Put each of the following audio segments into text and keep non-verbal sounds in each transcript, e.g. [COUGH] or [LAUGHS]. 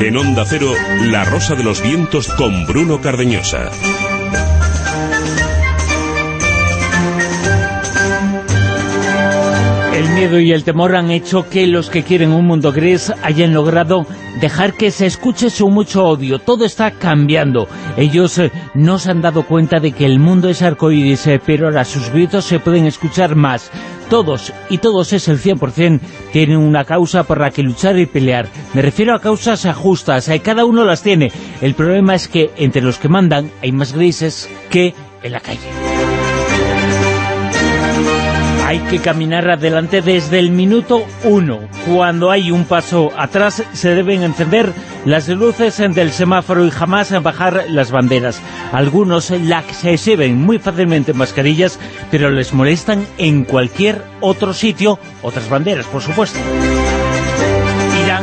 En Onda Cero, La Rosa de los Vientos con Bruno Cardeñosa. El miedo y el temor han hecho que los que quieren un mundo gris hayan logrado dejar que se escuche su mucho odio. Todo está cambiando. Ellos eh, no se han dado cuenta de que el mundo es arcoíris, eh, pero ahora sus gritos se pueden escuchar más. Todos, y todos es el 100%, tienen una causa por la que luchar y pelear. Me refiero a causas justas, eh, cada uno las tiene. El problema es que entre los que mandan hay más grises que en la calle. Hay que caminar adelante desde el minuto uno. Cuando hay un paso atrás se deben encender las luces del semáforo y jamás bajar las banderas. Algunos las exhiben muy fácilmente mascarillas, pero les molestan en cualquier otro sitio, otras banderas, por supuesto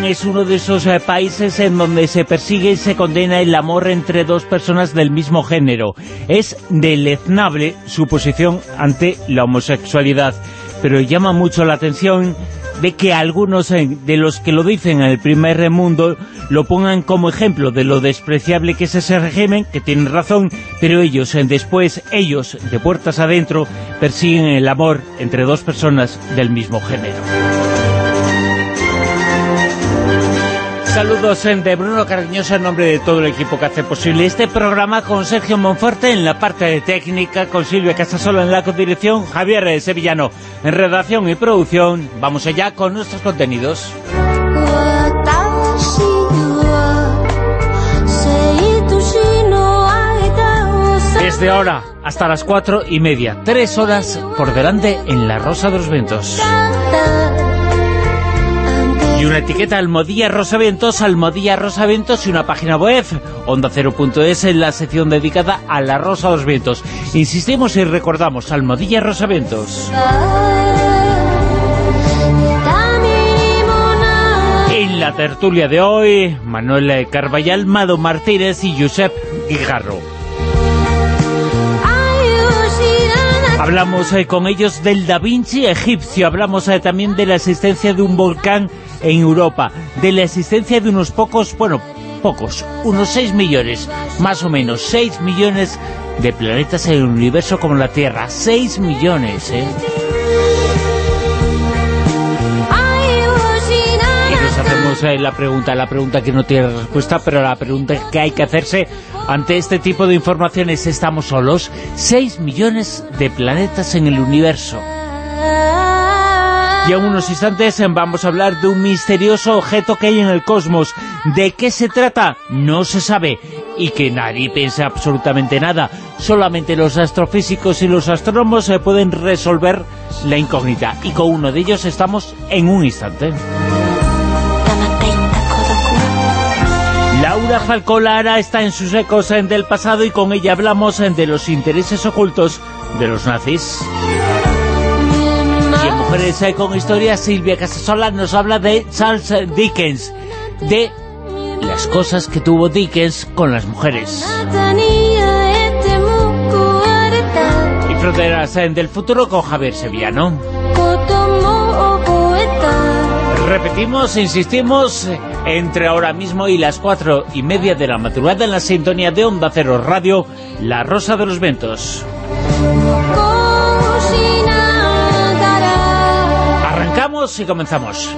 es uno de esos eh, países en donde se persigue y se condena el amor entre dos personas del mismo género. Es deleznable su posición ante la homosexualidad, pero llama mucho la atención de que algunos eh, de los que lo dicen en el primer mundo lo pongan como ejemplo de lo despreciable que es ese régimen, que tienen razón, pero ellos eh, después, ellos de puertas adentro, persiguen el amor entre dos personas del mismo género. Saludos de Bruno Cariñoso en nombre de todo el equipo que hace posible este programa con Sergio Monforte en la parte de técnica, con Silvia Casasola en la dirección, Javier Sevillano en redacción y producción. Vamos allá con nuestros contenidos. Desde ahora hasta las cuatro y media, tres horas por delante en La Rosa de los Vientos y una etiqueta Almodía Rosavientos, Almodía Rosavientos y una página web, onda es en la sección dedicada a la Rosa de Vientos. Insistimos y recordamos, Almodía Rosavientos. En la tertulia de hoy, Manuel Carballal, Mado Martínez y Josep Guijarro. Hablamos eh, con ellos del Da Vinci egipcio, hablamos eh, también de la existencia de un volcán en Europa, de la existencia de unos pocos, bueno, pocos, unos 6 millones, más o menos, 6 millones de planetas en el universo como la Tierra, 6 millones, ¿eh? Hacemos eh, la pregunta, la pregunta que no tiene respuesta, pero la pregunta que hay que hacerse ante este tipo de informaciones, ¿estamos solos? 6 millones de planetas en el universo. Y en unos instantes vamos a hablar de un misterioso objeto que hay en el cosmos. ¿De qué se trata? No se sabe. Y que nadie piensa absolutamente nada. Solamente los astrofísicos y los astrónomos se pueden resolver la incógnita. Y con uno de ellos estamos en un instante. Laura Falcolara está en sus ecos del pasado y con ella hablamos de los intereses ocultos de los nazis. En Mujeres eh, con Historia, Silvia Casasola nos habla de Charles Dickens, de las cosas que tuvo Dickens con las mujeres. Y Fronteras eh, del Futuro con Javier Sevillano. Repetimos, insistimos, entre ahora mismo y las cuatro y media de la madrugada en la sintonía de Onda Cero Radio, La Rosa de los Ventos. Y comenzamos.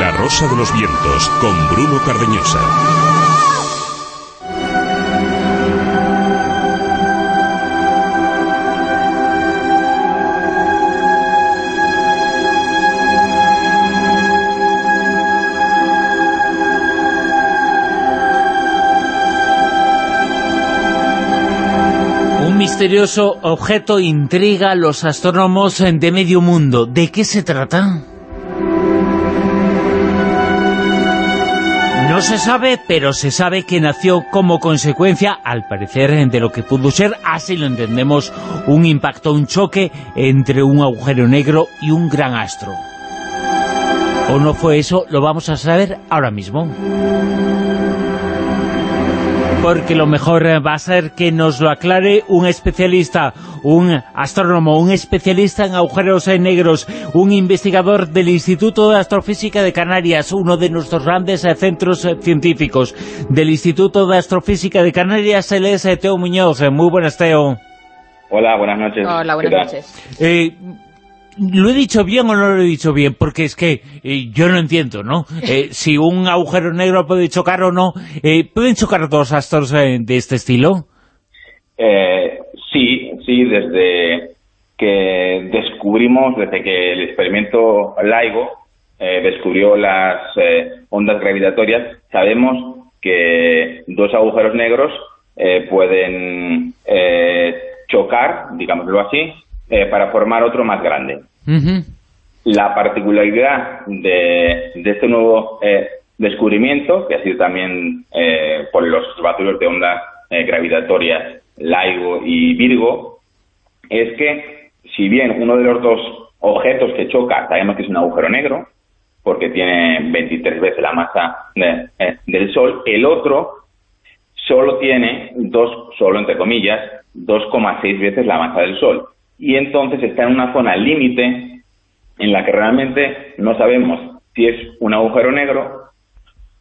La Rosa de los Vientos con Bruno Cardeñosa. Misterioso objeto intriga a los astrónomos de medio mundo. ¿De qué se trata? No se sabe, pero se sabe que nació como consecuencia, al parecer, de lo que pudo ser, así lo entendemos, un impacto, un choque entre un agujero negro y un gran astro. o no fue eso, lo vamos a saber ahora mismo porque lo mejor eh, va a ser que nos lo aclare un especialista, un astrónomo, un especialista en agujeros eh, negros, un investigador del Instituto de Astrofísica de Canarias, uno de nuestros grandes eh, centros científicos del Instituto de Astrofísica de Canarias, él es Teo Muñoz. Muy buenas, Teo. Hola, buenas noches. Hola, buenas noches. ¿Lo he dicho bien o no lo he dicho bien? Porque es que eh, yo no entiendo, ¿no? [LAUGHS] Eh, si un agujero negro puede chocar o no, eh, ¿pueden chocar dos astros de este estilo? sí, sí, desde que descubrimos, desde que el experimento LIGO descubrió las ondas gravitatorias, sabemos que dos agujeros negros pueden chocar, digámoslo así, eh, para formar otro más grande. La particularidad de, este nuevo eh, descubrimiento, que ha sido también eh, por los observatorios de ondas gravitatorias LIGO y Virgo, es que si bien uno de los dos objetos que choca sabemos que es un agujero negro, porque tiene 23 veces la masa del Sol, el otro solo tiene dos, solo entre comillas, 2,6 veces la masa del Sol y entonces está en una zona límite en la que realmente no sabemos si es un agujero negro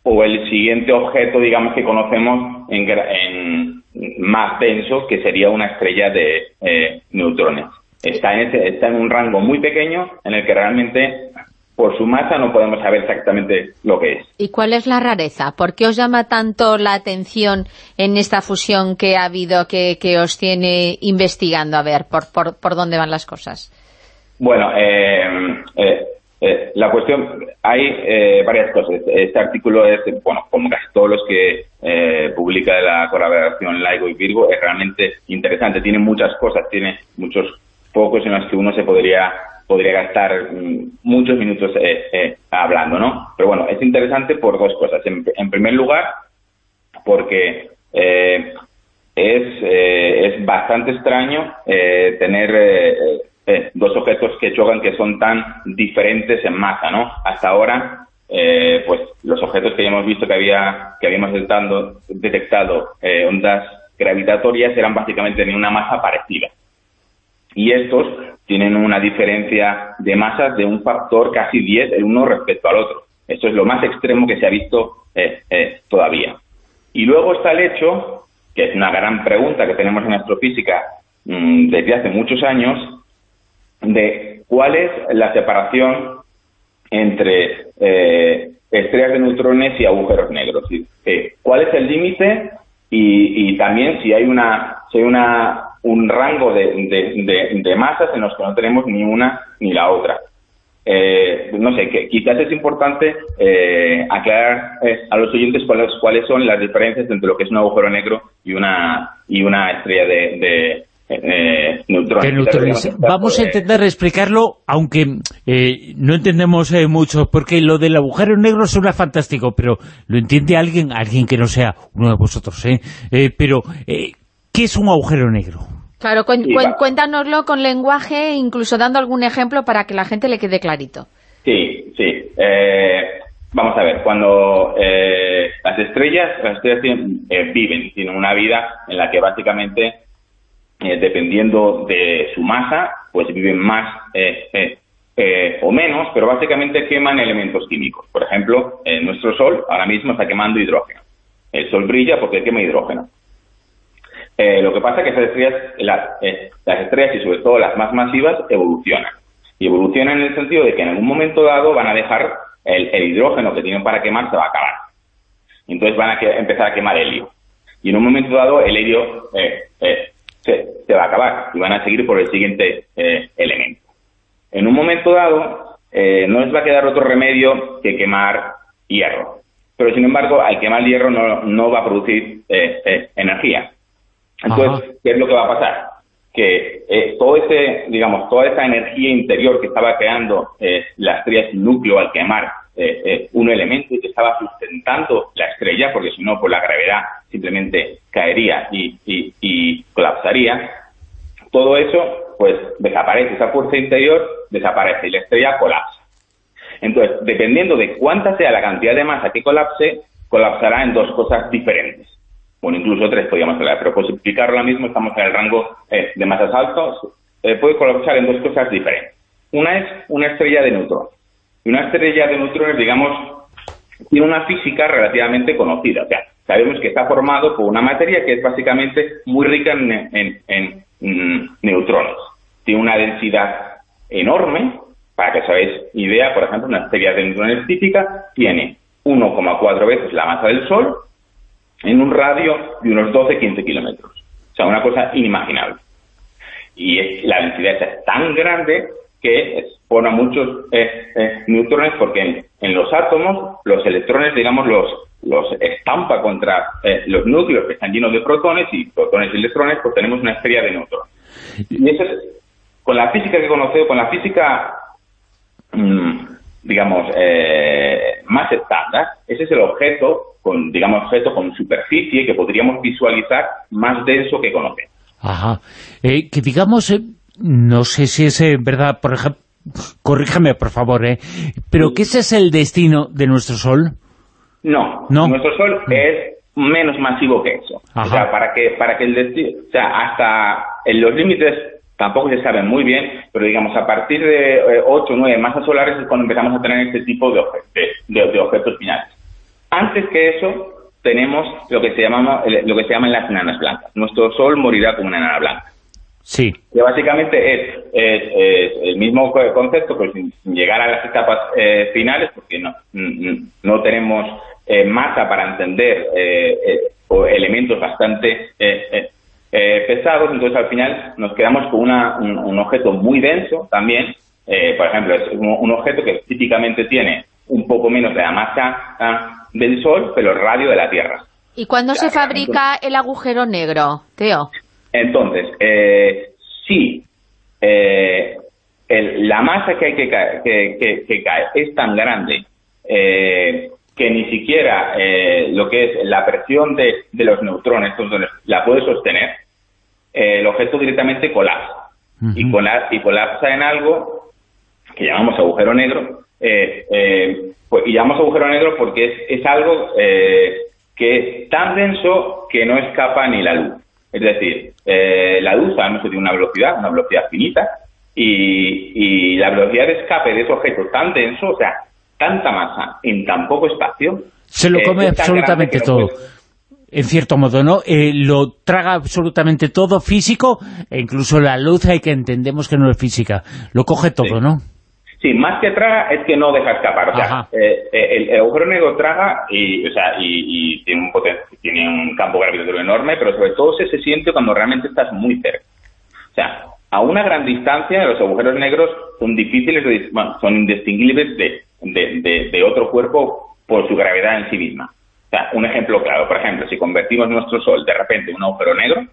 o el siguiente objeto, digamos, que conocemos en, más denso, que sería una estrella de eh, neutrones. Está en, está en un rango muy pequeño en el que realmente por su masa no podemos saber exactamente lo que es. ¿Y cuál es la rareza? ¿Por qué os llama tanto la atención en esta fusión que ha habido que, os tiene investigando? A ver, ¿por, por, dónde van las cosas? Bueno, eh, eh, eh, la cuestión, hay varias cosas. Este artículo es, bueno, como casi todos los que publica la colaboración LIGO y Virgo, es realmente interesante. Tiene muchas cosas, tiene muchos focos en los que uno se podría podría gastar mm, muchos minutos eh, eh, hablando, ¿no? Pero bueno, es interesante por dos cosas. En, primer lugar, porque eh, es, es bastante extraño tener dos objetos que chocan que son tan diferentes en masa, ¿no? Hasta ahora, pues los objetos que habíamos visto que había que habíamos detectado, detectado ondas gravitatorias eran básicamente de una masa parecida. Y estos tienen una diferencia de masas de un factor casi 10 el uno respecto al otro. Eso es lo más extremo que se ha visto eh, eh, todavía. Y luego está el hecho, que es una gran pregunta que tenemos en astrofísica mm, desde hace muchos años, de cuál es la separación entre eh, estrellas de neutrones y agujeros negros. ¿Cuál es el límite? Y, y, también si hay una, si hay una un rango de, masas en los que no tenemos ni una ni la otra. Eh, no sé, que quizás es importante eh, aclarar eh, a los oyentes cuáles, cuáles son las diferencias entre lo que es un agujero negro y una y una estrella de, neutrones. Vamos a intentar explicarlo, aunque no entendemos mucho, porque lo del agujero negro suena fantástico, pero lo entiende alguien, alguien que no sea uno de vosotros, ¿eh? pero ¿Qué es un agujero negro? Claro, cuéntanoslo con lenguaje, incluso dando algún ejemplo para que la gente le quede clarito. Sí, sí. Eh, vamos a ver, cuando eh, las estrellas, las estrellas eh, viven, tienen una vida en la que básicamente, dependiendo de su masa, pues viven más o menos, pero básicamente queman elementos químicos. Por ejemplo, nuestro Sol ahora mismo está quemando hidrógeno. El Sol brilla porque quema hidrógeno. Eh, lo que pasa es que esas estrellas, eh, las, estrellas y sobre todo las más masivas evolucionan. Y evolucionan en el sentido de que en algún momento dado van a dejar el, hidrógeno que tienen para quemar se va a acabar. Entonces van a empezar a quemar helio. Y en un momento dado el helio eh, se, va a acabar y van a seguir por el siguiente elemento. En un momento dado no les va a quedar otro remedio que quemar hierro. Pero sin embargo, al quemar hierro no, no va a producir energía. Entonces, ¿qué es lo que va a pasar? Que eh, todo ese, digamos, toda esa energía interior que estaba creando eh, la estrella sin núcleo al quemar eh, un elemento y que estaba sustentando la estrella, porque si no, por la gravedad simplemente caería y, y colapsaría, todo eso, pues desaparece, esa fuerza interior desaparece y la estrella colapsa. Entonces, dependiendo de cuánta sea la cantidad de masa que colapse, colapsará en dos cosas diferentes. Bueno, incluso tres podríamos hablar, pero por simplificarlo ahora mismo estamos en el rango eh, de masas altas, eh, puede colapsar en dos cosas diferentes. Una es una estrella de neutrones. Y una estrella de neutrones, digamos, tiene una física relativamente conocida. O sea, sabemos que está formado por una materia que es básicamente muy rica en, mm, neutrones. Tiene una densidad enorme, para que os hagáis idea, por ejemplo, una estrella de neutrones típica tiene 1,4 veces la masa del Sol en un radio de unos 12-15 kilómetros. O sea, una cosa inimaginable. Y la densidad es tan grande que pone muchos eh, eh, neutrones porque en, los átomos los electrones, digamos, los, los estampa contra eh, los núcleos que están llenos de protones y protones y electrones, pues tenemos una estrella de neutrones. Y eso es, con la física que conocemos, con la física, mm, digamos, más estándar, ese es el objeto, con digamos, objeto con superficie que podríamos visualizar más denso que conocemos. Ajá. que digamos no sé si es eh, verdad, por ejemplo, [LAUGHS] corríjame por favor, ¿eh? pero ¿qué ese es el destino de nuestro Sol? No, nuestro Sol mm. es menos masivo que eso. O sea, para que, para que el destino, o sea, hasta en los límites tampoco se saben muy bien, pero digamos, a partir de 8 o 9 masas solares es cuando empezamos a tener este tipo de, de, objetos finales. Antes que eso, tenemos lo que se llama lo que se llaman las enanas blancas. Nuestro Sol morirá como una enana blanca. Sí. Que básicamente es, el mismo concepto, pues sin, llegar a las etapas eh, finales, porque no, no tenemos eh, masa para entender eh, elementos bastante pesados, entonces al final nos quedamos con una, un, objeto muy denso también, por ejemplo, es un, objeto que típicamente tiene un poco menos de la masa ah, del Sol, pero el radio de la Tierra. ¿Y cuándo se fabrica el agujero negro, Teo? Entonces, eh, si eh, la masa que hay que caer, que, cae es tan grande eh, que ni siquiera eh, lo que es la presión de, los neutrones la puede sostener, el objeto directamente colapsa. y, y colapsa en algo que llamamos agujero negro, pues, y llamamos agujero negro porque es, es algo que es tan denso que no escapa ni la luz. Es decir, eh, la luz sabemos que tiene una velocidad, una velocidad finita, y, la velocidad de escape de ese objeto tan denso, o sea, tanta masa en tan poco espacio... Se lo eh, come absolutamente todo. En cierto modo, ¿no? Eh, lo traga absolutamente todo físico, e incluso la luz hay que entendemos que no es física. Lo coge todo, ¿no? Sí, más que traga es que no deja escapar. O sea, eh, eh, el, agujero negro traga y, o sea, y, tiene, un tiene un campo gravitatorio enorme, pero sobre todo se, se siente cuando realmente estás muy cerca. O sea, a una gran distancia los agujeros negros son difíciles, de, bueno, son indistinguibles de, de, de, otro cuerpo por su gravedad en sí misma. O sea, un ejemplo claro, por ejemplo, si convertimos nuestro Sol de repente en un agujero negro,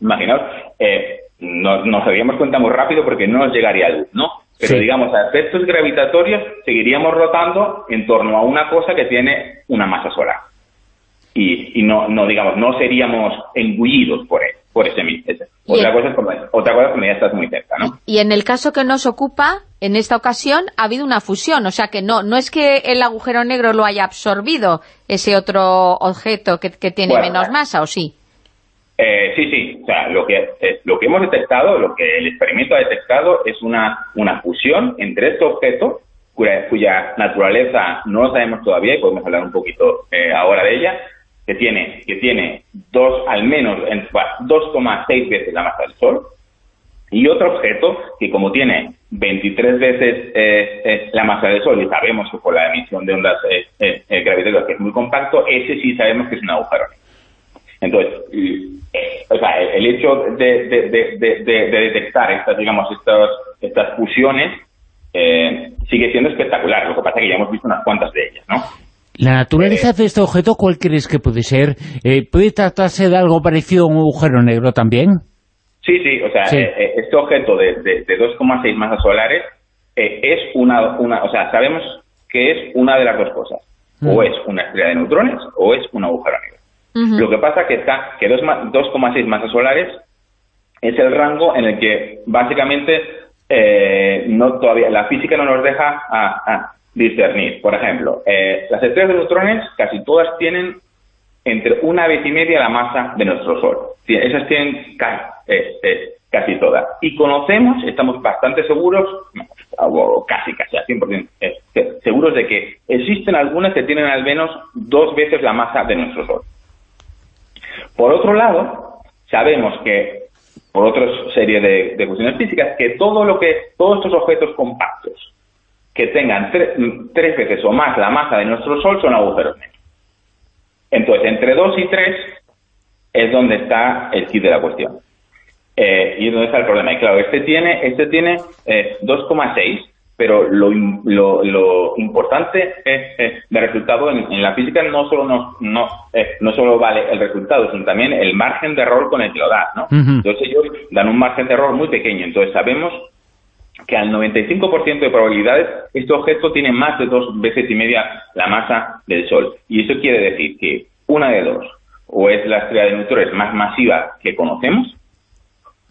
imaginaos, eh, nos, nos daríamos cuenta muy rápido porque no nos llegaría luz, ¿no? Pero digamos, a efectos gravitatorios seguiríamos rotando en torno a una cosa que tiene una masa solar. Y, no, no, digamos, no seríamos engullidos por, él, por ese, ese. Otra, cosa es otra cosa es cuando ya estás muy cerca, ¿no? Y en el caso que nos ocupa, en esta ocasión, ha habido una fusión. O sea que no no es que el agujero negro lo haya absorbido, ese otro objeto que, tiene menos masa, ¿o sí? Eh, sí, sí. O sea, lo que, eh, lo que hemos detectado, lo que el experimento ha detectado es una, una fusión entre este objeto, cuya, naturaleza no lo sabemos todavía y podemos hablar un poquito eh, ahora de ella, que tiene, que tiene dos, al menos 2,6 veces la masa del Sol, y otro objeto que como tiene 23 veces la masa del Sol y sabemos que por la emisión de ondas gravitatorias que es muy compacto, ese sí sabemos que es un agujero negro. Entonces, o sea, el hecho de, detectar estas, digamos, estas, estas fusiones eh, sigue siendo espectacular. Lo que pasa es que ya hemos visto unas cuantas de ellas, ¿no? La naturaleza eh, de este objeto, ¿cuál crees que puede ser? Eh, ¿Puede tratarse de algo parecido a un agujero negro también? Sí, sí, o sea, este objeto de, de, 2,6 masas solares es una, una, o sea, sabemos que es una de las dos cosas. O es una estrella de neutrones o es un agujero negro. Lo que pasa que está que 2,6 masas solares es el rango en el que básicamente eh, no todavía la física no nos deja a, discernir. Por ejemplo, eh, las estrellas de neutrones casi todas tienen entre una vez y media la masa de nuestro Sol. Esas tienen casi, eh, casi todas. Y conocemos, estamos bastante seguros, o casi, casi al 100% seguros de que existen algunas que tienen al menos dos veces la masa de nuestro Sol. Por otro lado, sabemos que por otra serie de, cuestiones físicas, que todo lo que, todos estos objetos compactos que tengan tres veces o más la masa de nuestro Sol son agujeros negros. Entonces, entre 2 y 3 es donde está el kit de la cuestión. Eh, y es donde está el problema. Y claro, este tiene, este tiene 2,6 eh, pero lo, lo, importante es, de resultado en, la física no solo no, no solo vale el resultado, sino también el margen de error con el que lo das, ¿no? Entonces ellos dan un margen de error muy pequeño, entonces sabemos que al 95% de probabilidades este objeto tiene más de dos veces y media la masa del Sol. Y eso quiere decir que una de dos, o es la estrella de neutrones más masiva que conocemos,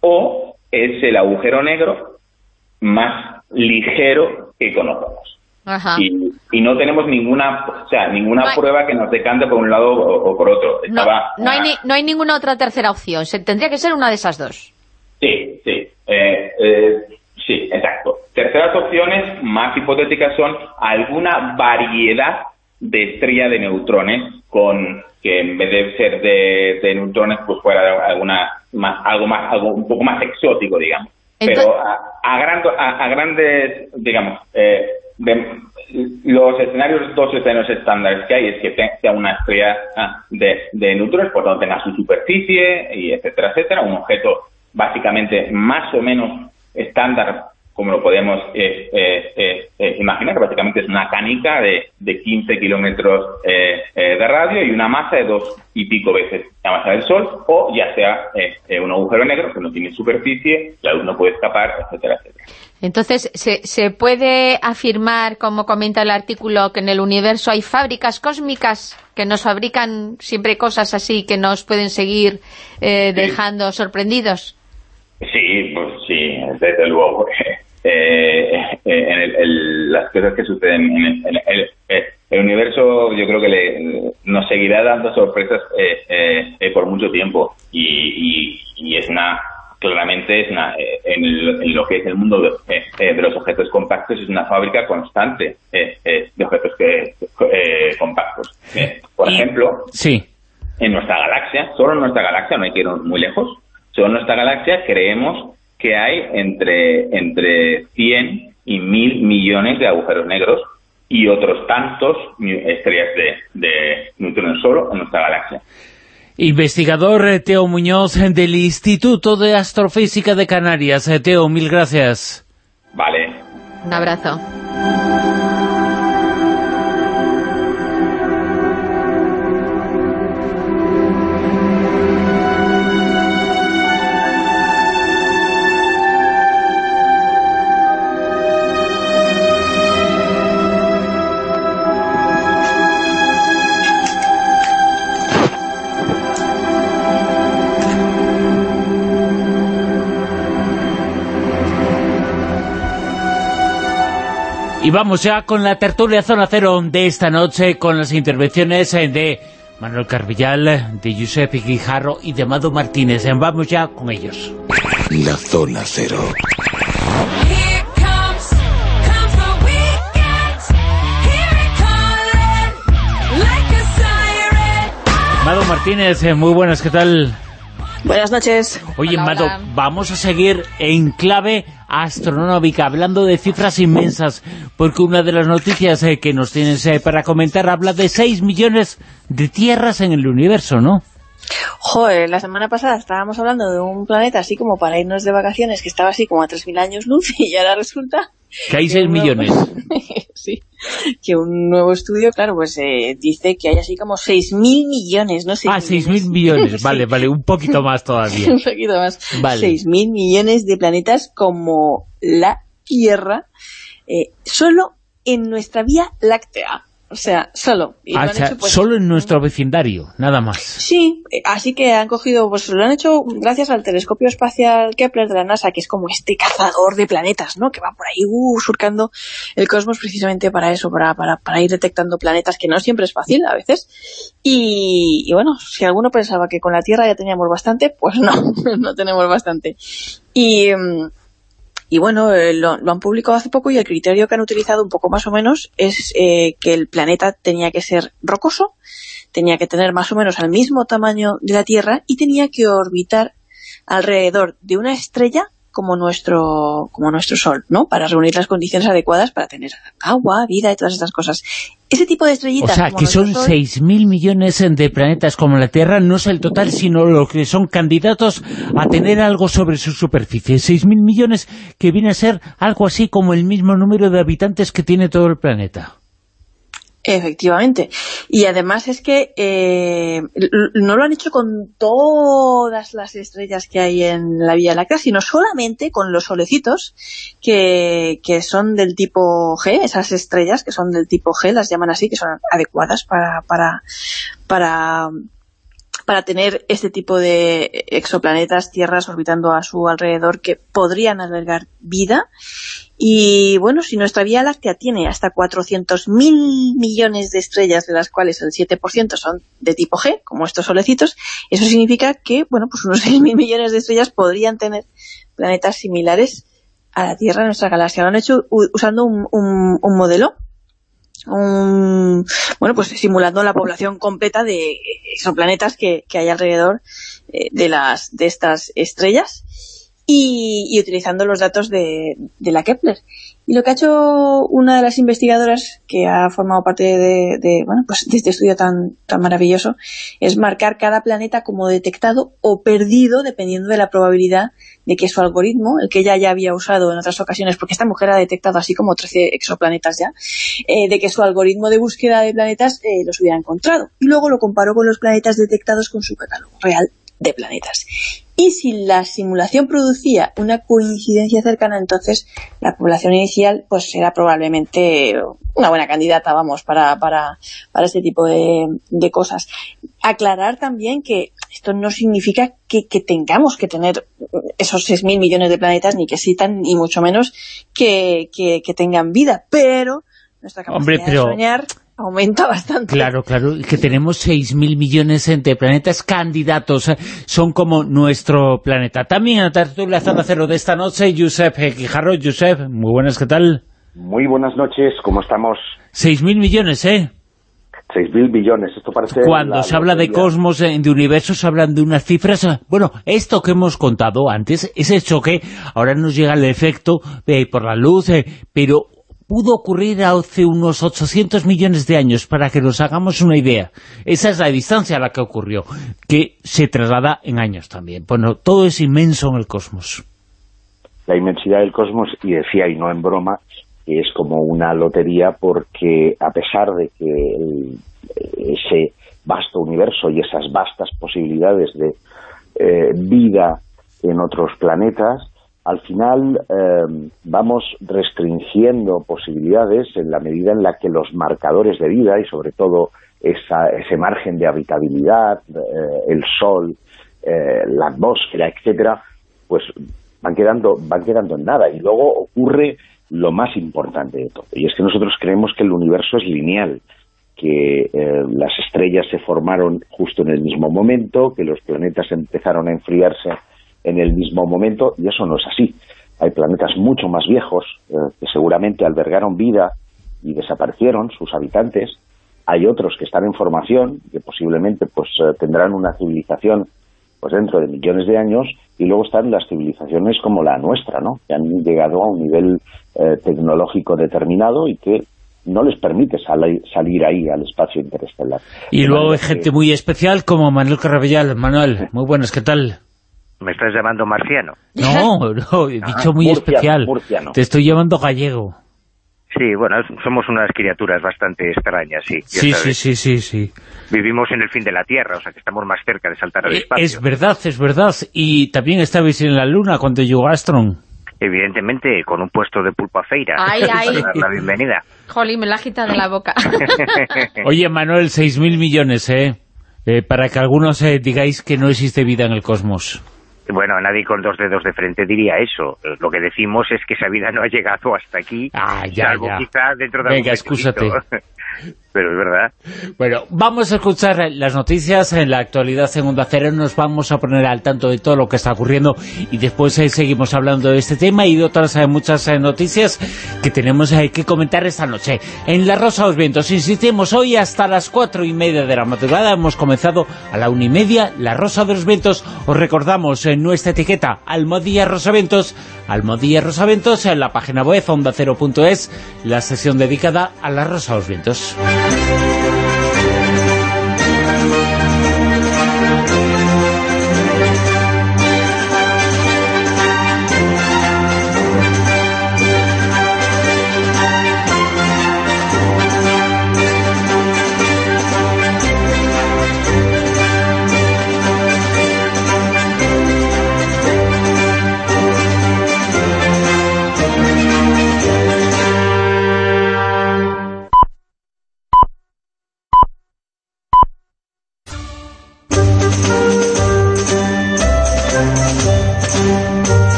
o es el agujero negro más ligero que conocemos. Y, no tenemos ninguna o sea, ninguna prueba que nos decante por un lado o, por otro. no, hay no hay ninguna otra tercera opción. Se, tendría que ser una de esas dos. Sí, sí. Eh, eh, sí, exacto. Terceras opciones más hipotéticas son alguna variedad de estrella de neutrones con que en vez de ser de, neutrones pues fuera alguna más algo más algo un poco más exótico digamos. Pero a, a, a, grandes, digamos, eh, los escenarios, dos escenarios estándares que hay es que sea una estrella ah, de, de neutrones, por donde tenga su superficie, y etcétera, etcétera, un objeto básicamente más o menos estándar como lo podemos eh, eh, eh, imaginar, que básicamente es una canica de, de 15 kilómetros de radio y una masa de dos y pico veces la masa del Sol, o ya sea un agujero negro que no tiene superficie, la luz no puede escapar, etcétera, etcétera. Entonces, ¿se, ¿se puede afirmar, como comenta el artículo, que en el universo hay fábricas cósmicas que nos fabrican siempre cosas así que nos pueden seguir dejando sorprendidos? Sí, pues sí, desde luego. Eh, eh, en las cosas que suceden en el, el, universo yo creo que le, nos seguirá dando sorpresas eh, por mucho tiempo y, y, es una claramente es una, en, lo que es el mundo de, los objetos compactos es una fábrica constante de objetos que, compactos por ejemplo sí. en nuestra galaxia solo en nuestra galaxia no hay que ir muy lejos solo en nuestra galaxia creemos que hay entre, entre 100 y 1000 millones de agujeros negros y otros tantos estrellas de, de neutrones solo en nuestra galaxia. Investigador eh, Teo Muñoz del Instituto de Astrofísica de Canarias. Eh, Teo, mil gracias. Vale. Un abrazo. Y vamos ya con la tertulia Zona Cero de esta noche, con las intervenciones eh, de Manuel Carvillal, de Giuseppe Guijarro y de Amado Martínez. Eh, vamos ya con ellos. La Zona Cero. Amado Martínez, eh, muy buenas, ¿qué tal? Buenas noches. Oye, Amado, vamos a seguir en clave astronómica, hablando de cifras inmensas, porque una de las noticias eh, que nos tienes eh, para comentar habla de 6 millones de tierras en el universo, ¿no? Joder, la semana pasada estábamos hablando de un planeta así como para irnos de vacaciones, que estaba así como a 3.000 años luz, [LAUGHS] y ahora resulta... Que hay 6 millones. [LAUGHS] sí, que un nuevo estudio, claro, pues eh, dice que hay así como 6.000 millones, ¿no? 6 ah, 6.000 millones, [LAUGHS] vale, vale, un poquito más todavía. un poquito más. Vale. 6.000 millones de planetas como la Tierra, eh, solo en nuestra Vía Láctea. O sea, solo. Y ah, pues, solo en nuestro vecindario, nada más. Sí, así que han cogido, pues lo han hecho gracias al telescopio espacial Kepler de la NASA, que es como este cazador de planetas, ¿no? Que va por ahí uh, surcando el cosmos precisamente para eso, para, para, para, ir detectando planetas, que no siempre es fácil a veces. Y, y bueno, si alguno pensaba que con la Tierra ya teníamos bastante, pues no, [LAUGHS] no tenemos bastante. Y... Mm, y bueno, eh, lo, han publicado hace poco y el criterio que han utilizado un poco más o menos es eh, que el planeta tenía que ser rocoso, tenía que tener más o menos el mismo tamaño de la Tierra y tenía que orbitar alrededor de una estrella como nuestro, como nuestro Sol, ¿no? Para reunir las condiciones adecuadas para tener agua, vida y todas estas cosas. Ese tipo de estrellitas... O sea, que son 6.000 millones de planetas como la Tierra, no es el total, sino los que son candidatos a tener algo sobre su superficie. 6.000 millones que viene a ser algo así como el mismo número de habitantes que tiene todo el planeta. Efectivamente. Y además es que eh, no lo han hecho con todas las estrellas que hay en la Vía Láctea, sino solamente con los solecitos que, que son del tipo G, esas estrellas que son del tipo G, las llaman así, que son adecuadas para, para, para para tener este tipo de exoplanetas, tierras orbitando a su alrededor que podrían albergar vida y bueno, si nuestra Vía Láctea tiene hasta 400.000 millones de estrellas, de las cuales el 7% son de tipo G, como estos solecitos, eso significa que, bueno, pues unos [LAUGHS] 6.000 millones de estrellas podrían tener planetas similares a la Tierra, nuestra galaxia. Lo han hecho usando un, un, modelo, un, bueno, pues simulando la población completa de exoplanetas que, que hay alrededor eh, de, las, de estas estrellas y, utilizando los datos de, la Kepler. Y lo que ha hecho una de las investigadoras que ha formado parte de, bueno, pues de este estudio tan, tan maravilloso es marcar cada planeta como detectado o perdido dependiendo de la probabilidad de que su algoritmo, el que ella ya había usado en otras ocasiones, porque esta mujer ha detectado así como 13 exoplanetas ya, eh, de que su algoritmo de búsqueda de planetas eh, los hubiera encontrado. Y luego lo comparó con los planetas detectados con su catálogo real de planetas. Y si la simulación producía una coincidencia cercana, entonces la población inicial pues era probablemente una buena candidata, vamos, para, para, para este tipo de, de cosas. Aclarar también que esto no significa que, que tengamos que tener esos 6.000 millones de planetas, ni que existan, ni mucho menos que, que, que tengan vida, pero nuestra capacidad de soñar aumenta [LAUGHS] bastante. Claro, claro, que tenemos 6.000 millones de planetas candidatos, eh, son como nuestro planeta. También a tertulia Zona Cero de esta noche, Josep Quijarro. Josep, muy buenas, ¿qué tal? Muy buenas noches, ¿cómo estamos? 6.000 millones, ¿eh? 6.000 billones, esto parece... Cuando se habla de cosmos, eh, de universos, se hablan de unas cifras... Eh, bueno, esto que hemos contado antes, ese choque, ahora nos llega el efecto por la luz, pero pudo ocurrir hace unos 800 millones de años, para que nos hagamos una idea. Esa es la distancia a la que ocurrió, que se traslada en años también. Bueno, todo es inmenso en el cosmos. La inmensidad del cosmos, y decía, y no en broma, es como una lotería porque a pesar de que ese vasto universo y esas vastas posibilidades de eh, vida en otros planetas, al final em, vamos restringiendo posibilidades en la medida en la que los marcadores de vida y sobre todo ese margen de habitabilidad, eh, el sol, eh, la atmósfera, etcétera, pues van quedando, van quedando en nada. Y luego ocurre lo más importante de todo, y es que nosotros creemos que el universo es lineal, que eh, las estrellas se formaron justo en el mismo momento, que los planetas empezaron a enfriarse en el mismo momento, y eso no es así. Hay planetas mucho más viejos eh, que seguramente albergaron vida y desaparecieron sus habitantes. Hay otros que están en formación, que posiblemente pues eh, tendrán una civilización pues dentro de millones de años, y luego están las civilizaciones como la nuestra, ¿no? que han llegado a un nivel eh, tecnológico determinado y que no les permite salir ahí al espacio interestelar. Y luego hay gente muy especial como Manuel Carrabellal. Manuel, muy buenas, ¿qué tal? ¿Me estás llamando marciano? No, [LAUGHS] no, he dicho muy especial. Te estoy llamando gallego. Sí, bueno, somos unas criaturas bastante extrañas, sí. Sí, sí, sí, sí, sí. Vivimos en el fin de la Tierra, o sea que estamos más cerca de saltar al eh, espacio. Es verdad, es verdad. Y también estabais en la Luna cuando llegó Astron. Evidentemente, con un puesto de pulpa feira. Ay, [LAUGHS] ay. la bienvenida. Jolín, me la agita de la boca. [LAUGHS] Oye, Manuel, 6.000 millones, ¿eh? ¿eh? Para que algunos eh, digáis que no existe vida en el cosmos. Bueno, nadie con dos dedos de frente diría eso. Lo que decimos es que esa vida no ha llegado hasta aquí, ah, ya, salvo ya. quizá dentro de Venga, algún excúsate. [LAUGHS] Pero es verdad. Bueno, vamos a escuchar las noticias en la actualidad en Onda Cero, nos vamos a poner al tanto de todo lo que está ocurriendo y después eh, seguimos hablando de este tema y de otras eh, muchas eh, noticias que tenemos eh, que comentar esta noche. En La Rosa de los Vientos, insistimos, hoy hasta las cuatro y media de la madrugada, hemos comenzado a la una y media, La Rosa de los Vientos, os recordamos en nuestra etiqueta Almodía Rosaventos, Almodía Rosaventos, en la página web ondacero.es, la sesión dedicada a La Rosa de los Vientos. En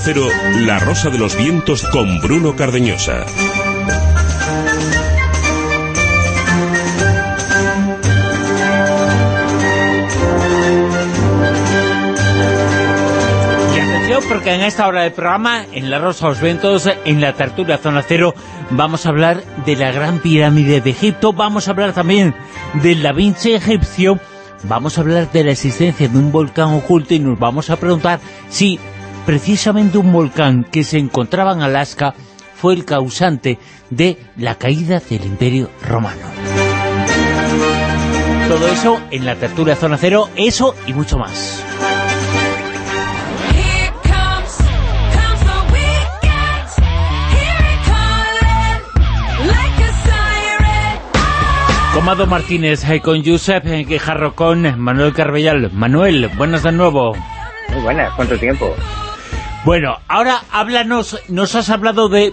Cero, La Rosa de los Vientos con Bruno Cardeñosa. Porque en esta hora del programa, en La Rosa de los Vientos, en la tertulia Zona Cero, vamos a hablar de la Gran Pirámide de Egipto, vamos a hablar también del Da Vinci egipcio, vamos a hablar de la existencia de un volcán oculto y nos vamos a preguntar si precisamente un volcán que se encontraba en Alaska fue el causante de la caída del Imperio Romano. Todo eso en la tertulia Zona Cero, eso y mucho más. Comado Martínez eh, con Josep eh, Guijarro con Manuel Carbellal. Manuel, buenas de nuevo. Muy buena, ¿cuánto tiempo? Bueno, ahora háblanos, nos has hablado de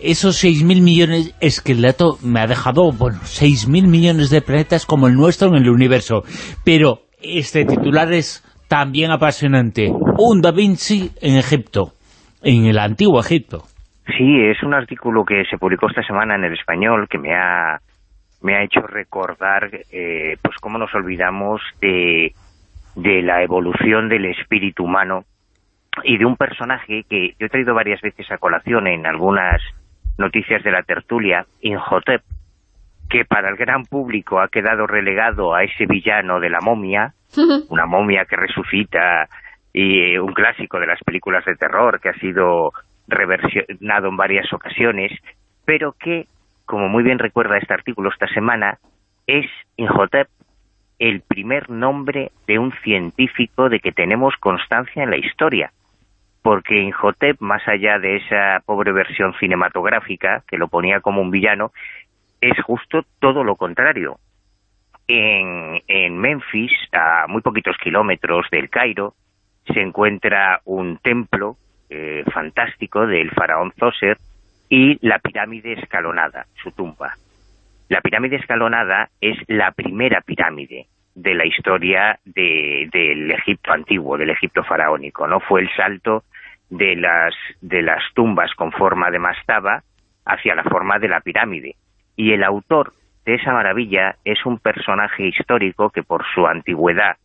esos 6.000 millones, es que el dato me ha dejado, bueno, 6.000 millones de planetas como el nuestro en el universo, pero este titular es también apasionante. Un Da Vinci en Egipto, en el antiguo Egipto. Sí, es un artículo que se publicó esta semana en el español que me ha, me ha hecho recordar eh, pues cómo nos olvidamos de, de la evolución del espíritu humano y de un personaje que yo he traído varias veces a colación en algunas noticias de la tertulia, Inhotep, que para el gran público ha quedado relegado a ese villano de la momia, [LAUGHS] una momia que resucita y eh, un clásico de las películas de terror que ha sido reversionado en varias ocasiones, pero que, como muy bien recuerda este artículo esta semana, es Inhotep el primer nombre de un científico de que tenemos constancia en la historia. Porque Inhotep, más allá de esa pobre versión cinematográfica que lo ponía como un villano, es justo todo lo contrario. En, en Memphis, a muy poquitos kilómetros del Cairo, se encuentra un templo eh, fantástico del faraón Zoser y la pirámide escalonada, su tumba. La pirámide escalonada es la primera pirámide de la historia de- del Egipto antiguo, del Egipto faraónico, ¿no? Fue el salto de las, de las tumbas con forma de mastaba hacia la forma de la pirámide. Y el autor de esa maravilla es un personaje histórico que por su antigüedad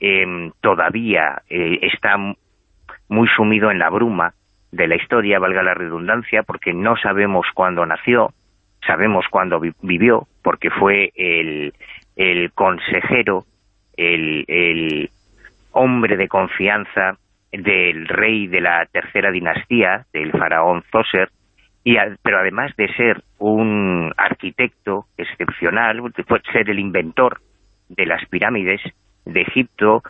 em, todavía eh, está muy sumido en la bruma de la historia, valga la redundancia, porque no sabemos cuándo nació, sabemos cuándo vi- vivió, porque fue el, el consejero, el, el hombre de confianza del rey de la tercera dinastía, del faraón Zoser, y pero además de ser un arquitecto excepcional, fue ser el inventor de las pirámides de Egipto,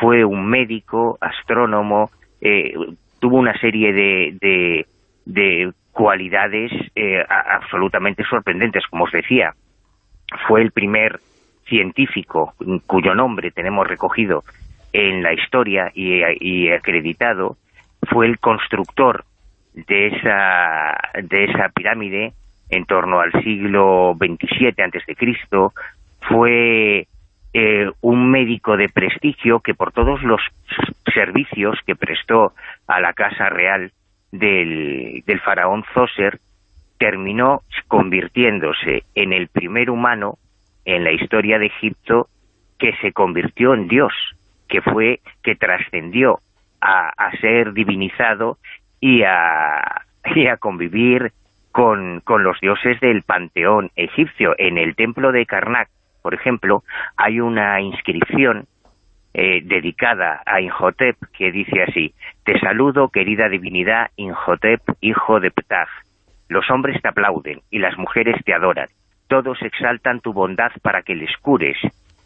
fue un médico, astrónomo, eh, tuvo una serie de, de, de cualidades eh, absolutamente sorprendentes, como os decía. Fue el primer científico cuyo nombre tenemos recogido en la historia y, y acreditado, fue el constructor de esa, de esa pirámide en torno al siglo XXVII Cristo. Fue eh, un médico de prestigio que por todos los servicios que prestó a la casa real del, del faraón Zoser terminó convirtiéndose en el primer humano en la historia de Egipto que se convirtió en Dios, que fue, que trascendió a, a ser divinizado y a, convivir con, con los dioses del panteón egipcio. En el templo de Karnak, por ejemplo, hay una inscripción eh, dedicada a Inhotep que dice así, te saludo querida divinidad Inhotep, hijo de Ptah. Los hombres te aplauden y las mujeres te adoran. Todos exaltan tu bondad para que les cures.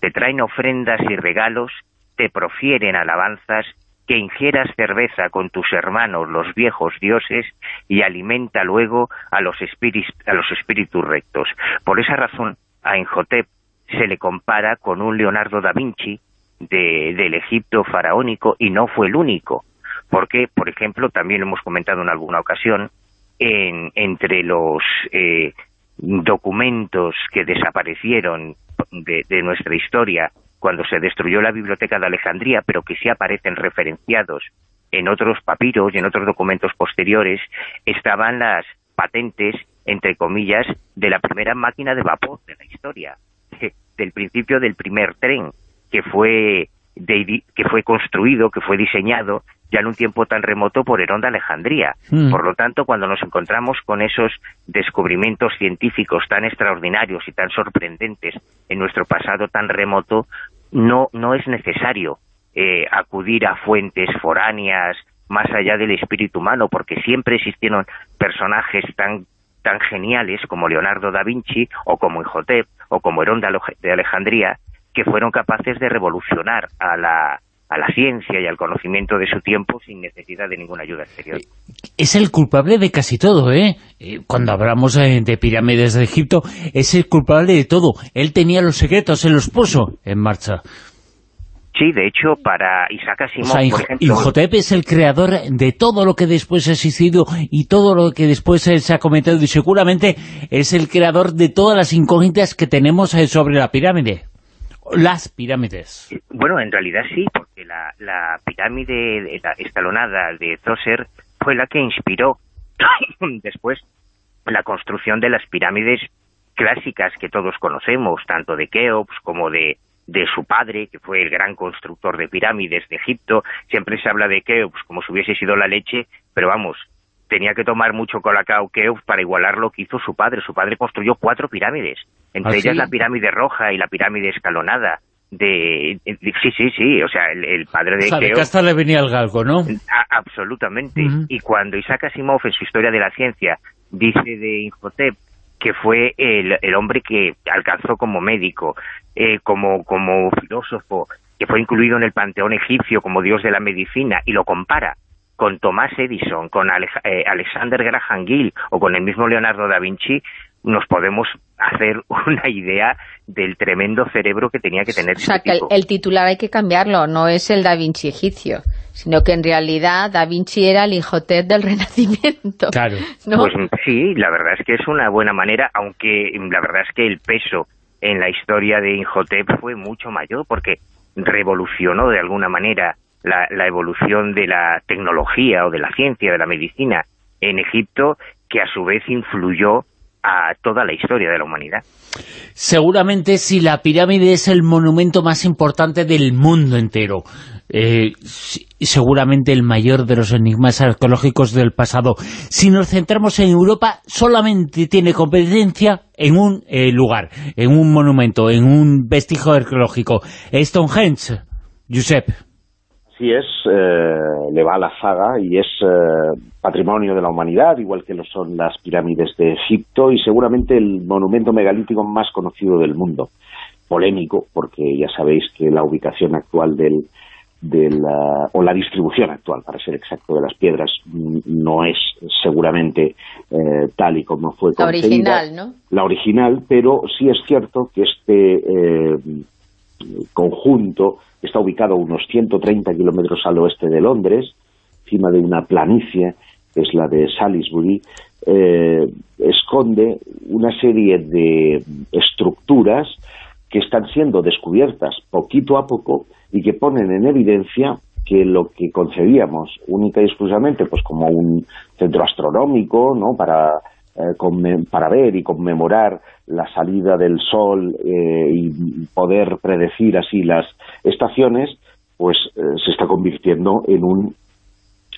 Te traen ofrendas y regalos, te profieren alabanzas, que ingieras cerveza con tus hermanos los viejos dioses y alimenta luego a los, espíritus, a los espíritus rectos. Por esa razón, a Inhotep se le compara con un Leonardo da Vinci de, del Egipto faraónico y no fue el único. Porque, por ejemplo, también lo hemos comentado en alguna ocasión, en, entre los eh, documentos que desaparecieron de, de nuestra historia cuando se destruyó la biblioteca de Alejandría, pero que sí aparecen referenciados en otros papiros y en otros documentos posteriores, estaban las patentes, entre comillas, de la primera máquina de vapor de la historia, [LAUGHS] del principio del primer tren, que fue, de- que fue construido, que fue diseñado ya en un tiempo tan remoto por Herón de Alejandría. Mm. Por lo tanto, cuando nos encontramos con esos descubrimientos científicos tan extraordinarios y tan sorprendentes en nuestro pasado tan remoto, no, no es necesario eh, acudir a fuentes foráneas más allá del espíritu humano, porque siempre existieron personajes tan tan geniales como Leonardo da Vinci o como Imhotep o como Herón de Alejandría que fueron capaces de revolucionar a la, a la ciencia y al conocimiento de su tiempo sin necesidad de ninguna ayuda exterior. es el culpable de casi todo, ¿eh? Eh, Cuando hablamos eh, de pirámides de Egipto, es el culpable de todo. Él tenía los secretos, él los puso en marcha. Sí, de hecho, para Isaac O Asimov, sea, por ejemplo... Imhotep es el creador de todo lo que después ha existido y todo lo que después eh, se ha comentado y seguramente es el creador de todas las incógnitas que tenemos eh, sobre la pirámide. Las pirámides. Bueno, en realidad sí, porque la, la pirámide de la de Zoser fue la que inspiró [COUGHS] después la construcción de las pirámides clásicas que todos conocemos, tanto de Keops como de, de su padre, que fue el gran constructor de pirámides de Egipto. Siempre se habla de Keops como si hubiese sido la leche, pero vamos, tenía que tomar mucho colacao Keops para igualar lo que hizo su padre. Su padre construyó cuatro pirámides, entre ¿Ah, ellas sí? la pirámide roja y la pirámide escalonada. De, de- sí, sí, sí, o sea, el, el padre O de sea, de Keops casta le venía el galgo, ¿no? a- absolutamente. Y cuando Isaac Asimov en su Historia de la Ciencia dice de Imhotep que fue el, el hombre que alcanzó como médico, eh, como, como filósofo, que fue incluido en el panteón egipcio como dios de la medicina, y lo compara con Tomás Edison, con Alej- eh, Alexander Graham Gill o con el mismo Leonardo da Vinci, nos podemos hacer [LAUGHS] una idea del tremendo cerebro que tenía que tener O sea, que el, titular hay que cambiarlo, no es el Da Vinci egipcio, sino que en realidad Da Vinci era el Imhotep del [LAUGHS] Renacimiento. Claro. ¿no? Pues sí, la verdad es que es una buena manera, aunque la verdad es que el peso en la historia de Inhotep fue mucho mayor, porque revolucionó de alguna manera la, la evolución de la tecnología o de la ciencia, de la medicina en Egipto, que a su vez influyó toda la historia de la humanidad. Seguramente si la pirámide es el monumento más importante del mundo entero, eh, seguramente el mayor de los enigmas arqueológicos del pasado. Si nos centramos en Europa, solamente tiene competencia en un eh, lugar, en un monumento, en un vestigio arqueológico. Stonehenge, Josep. Así es, eh, le va a la saga y es eh, patrimonio de la humanidad, igual que lo son las pirámides de Egipto y seguramente el monumento megalítico más conocido del mundo. Polémico, porque ya sabéis que la ubicación actual del, de la, o la distribución actual, para ser exacto, de las piedras no es seguramente eh, tal y como fue La concebida. original, ¿no? La original, pero sí es cierto que este eh, conjunto está ubicado a unos 130 kilómetros al oeste de Londres, encima de una planicie es la de Salisbury, eh, esconde una serie de estructuras que están siendo descubiertas poquito a poco y que ponen en evidencia que lo que concebíamos única y exclusivamente pues como un centro astronómico ¿no? para, para ver y conmemorar la salida del Sol eh, y poder predecir así las estaciones, pues eh, se está convirtiendo en un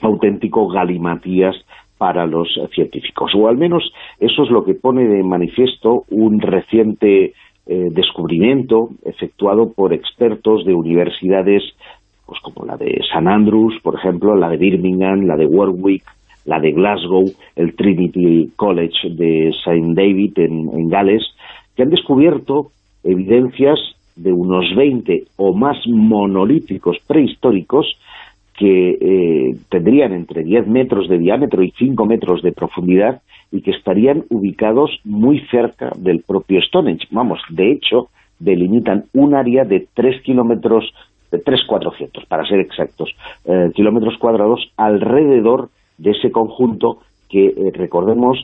auténtico galimatías para los eh, científicos. O al menos eso es lo que pone de manifiesto un reciente eh, descubrimiento efectuado por expertos de universidades pues como la de St Andrews, por ejemplo, la de Birmingham, la de Warwick, la de Glasgow, el Trinity College de St David en, Gales, que han descubierto evidencias de unos 20 o más monolíticos prehistóricos que eh, tendrían entre 10 metros de diámetro y 5 metros de profundidad y que estarían ubicados muy cerca del propio Stonehenge. Vamos, de hecho, delimitan un área de 3 kilómetros, de 3,400 para ser exactos, eh, kilómetros cuadrados alrededor de ese conjunto que, eh, recordemos,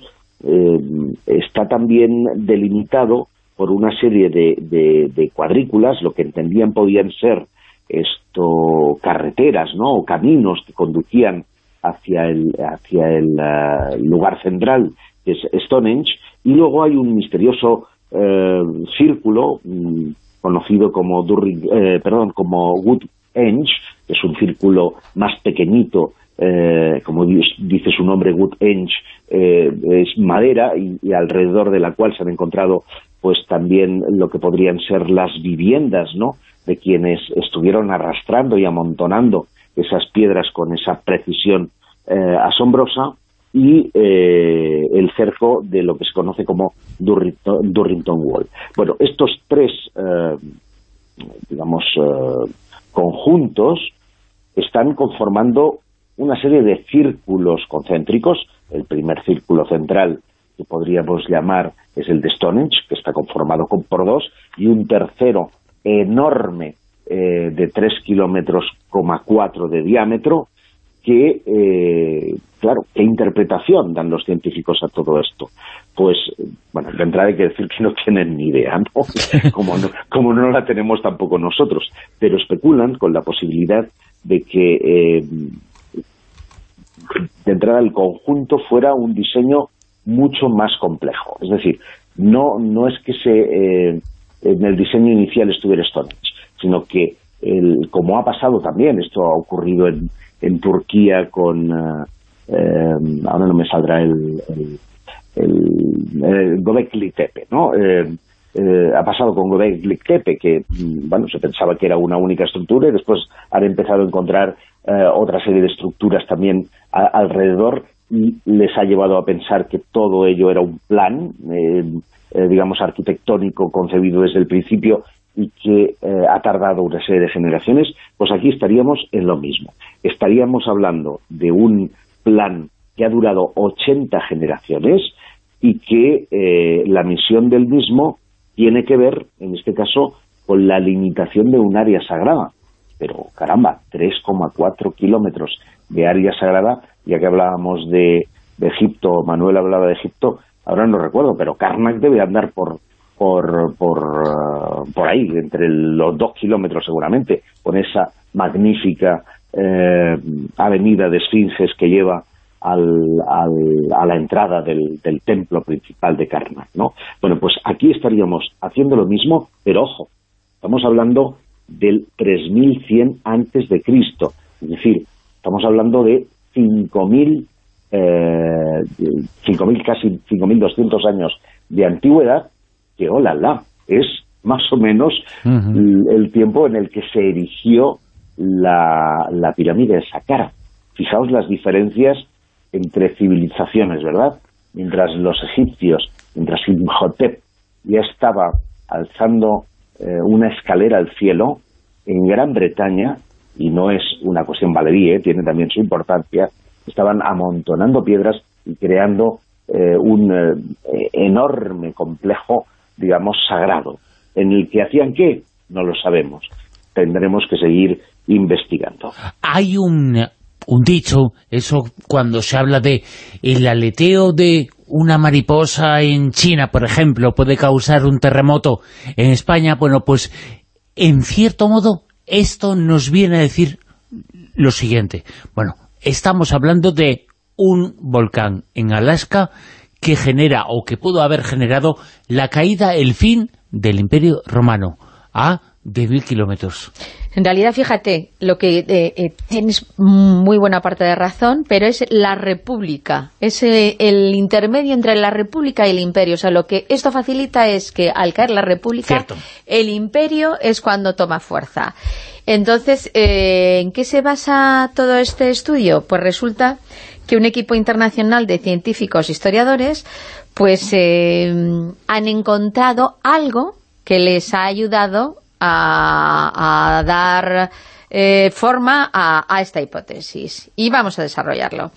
eh, está también delimitado por una serie de, de- cuadrículas, lo que entendían podían ser esto carreteras, ¿no? o caminos que conducían hacia el hacia el eh, lugar central que es Stonehenge y luego hay un misterioso eh, círculo mm, conocido como Durri- eh, perdón como Woodhenge que es un círculo más pequeñito eh, como di- dice su nombre Woodhenge eh, es madera y, alrededor de la cual se han encontrado pues también lo que podrían ser las viviendas no de quienes estuvieron arrastrando y amontonando esas piedras con esa precisión eh, asombrosa y el cerco de lo que se conoce como Durrington, Durrington Wall. Bueno, estos tres, digamos, conjuntos están conformando una serie de círculos concéntricos. El primer círculo central que podríamos llamar es el de Stonehenge, que está conformado con, por dos, y un tercero enorme eh, de 3 kilómetros, coma cuatro de diámetro, que, eh, claro, ¿qué interpretación dan los científicos a todo esto? Pues, bueno, de entrada hay que decir que no tienen ni idea, ¿no? [LAUGHS] Como no, como no la tenemos tampoco nosotros, pero especulan con la posibilidad de que eh, de entrada el conjunto fuera un diseño mucho más complejo. Es decir, no, no es que se, eh, en el diseño inicial estuviera Stonehenge, sino que el, como ha pasado también, esto ha ocurrido en, en Turquía con, eh, eh, ahora no me saldrá el, el, Tepe, ¿no? Eh, eh, ha pasado con Göbekli Tepe, que mm, bueno, se pensaba que era una única estructura y después han empezado a encontrar eh, otra serie de estructuras también alrededor y les ha llevado a pensar que todo ello era un plan, eh, eh, digamos, arquitectónico concebido desde el principio y que ha tardado una serie de generaciones, pues aquí estaríamos en lo mismo. Estaríamos hablando de un plan que ha durado 80 generaciones y que la misión del mismo tiene que ver, en este caso, con la limitación de un área sagrada. Pero, caramba, 3,4 kilómetros de área sagrada, ya que hablábamos de, de Egipto, Manuel hablaba de Egipto, ahora no recuerdo, pero Karnak debe andar por por por, eh, por ahí, entre los dos kilómetros seguramente, con esa magnífica eh, avenida de esfinges que lleva al, al- a la entrada del, del templo principal de Karnak, ¿no? Bueno, pues aquí estaríamos haciendo lo mismo, pero ojo, estamos hablando del 3100 antes de Cristo, es decir, estamos hablando de 5000 eh, 5.000, casi 5.200 años de antigüedad, que, hola, la, es más o menos el, el tiempo en el que se erigió la, la pirámide de Saqqara. Fijaos las diferencias entre civilizaciones, ¿verdad? Mientras los egipcios, mientras Imhotep ya estaba alzando eh, una escalera al cielo, en Gran Bretaña, y no es una cuestión baladí, ¿eh? tiene también su importancia, estaban amontonando piedras y creando eh, un eh, enorme complejo, digamos, sagrado, en el que hacían qué, no lo sabemos. Tendremos que seguir investigando. Hay un un dicho, eso cuando se habla de el aleteo de una mariposa en China, por ejemplo, puede causar un terremoto en España, bueno, pues en cierto modo esto nos viene a decir lo siguiente. Bueno, estamos hablando de un volcán en Alaska que genera, o que pudo haber generado, la caída, el fin del Imperio Romano 10.000 kilómetros. En realidad, fíjate, lo que eh, eh, tienes muy buena parte de razón, pero es la república, es eh, el intermedio entre la república y el imperio. O sea, lo que esto facilita es que al caer la república, Cierto. el imperio es cuando toma fuerza. Entonces, eh, ¿en qué se basa todo este estudio? Pues resulta que un equipo internacional de científicos historiadores pues eh, han encontrado algo que les ha ayudado a, dar eh, forma a, a esta hipótesis. Y vamos a desarrollarlo.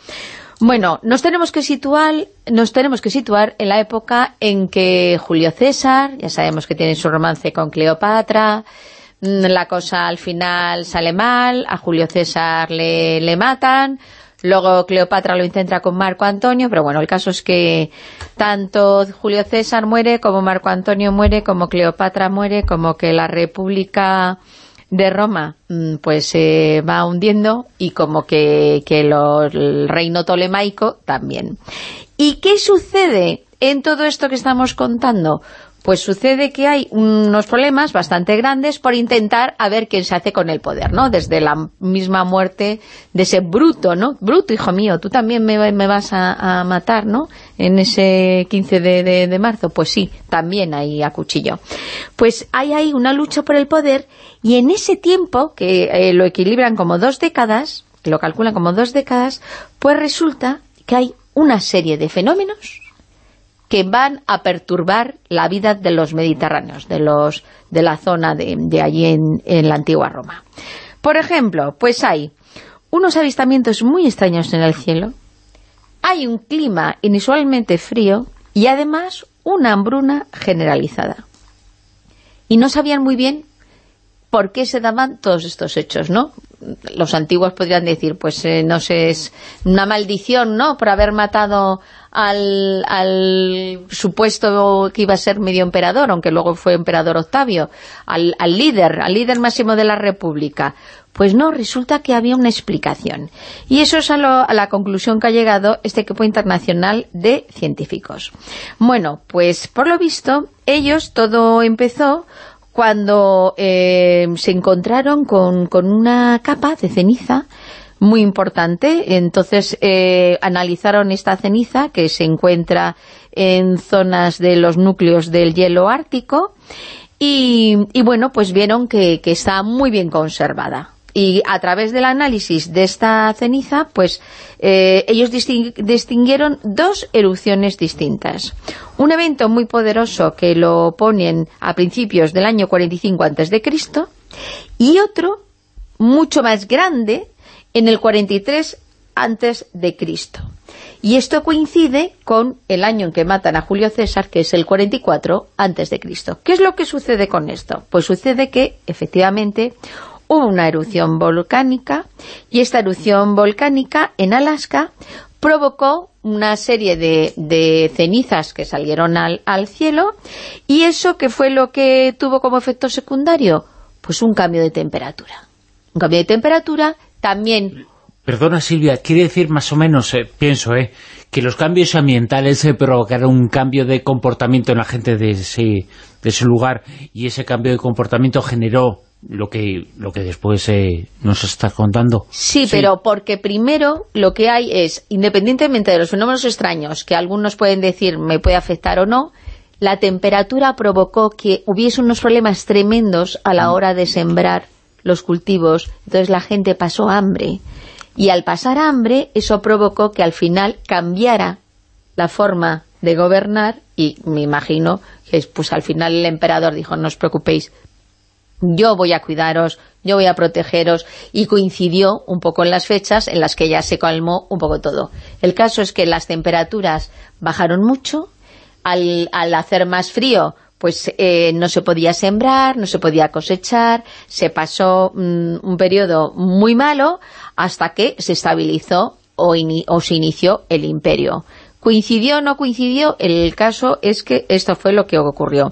Bueno, nos tenemos que situar, nos tenemos que situar en la época en que Julio César, ya sabemos que tiene su romance con Cleopatra, mm, la cosa al final sale mal, a Julio César le, le matan, luego Cleopatra lo intenta con Marco Antonio, pero bueno, el caso es que tanto Julio César muere, como Marco Antonio muere, como Cleopatra muere, como que la República de Roma mm, pues se va hundiendo y como que, que el reino tolemaico también. ¿Y qué sucede en todo esto que estamos contando? Pues sucede que hay unos problemas bastante grandes por intentar a ver quién se hace con el poder, ¿no? Desde la misma muerte de ese bruto, ¿no? Bruto, hijo mío, tú también me, me vas a, matar, ¿no? En ese 15 de, marzo. Pues sí, también ahí a cuchillo. Pues hay ahí una lucha por el poder y en ese tiempo, que eh, lo equilibran como dos décadas, lo calculan como dos décadas, pues resulta que hay una serie de fenómenos que van a perturbar la vida de los mediterráneos, de los de la zona de, de allí en, en la antigua Roma. Por ejemplo, pues hay unos avistamientos muy extraños en el cielo, hay un clima inusualmente frío y además una hambruna generalizada. Y no sabían muy bien por qué se daban todos estos hechos, ¿no? Los antiguos podrían decir, pues eh, no sé, es una maldición, ¿no?, por haber matado al, al supuesto que iba a ser medio emperador, aunque luego fue emperador Octavio, al, al líder, al líder máximo de la República. Pues no, resulta que había una explicación. Y eso es a, lo- a la conclusión que ha llegado este equipo internacional de científicos. Bueno, pues por lo visto, ellos, todo empezó cuando eh, se encontraron con, con una capa de ceniza muy importante. Entonces eh, analizaron esta ceniza que se encuentra en zonas de los núcleos del hielo ártico y, bueno, pues vieron que, está muy bien conservada. Y a través del análisis de esta ceniza, pues eh, ellos distin- distinguieron dos erupciones distintas. Un evento muy poderoso que lo ponen a principios del año 45 a.C. y otro mucho más grande en el 43 antes de Cristo. Y esto coincide con el año en que matan a Julio César, que es el 44 antes de Cristo. ¿Qué es lo que sucede con esto? Pues sucede que, efectivamente, hubo una erupción volcánica y esta erupción volcánica en Alaska provocó una serie de, de cenizas que salieron al, al cielo y eso que fue lo que tuvo como efecto secundario pues un cambio de temperatura un cambio de temperatura también. Perdona Silvia, quiere decir más o menos, eh, pienso, eh, que los cambios ambientales eh, provocaron un cambio de comportamiento en la gente de ese, de ese lugar y ese cambio de comportamiento generó lo que, lo que después eh, nos estás contando. Sí, pero porque primero lo que hay es, independientemente de los fenómenos extraños, que algunos pueden decir me puede afectar o no, la temperatura provocó que hubiese unos problemas tremendos a la hora de sembrar los cultivos, entonces la gente pasó hambre. Y al pasar hambre, eso provocó que al final cambiara la forma de gobernar y me imagino que pues al final el emperador dijo, no os preocupéis, yo voy a cuidaros, yo voy a protegeros, y coincidió un poco en las fechas en las que ya se calmó un poco todo. El caso es que las temperaturas bajaron mucho, al, al hacer más frío, pues eh, no se podía sembrar, no se podía cosechar, se pasó mm, un periodo muy malo hasta que se estabilizó o, se inició el imperio. ¿Coincidió o no coincidió? El caso es que esto fue lo que ocurrió.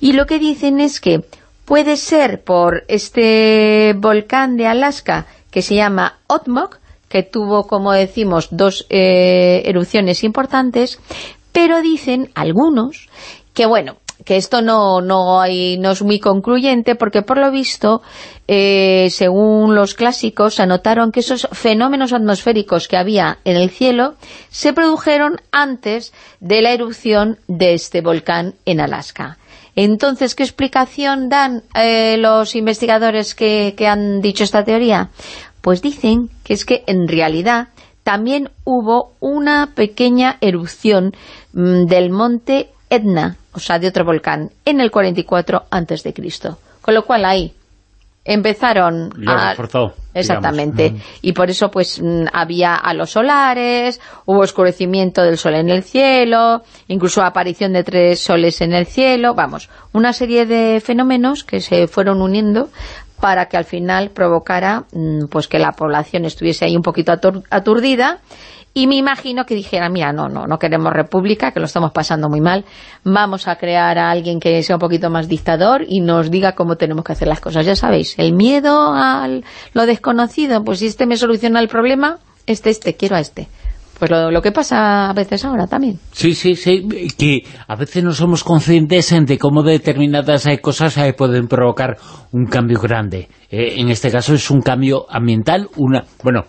Y lo que dicen es que puede ser por este volcán de Alaska que se llama Otmok, que tuvo, como decimos, dos eh, erupciones importantes, pero dicen algunos que, bueno, que esto no, no, hay, no es muy concluyente porque por lo visto, eh, según los clásicos, anotaron que esos fenómenos atmosféricos que había en el cielo se produjeron antes de la erupción de este volcán en Alaska. Entonces, ¿qué explicación dan eh, los investigadores que, que han dicho esta teoría? Pues dicen que es que en realidad también hubo una pequeña erupción mm, del monte Etna, o sea, de otro volcán, en el 44 antes de Cristo. Con lo cual ahí empezaron Lo a... reforzó, Exactamente. Y por eso pues mm, había halos solares, hubo oscurecimiento del sol en el cielo, incluso aparición de tres soles en el cielo, vamos, una serie de fenómenos que se fueron uniendo para que al final provocara mm, pues que la población estuviese ahí un poquito atur- aturdida y me imagino que dijera, mira, no, no, no queremos república, que lo estamos pasando muy mal, vamos a crear a alguien que sea un poquito más dictador y nos diga cómo tenemos que hacer las cosas. Ya sabéis, el miedo a lo desconocido, pues si este me soluciona el problema, este, este, quiero a este. Pues lo, que pasa a veces ahora también. Sí, sí, sí, que a veces no somos conscientes de cómo determinadas eh, cosas eh, pueden provocar un cambio grande. Eh, en este caso es un cambio ambiental, una, bueno,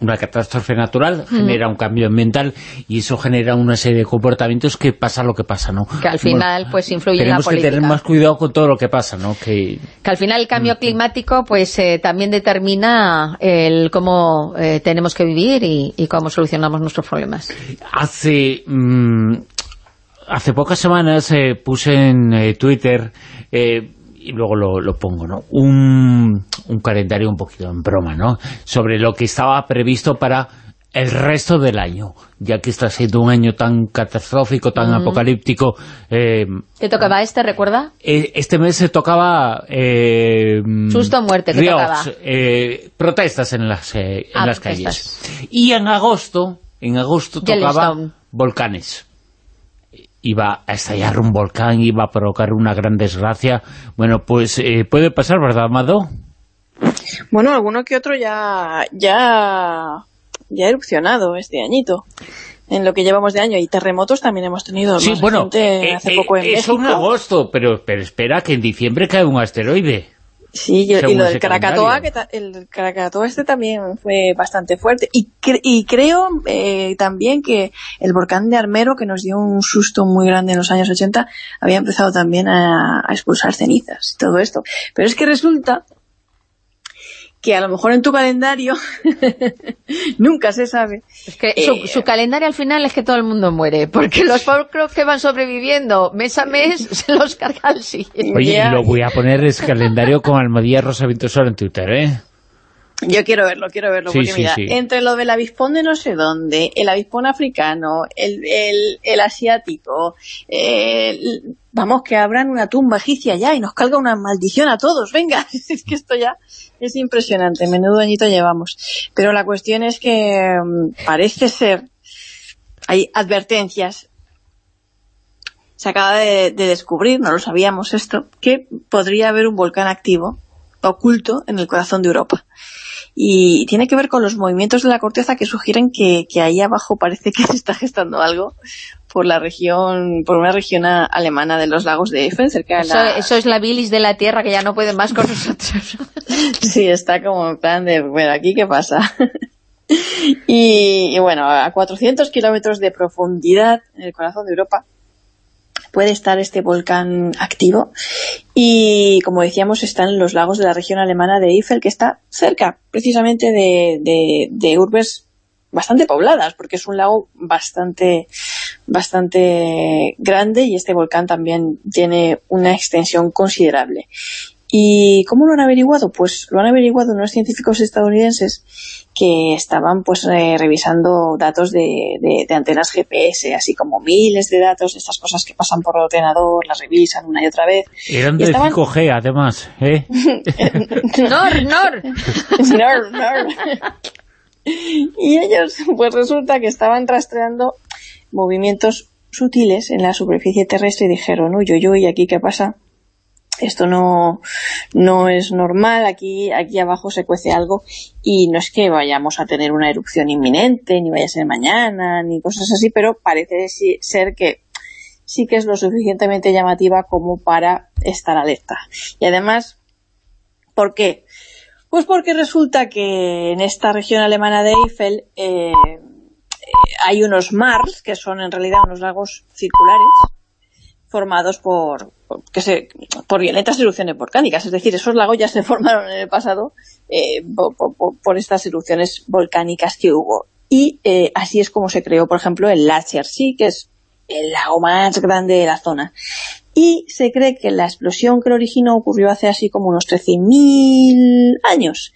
una catástrofe natural genera un cambio ambiental y eso genera una serie de comportamientos que pasa lo que pasa, ¿no? Que al final, pues, influye en la tenemos que tener política. más cuidado con todo lo que pasa, ¿no? Que Que al final el cambio climático pues eh, también determina el cómo eh, tenemos que vivir y, y cómo solucionamos nuestros problemas. Hace mm, hace pocas semanas eh, puse en eh, Twitter eh, y luego lo, lo pongo, ¿no? Un, un calendario un poquito en broma, ¿no? Sobre lo que estaba previsto para el resto del año, ya que está siendo un año tan catastrófico, tan apocalíptico. eh, ¿Te tocaba este, recuerda? eh, este mes se tocaba... Eh, Susto muerte, ¿qué riots, tocaba? eh, protestas en las, eh, en Ah, las protestas. calles. Y en agosto, en agosto tocaba volcanes. Iba a estallar un volcán, iba a provocar una gran desgracia. Bueno, pues eh, puede pasar, ¿verdad, Amado? Bueno, alguno que otro ya, ya, ya ha erupcionado este añito. En lo que llevamos de año. Y terremotos también hemos tenido. Sí, bueno, eh, hace eh, poco en eso en México. agosto, pero, pero espera que en diciembre cae un asteroide. Sí, yo- y lo del Krakatoa, que ta- el Krakatoa este también fue bastante fuerte. Y, cre- y creo eh, también que el volcán de Armero, que nos dio un susto muy grande en los años 80, había empezado también a, a expulsar cenizas y todo esto. Pero es que resulta que a lo mejor en tu calendario [LAUGHS] nunca se sabe. Es que Eh, su, su calendario al final es que todo el mundo muere, porque los pocos que van sobreviviendo mes a mes se los carga el siguiente. Oye, Ya. y lo voy a poner ese calendario con Almadía Rosa Ventosor en Twitter, ¿eh? Yo quiero verlo, quiero verlo, Sí, porque sí, mira, sí. entre lo del avispón de no sé dónde, el avispón africano, el, el, el asiático, el- vamos, que abran una tumba egipcia ya y nos calga una maldición a todos, venga, [LAUGHS] es que esto ya es impresionante, menudo añito llevamos. Pero la cuestión es que mm, parece ser, hay advertencias, se acaba de, de descubrir, no lo sabíamos esto, que podría haber un volcán activo, oculto, en el corazón de Europa y tiene que ver con los movimientos de la corteza que sugieren que, que ahí abajo parece que [LAUGHS] se está gestando algo por la región, por una región alemana de los lagos de Eiffel, cerca de Eso, la... eso es la bilis de la tierra que ya no puede más con nosotros. [LAUGHS] Sí, está como en plan de, bueno, ¿aquí qué pasa? [LAUGHS] y, y bueno, a 400 kilómetros de profundidad en el corazón de Europa puede estar este volcán activo. Y como decíamos están los lagos de la región alemana de Eiffel que está cerca precisamente de, de, de urbes bastante pobladas porque es un lago bastante bastante grande y este volcán también tiene una extensión considerable ¿Y cómo lo han averiguado? Pues lo han averiguado unos científicos estadounidenses que estaban pues eh, revisando datos de, de- de antenas GPS, así como miles de datos, estas cosas que pasan por ordenador, las revisan una y otra vez. Eran Y de estaban- 5G, además, ¿eh? [LAUGHS] Nor, Nor. [LAUGHS] Nor, nor. Y ellos, pues resulta que estaban rastreando movimientos sutiles en la superficie terrestre y dijeron, uy, uy, uy, ¿aquí qué pasa? Esto no, no es normal, aquí, aquí abajo se cuece algo y no es que vayamos a tener una erupción inminente, ni vaya a ser mañana, ni cosas así, pero parece ser que sí que es lo suficientemente llamativa como para estar alerta. Y además, ¿por qué? Pues porque resulta que en esta región alemana de Eifel eh, hay unos mars, que son en realidad unos lagos circulares, formados por, que se, por violentas erupciones volcánicas. Es decir, esos lagos ya se [LAUGHS] formaron en el pasado eh, po- po- po- por, estas erupciones volcánicas que hubo. Y eh, así es como se creó, por ejemplo, el Lacher Sea, que es el lago más grande de la zona. Y se cree que la explosión que lo originó ocurrió hace así como unos 13.000 años,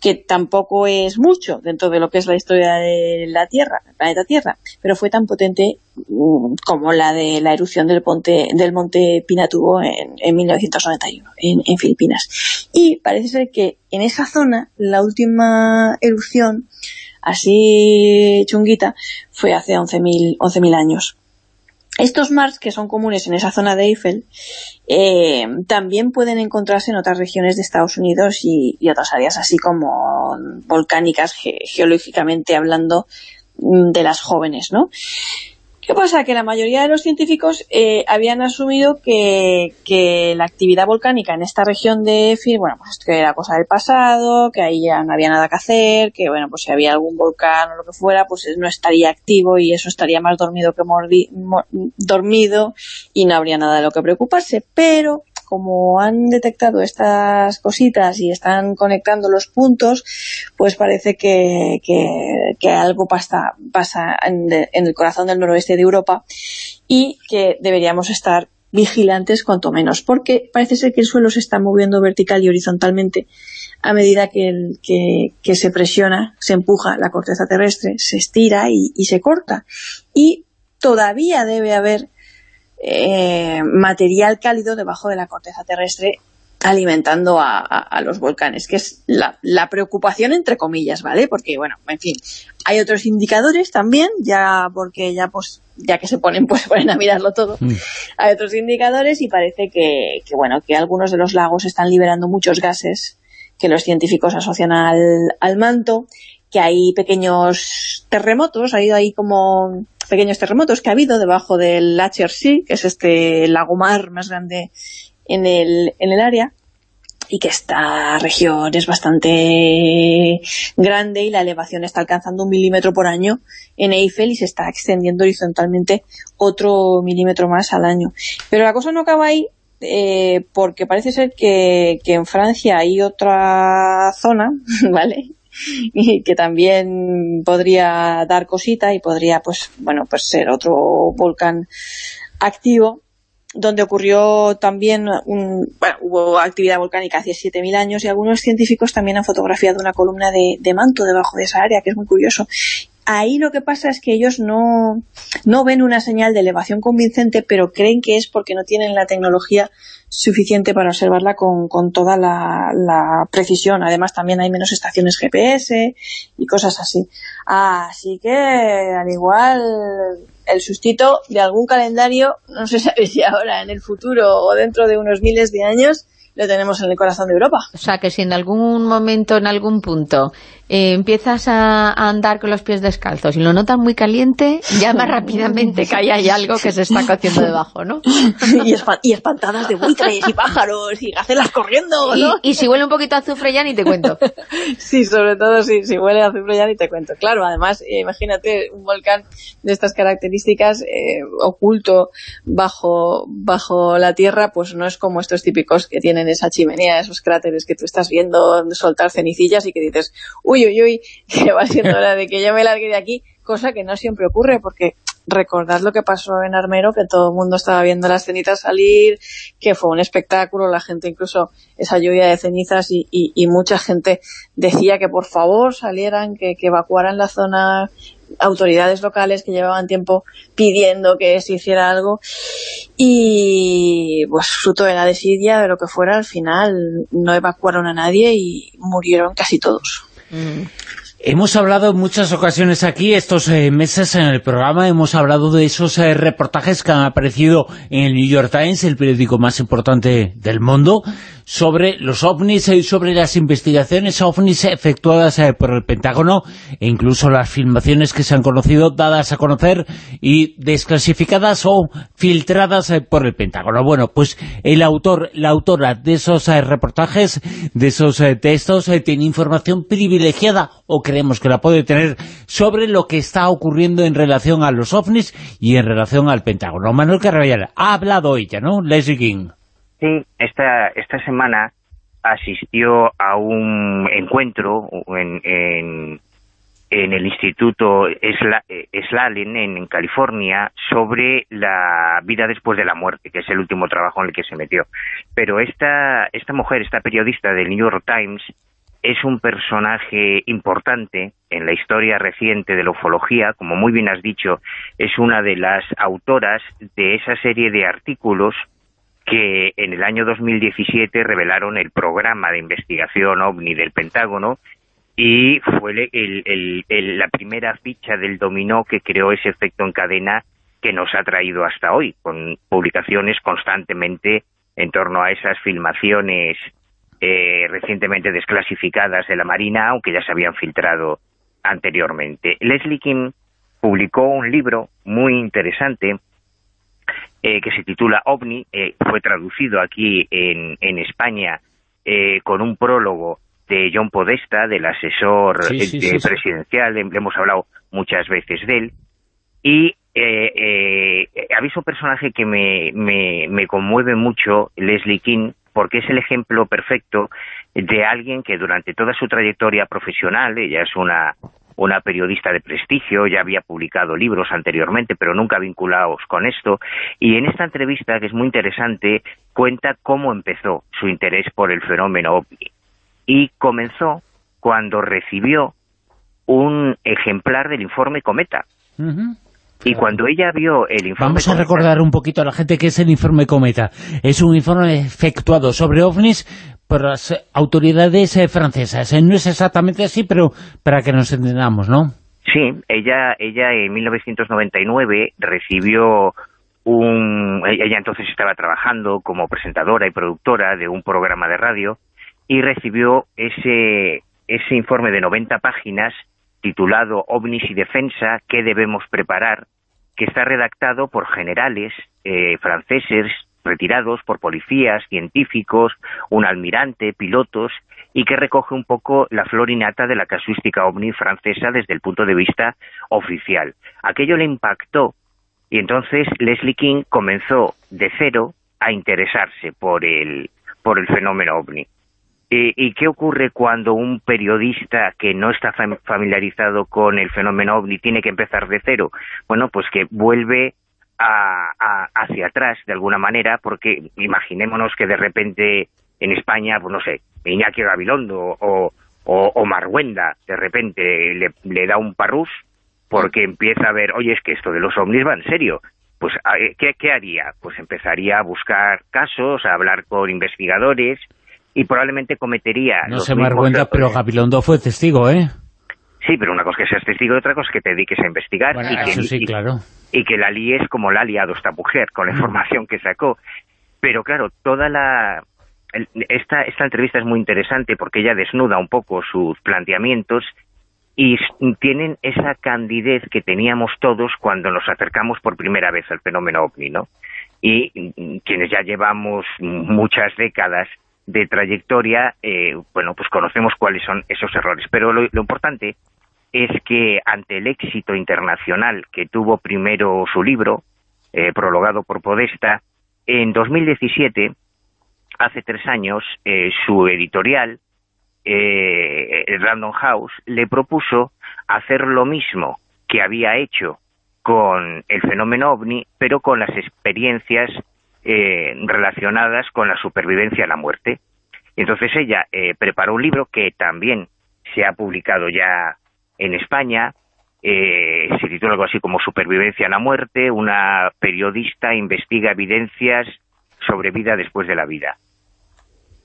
que tampoco es mucho dentro de lo que es la historia de la Tierra, el planeta Tierra, pero fue tan potente mm, como la de la erupción del, ponte, del monte Pinatubo en, en 1991, en, en Filipinas. Y parece ser que en esa zona, la última erupción, así chunguita, fue hace 11.000 11.000 años. Estos mars, que son comunes en esa zona de Eiffel, eh, también pueden encontrarse en otras regiones de Estados Unidos y, otras áreas, así como volcánicas, ge- geológicamente hablando, mm, de las jóvenes, ¿no? ¿Qué pasa? Que la mayoría de los científicos eh, habían asumido que, que la actividad volcánica en esta región de Eiffel, bueno, pues que era cosa del pasado, que ahí ya no había nada que hacer, que bueno, pues si había algún volcán o lo que fuera, pues no estaría activo y eso estaría más dormido que mordi- mo- dormido y no habría nada de lo que preocuparse. Pero como han detectado estas cositas y están conectando los puntos, pues parece que, algo pasa, pasa en, el corazón del noroeste de Europa y que deberíamos estar vigilantes cuanto menos, porque parece ser que el suelo se está moviendo vertical y horizontalmente a medida que, se presiona, se empuja la corteza terrestre, se estira y se corta. Y todavía debe haber eh, material cálido debajo de la corteza terrestre alimentando a, a- a los volcanes, que es la, la preocupación entre comillas, ¿vale? Porque, bueno, en fin, hay otros indicadores también, ya porque ya pues ya que se ponen, [LAUGHS] pues ponen a mirarlo todo. Hay otros indicadores y parece que, que, bueno, que algunos de los lagos están liberando muchos gases que los científicos asocian al, al manto, que hay pequeños terremotos, ha ido ahí como pequeños terremotos que ha habido debajo del Sea, que es este lago mar más grande en el, en el área, y que esta región es bastante grande y la elevación está alcanzando un milímetro por año en Eiffel y se está extendiendo horizontalmente otro milímetro más al año. Pero la cosa no acaba ahí, eh, porque parece ser que, que en Francia hay otra zona, [LAUGHS] ¿vale?, y que también podría dar cosita y podría, pues, bueno, pues ser otro volcán activo, donde ocurrió también un, bueno, hubo actividad volcánica hace 7.000 años y algunos científicos también han fotografiado una columna de, de manto debajo de esa área, que es muy curioso. Ahí lo que pasa es que ellos no, no ven una señal de elevación convincente, pero creen que es porque no tienen la tecnología suficiente para observarla con, con toda la, la precisión. Además, también hay menos estaciones GPS y cosas así. Así que, al igual, el sustito de algún calendario, no se sabe si ahora, en el futuro o dentro de unos miles de años, lo tenemos en el corazón de Europa. O sea, que si en algún momento, en algún punto, eh, empiezas a, a andar con los pies descalzos y lo notas muy caliente, llama [LAUGHS] rápidamente que ahí hay algo que se está cociendo debajo, ¿no? [LAUGHS] y, y espantadas de buitres y pájaros y gacelas corriendo, ¿no? Y, y si huele un poquito a azufre ya ni te cuento. [LAUGHS] Sí, sobre todo si, si huele a azufre ya ni te cuento. Claro, además, eh, imagínate un volcán de estas características eh, oculto bajo, bajo la tierra, pues no es como estos típicos que tienen esa chimenea, esos cráteres que tú estás viendo soltar cenicillas y que dices, uy, uy, uy, [LAUGHS] que va siendo hora de que yo me largue de aquí, cosa que no siempre ocurre porque recordad lo que pasó en Armero, que todo el mundo estaba viendo las cenizas salir, que fue un espectáculo, la gente incluso esa lluvia de cenizas y, y- y mucha gente decía que por favor salieran, que, que evacuaran la zona, autoridades locales que llevaban tiempo pidiendo que se hiciera algo y pues fruto de la desidia de lo que fuera al final no evacuaron a nadie y murieron casi todos. Hemos hablado en muchas ocasiones aquí, estos eh, meses en el programa, hemos hablado de esos eh, reportajes que han aparecido en el New York Times, el periódico más importante del mundo, sobre los ovnis y sobre las investigaciones ovnis efectuadas eh, por el Pentágono e incluso las filmaciones que se han conocido, dadas a conocer y desclasificadas o filtradas eh, por el Pentágono. Bueno, pues el autor, la autora de esos eh, reportajes, de esos textos, tiene información privilegiada o creemos que la puede tener sobre lo que está ocurriendo en relación a los ovnis y en relación al Pentágono. Manuel Carvallal, ha hablado ella, ¿no? Leslie King. Sí, esta, esta semana asistió a un encuentro en, en, en el Instituto eh, Slalen en, en California sobre la vida después de la muerte, que es el último trabajo en el que se metió. Pero esta, esta mujer, esta periodista del New York Times, es un personaje importante en la historia reciente de la ufología, como muy bien has dicho, es una de las autoras de esa serie de artículos que en el año 2017 revelaron el programa de investigación OVNI del Pentágono y fue el- el- la primera ficha del dominó que creó ese efecto en cadena que nos ha traído hasta hoy, con publicaciones constantemente en torno a esas filmaciones eh, recientemente desclasificadas de la Marina, aunque ya se habían filtrado anteriormente. Leslie Kim publicó un libro muy interesante eh, que se titula OVNI, eh, fue traducido aquí en, en España eh, con un prólogo de John Podesta, del asesor Sí, eh, sí, sí, presidencial, le hemos hablado muchas veces de él, y eh, eh, visto un personaje que me, me, me conmueve mucho, Leslie King, porque es el ejemplo perfecto de alguien que durante toda su trayectoria profesional, ella es una, una periodista de prestigio, ya había publicado libros anteriormente, pero nunca vinculados con esto, y en esta entrevista, que es muy interesante, cuenta cómo empezó su interés por el fenómeno OVNI. Y comenzó cuando recibió un ejemplar del informe Cometa. Y cuando ella vio el informe Vamos a Cometa- recordar un poquito a la gente que es el informe Cometa. Es un informe efectuado sobre ovnis por las autoridades eh, francesas. Eh, No es exactamente así, pero para que nos entendamos, ¿no? Sí, ella, ella en 1999 recibió un... Ella entonces estaba trabajando como presentadora y productora de un programa de radio y recibió ese, ese informe de 90 páginas titulado OVNIs y Defensa, ¿qué debemos preparar?, que está redactado por generales eh, franceses retirados, por policías, científicos, un almirante, pilotos, y que recoge un poco la flor innata de la casuística ovni francesa desde el punto de vista oficial. Aquello le impactó y entonces Leslie King comenzó de cero a interesarse por el, por el fenómeno ovni. ¿Y, y qué ocurre cuando un periodista que no está fam- familiarizado con el fenómeno ovni tiene que empezar de cero? Bueno, pues que vuelve a- a- hacia atrás de alguna manera, porque imaginémonos que de repente en España, pues no sé, Iñaki Gabilondo o, o, o de repente le, da un parrús porque empieza a ver, oye, es que esto de los ovnis va en serio. Pues, eh, ¿qué, ¿qué haría? Pues empezaría a buscar casos, a hablar con investigadores y probablemente cometería... No mismos Marguenda, errores. pero Gabilondo fue testigo, ¿eh? Sí, pero una cosa es que seas testigo y otra cosa es que te dediques a investigar Bueno, y, que, eso sí, y- claro. y que la líes como la ha liado esta mujer con la información que sacó. Pero claro, toda la... el- Esta, esta entrevista es muy interesante porque ella desnuda un poco sus planteamientos y tienen esa candidez que teníamos todos cuando nos acercamos por primera vez al fenómeno ovni, ¿no? Y mm, quienes ya llevamos muchas décadas de trayectoria, eh, bueno, pues conocemos cuáles son esos errores. Pero lo, lo importante es que ante el éxito internacional que tuvo primero su libro, eh, prologado por Podesta, en 2017, hace tres años, eh, su editorial, eh, Random House, le propuso hacer lo mismo que había hecho con el fenómeno ovni, pero con las experiencias eh, relacionadas con la supervivencia a la muerte. Entonces ella eh, preparó un libro que también se ha publicado ya en España, eh, se titula algo así como Supervivencia a la muerte, una periodista investiga evidencias sobre vida después de la vida.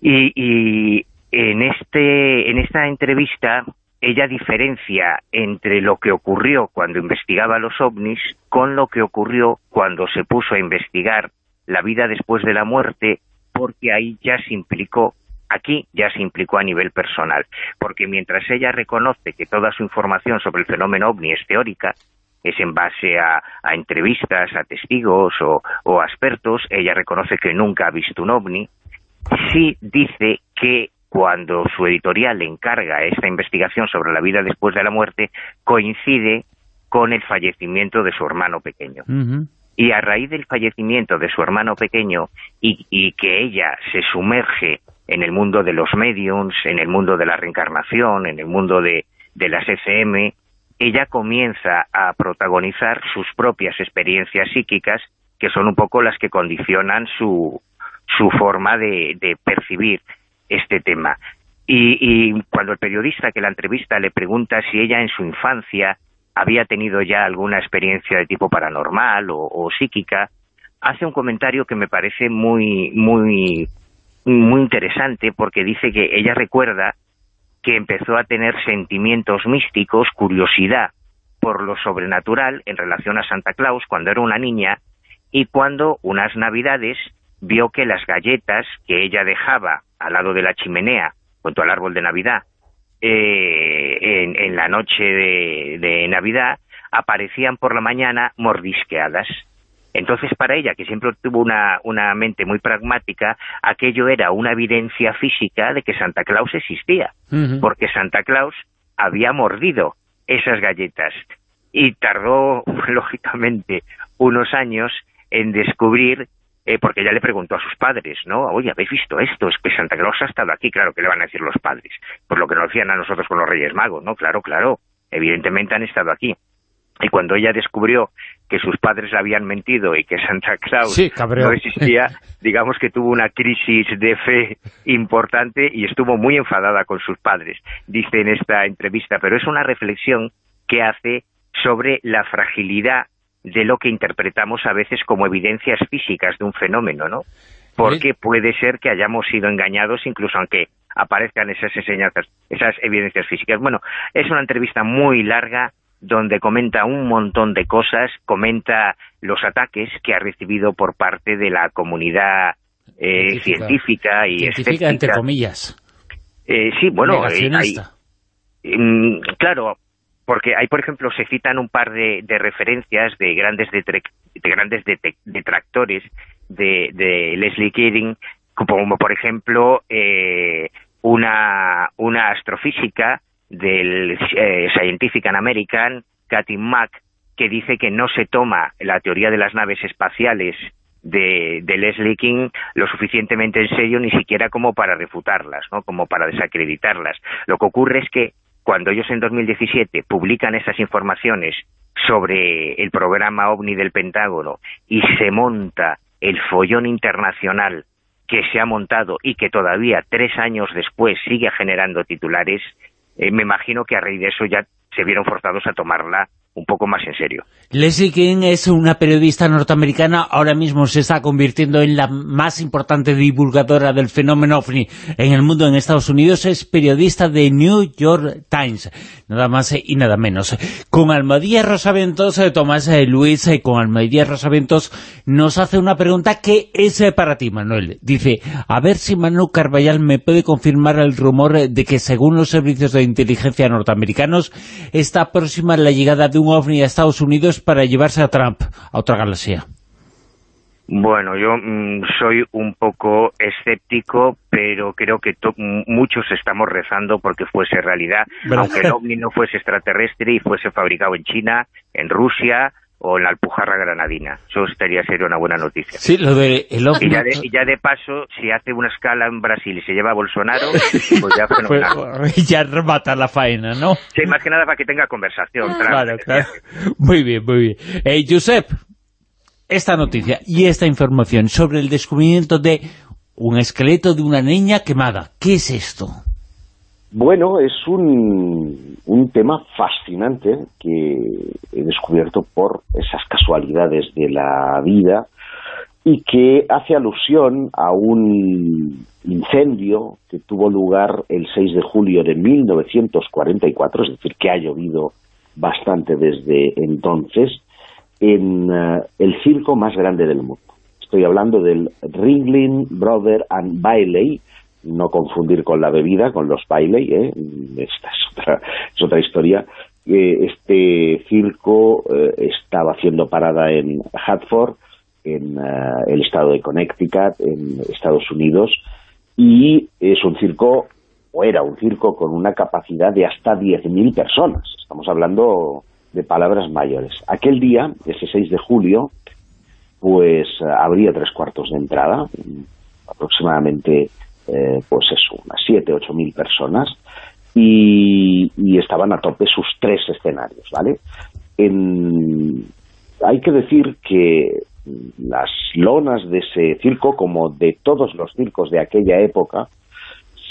Y, y en, este, en esta entrevista ella diferencia entre lo que ocurrió cuando investigaba los ovnis con lo que ocurrió cuando se puso a investigar la vida después de la muerte, porque ahí ya se implicó, aquí ya se implicó a nivel personal, porque mientras ella reconoce que toda su información sobre el fenómeno ovni es teórica, es en base a, entrevistas, a testigos o, o a expertos, ella reconoce que nunca ha visto un ovni, sí dice que cuando su editorial le encarga esta investigación sobre la vida después de la muerte, coincide con el fallecimiento de su hermano pequeño. Y a raíz del fallecimiento de su hermano pequeño y, que ella se sumerge en el mundo de los mediums, en el mundo de la reencarnación, en el mundo de, de las FM, ella comienza a protagonizar sus propias experiencias psíquicas, que son un poco las que condicionan su, su forma de, de percibir este tema. Y, y cuando el periodista que la entrevista le pregunta si ella en su infancia había tenido ya alguna experiencia de tipo paranormal o, psíquica, hace un comentario que me parece muy, muy, muy interesante porque dice que ella recuerda que empezó a tener sentimientos místicos, curiosidad por lo sobrenatural en relación a Santa Claus cuando era una niña y cuando unas navidades vio que las galletas que ella dejaba al lado de la chimenea junto al árbol de Navidad eh, en, en la noche de, de Navidad aparecían por la mañana mordisqueadas. Entonces, para ella, que siempre tuvo una, una mente muy pragmática, aquello era una evidencia física de que Santa Claus existía, porque Santa Claus había mordido esas galletas y tardó, [LAUGHS] lógicamente, unos años en descubrir, eh, porque ella le preguntó a sus padres, ¿no? Oye, ¿habéis visto esto? Es que Santa Claus ha estado aquí, claro, que le van a decir los padres? Por lo que nos decían a nosotros con los Reyes Magos, ¿no? Claro, claro, evidentemente han estado aquí. Y cuando ella descubrió que sus padres le habían mentido y que Santa Claus Sí, no existía, [LAUGHS] digamos que tuvo una crisis de fe importante y estuvo muy enfadada con sus padres, dice en esta entrevista. Pero es una reflexión que hace sobre la fragilidad de lo que interpretamos a veces como evidencias físicas de un fenómeno, ¿no? Porque puede ser que hayamos sido engañados incluso aunque aparezcan esas enseñanzas, esas evidencias físicas. Bueno, es una entrevista muy larga donde comenta un montón de cosas, comenta los ataques que ha recibido por parte de la comunidad eh, científica, y Científica, entre comillas. Eh, sí, bueno, eh, hay- claro, porque hay, por ejemplo, se citan un par de, de referencias de grandes de grandes detractores de, de Leslie Keating, como por ejemplo eh, una, astrofísica del eh, Scientific American, Kathy Mack, que dice que no se toma la teoría de las naves espaciales de, de Leslie King lo suficientemente en serio ni siquiera como para refutarlas, ¿no? como para desacreditarlas. Lo que ocurre es que cuando ellos en 2017 publican esas informaciones sobre el programa OVNI del Pentágono y se monta el follón internacional que se ha montado y que todavía tres años después sigue generando titulares, eh, me imagino que a raíz de eso ya se vieron forzados a tomarla un poco más en serio. Leslie King es una periodista norteamericana, ahora mismo se está convirtiendo en la más importante divulgadora del fenómeno OVNI en el mundo en Estados Unidos, es periodista de New York Times, nada más y nada menos. Con Almadía Rosaventos, eh, Tomás eh, Luis, eh, con Almadía Rosaventos, nos hace una pregunta que es para ti, Manuel. Dice, a ver si Manu Carballal me puede confirmar el rumor de que según los servicios de inteligencia norteamericanos, está próxima la llegada de un ovni a Estados Unidos para llevarse a Trump a otra galaxia. Bueno, yo mm, soy un poco escéptico, pero creo que muchos estamos rezando porque fuese realidad, ¿Verdad? aunque [LAUGHS] el ovni no fuese extraterrestre y fuese fabricado en China, en Rusia o en la Alpujarra Granadina. Eso estaría sería una buena noticia. Sí, lo de el Y ya, de, y ya de paso, si hace una escala en Brasil y se lleva a Bolsonaro, pues ya [LAUGHS] fenomenal. Pues, ya remata la faena, ¿no? Sí, más que nada para que tenga conversación. Trump. Claro, claro. Muy bien, muy bien. Eh, Josep, esta noticia y esta información sobre el descubrimiento de un esqueleto de una niña quemada. ¿Qué es esto? Bueno, es un, un tema fascinante que he descubierto por esas casualidades de la vida y que hace alusión a un incendio que tuvo lugar el 6 de julio de 1944, es decir, que ha llovido bastante desde entonces, en eh, el circo más grande del mundo. Estoy hablando del Ringling Brother and Bailey, no confundir con la bebida, con los Bailey, ¿eh? esta es otra, es otra historia. Eh, este circo eh, estaba haciendo parada en Hartford, en eh, el estado de Connecticut, en Estados Unidos, y es un circo, o era un circo, con una capacidad de hasta 10.000 personas. Estamos hablando de palabras mayores. Aquel día, ese 6 de julio, pues habría tres cuartos de entrada, aproximadamente, eh, pues eso, unas 7, 8 mil personas, y, estaban a tope sus tres escenarios, ¿vale? En- hay que decir que las lonas de ese circo, como de todos los circos de aquella época,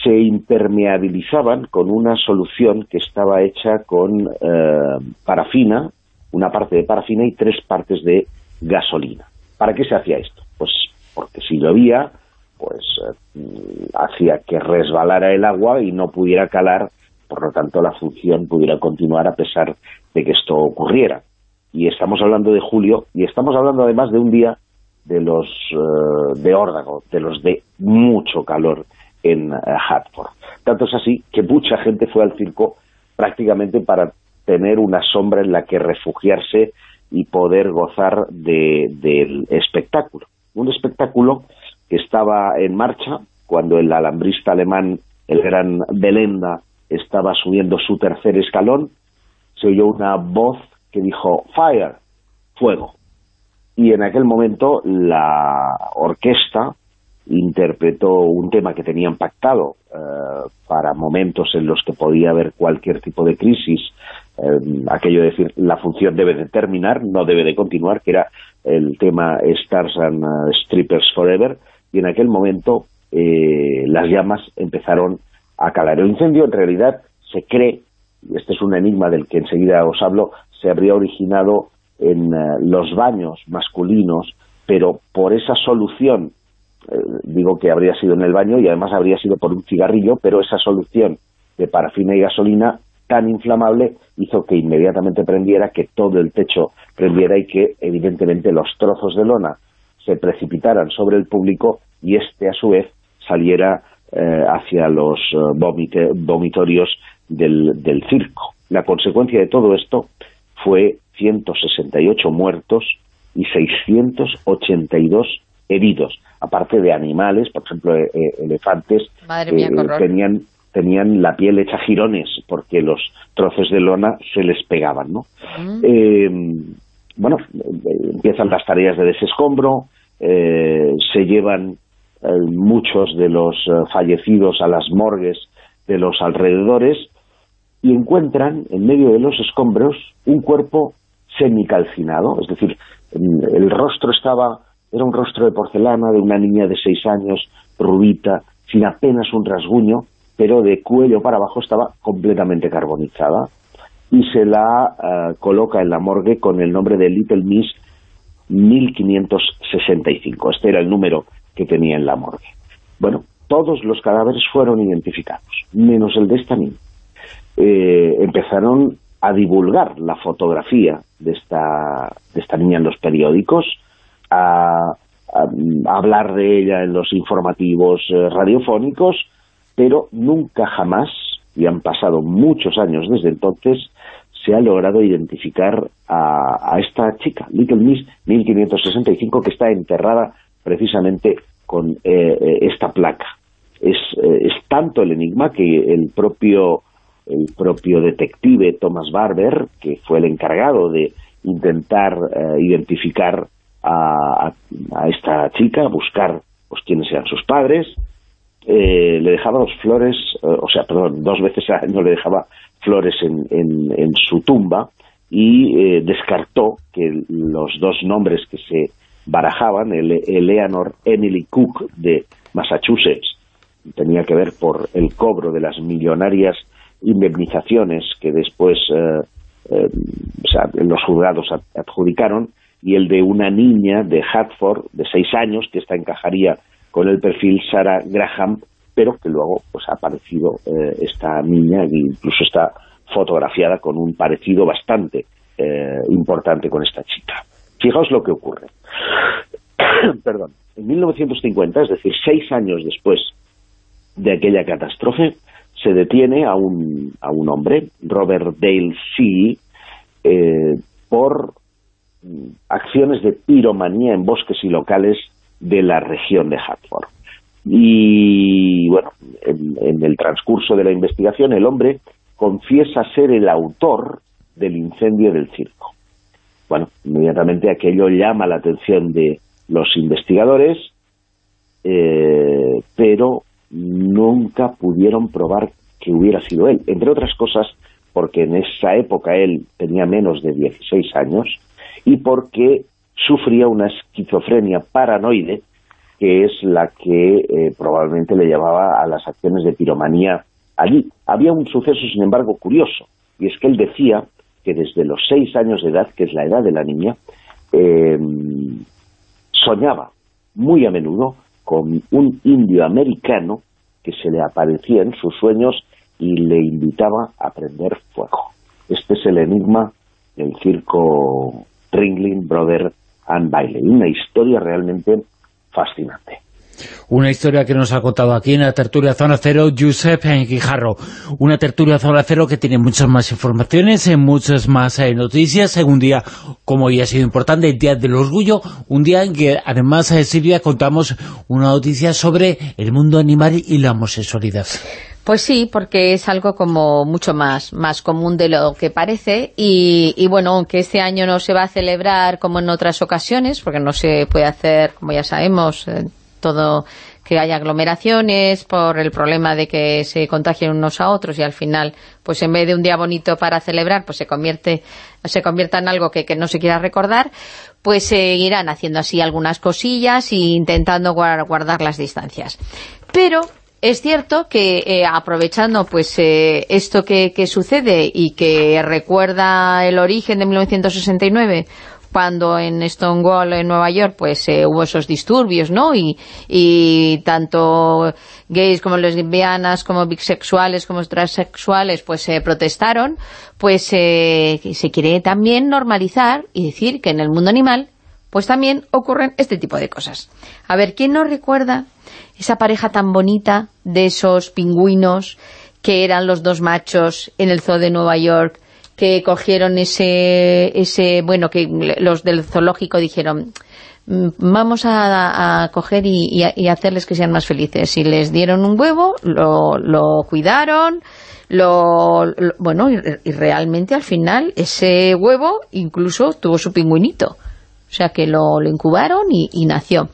se impermeabilizaban con una solución que estaba hecha con eh, parafina, una parte de parafina y tres partes de gasolina. ¿Para qué se hacía esto? Pues porque si llovía, pues eh, hacía que resbalara el agua y no pudiera calar, por lo tanto la función pudiera continuar a pesar de que esto ocurriera. Y estamos hablando de julio, y estamos hablando además de un día de los eh, de órdago, de los de mucho calor en eh, Hartford. Tanto es así que mucha gente fue al circo prácticamente para tener una sombra en la que refugiarse y poder gozar de- del espectáculo. Un espectáculo estaba en marcha cuando el alambrista alemán, el gran Belenda, estaba subiendo su tercer escalón, se oyó una voz que dijo, fire, fuego. Y en aquel momento la orquesta interpretó un tema que tenían pactado eh, para momentos en los que podía haber cualquier tipo de crisis, eh, aquello de decir, la función debe de terminar, no debe de continuar, que era el tema Stars and eh, Strippers Forever, y en aquel momento eh, las llamas empezaron a calar. El incendio en realidad se cree, y este es un enigma del que enseguida os hablo, se habría originado en eh, los baños masculinos, pero por esa solución eh, digo que habría sido en el baño y además habría sido por un cigarrillo, pero esa solución de parafina y gasolina tan inflamable hizo que inmediatamente prendiera, que todo el techo prendiera y que evidentemente los trozos de lona se precipitaran sobre el público y este a su vez saliera eh, hacia los eh, vomite- vomitorios del, del circo. La consecuencia de todo esto fue 168 muertos y 682 heridos, aparte de animales, por ejemplo, eh, eh, elefantes, mía, horror. tenían tenían la piel hecha jirones porque los trozos de lona se les pegaban, ¿no? Eh, bueno, eh, empiezan las tareas de desescombro, eh, se llevan eh, muchos de los fallecidos a las morgues de los alrededores y encuentran en medio de los escombros un cuerpo semicalcinado, es decir, el rostro estaba, era un rostro de porcelana de una niña de seis años, rubita, sin apenas un rasguño, pero de cuello para abajo estaba completamente carbonizada y se la eh, coloca en la morgue con el nombre de Little Miss 1565. Este era el número que tenía en la morgue. Bueno, todos los cadáveres fueron identificados, menos el de esta niña. Eh, empezaron a divulgar la fotografía de esta, de esta niña en los periódicos, a hablar de ella en los informativos eh, radiofónicos, pero nunca jamás, y han pasado muchos años desde entonces, se ha logrado identificar a, a esta chica, Little Miss 1565, que está enterrada precisamente con eh, eh, esta placa. Es, eh, es tanto el enigma que el propio, el propio detective Thomas Barber, que fue el encargado de intentar eh, identificar a, a- esta chica, buscar pues quiénes eran sus padres, eh, le dejaba dos flores, eh, o sea, perdón, dos veces al año le dejaba flores en, en- en su tumba y eh, descartó que los dos nombres que se barajaban, el Eleanor Emily Cook de Massachusetts, tenía que ver por el cobro de las millonarias indemnizaciones que después eh, eh, los juzgados ad- adjudicaron, y el de una niña de Hartford de seis años, que esta encajaría con el perfil Sarah Graham, pero que luego pues ha aparecido eh, esta niña e incluso está fotografiada con un parecido bastante eh, importante con esta chica. Fijaos lo que ocurre. [COUGHS] Perdón. En 1950, es decir, seis años después de aquella catástrofe, se detiene a un, a un hombre, Robert Dale C., eh, por acciones de piromanía en bosques y locales de la región de Hartford. Y bueno, en, el transcurso de la investigación el hombre confiesa ser el autor del incendio del circo. Bueno, inmediatamente aquello llama la atención de los investigadores, eh, pero nunca pudieron probar que hubiera sido él. Entre otras cosas, porque en esa época él tenía menos de 16 años y porque sufría una esquizofrenia paranoide que es la que eh, probablemente le llevaba a las acciones de piromanía allí. Había un suceso, sin embargo, curioso, y es que él decía que desde los seis años de edad, que es la edad de la niña, eh, soñaba muy a menudo con un indio americano que se le aparecía en sus sueños y le invitaba a prender fuego. Este es el enigma del circo Ringling Brother and Bailey. Una historia realmente fascinante. Una historia que nos ha contado aquí en la tertulia Zona Cero, Josep Guijarro. Una tertulia Zona Cero que tiene muchas más informaciones, eh, muchas más eh, noticias. En un día, como hoy ha sido importante, el Día del Orgullo, un día en que además, eh, Silvia, contamos una noticia sobre el mundo animal y la homosexualidad. Pues sí, porque es algo como mucho más, más común de lo que parece y, y bueno, aunque este año no se va a celebrar como en otras ocasiones, porque no se puede hacer, como ya sabemos, eh, todo que haya aglomeraciones por el problema de que se contagien unos a otros y al final, pues en vez de un día bonito para celebrar, pues se convierte se convierta en algo que, que no se quiera recordar, pues seguirán haciendo así algunas cosillas e intentando guar- guardar las distancias. Pero es cierto que eh, aprovechando pues eh, esto que, sucede y que recuerda el origen de 1969 cuando en Stonewall en Nueva York pues eh, hubo esos disturbios, ¿no? Y, y tanto gays como lesbianas, como bisexuales, como transexuales pues protestaron, pues se quiere también normalizar y decir que en el mundo animal pues también ocurren este tipo de cosas. A ver, ¿quién no recuerda esa pareja tan bonita de esos pingüinos que eran los dos machos en el zoo de Nueva York, que cogieron ese, ese bueno, que los del zoológico dijeron, "Mm, vamos a, coger y, a- y hacerles que sean más felices. Y les dieron un huevo, lo, lo cuidaron, lo, bueno, y, y realmente al final ese huevo incluso tuvo su pingüinito. O sea que lo, lo incubaron y nació.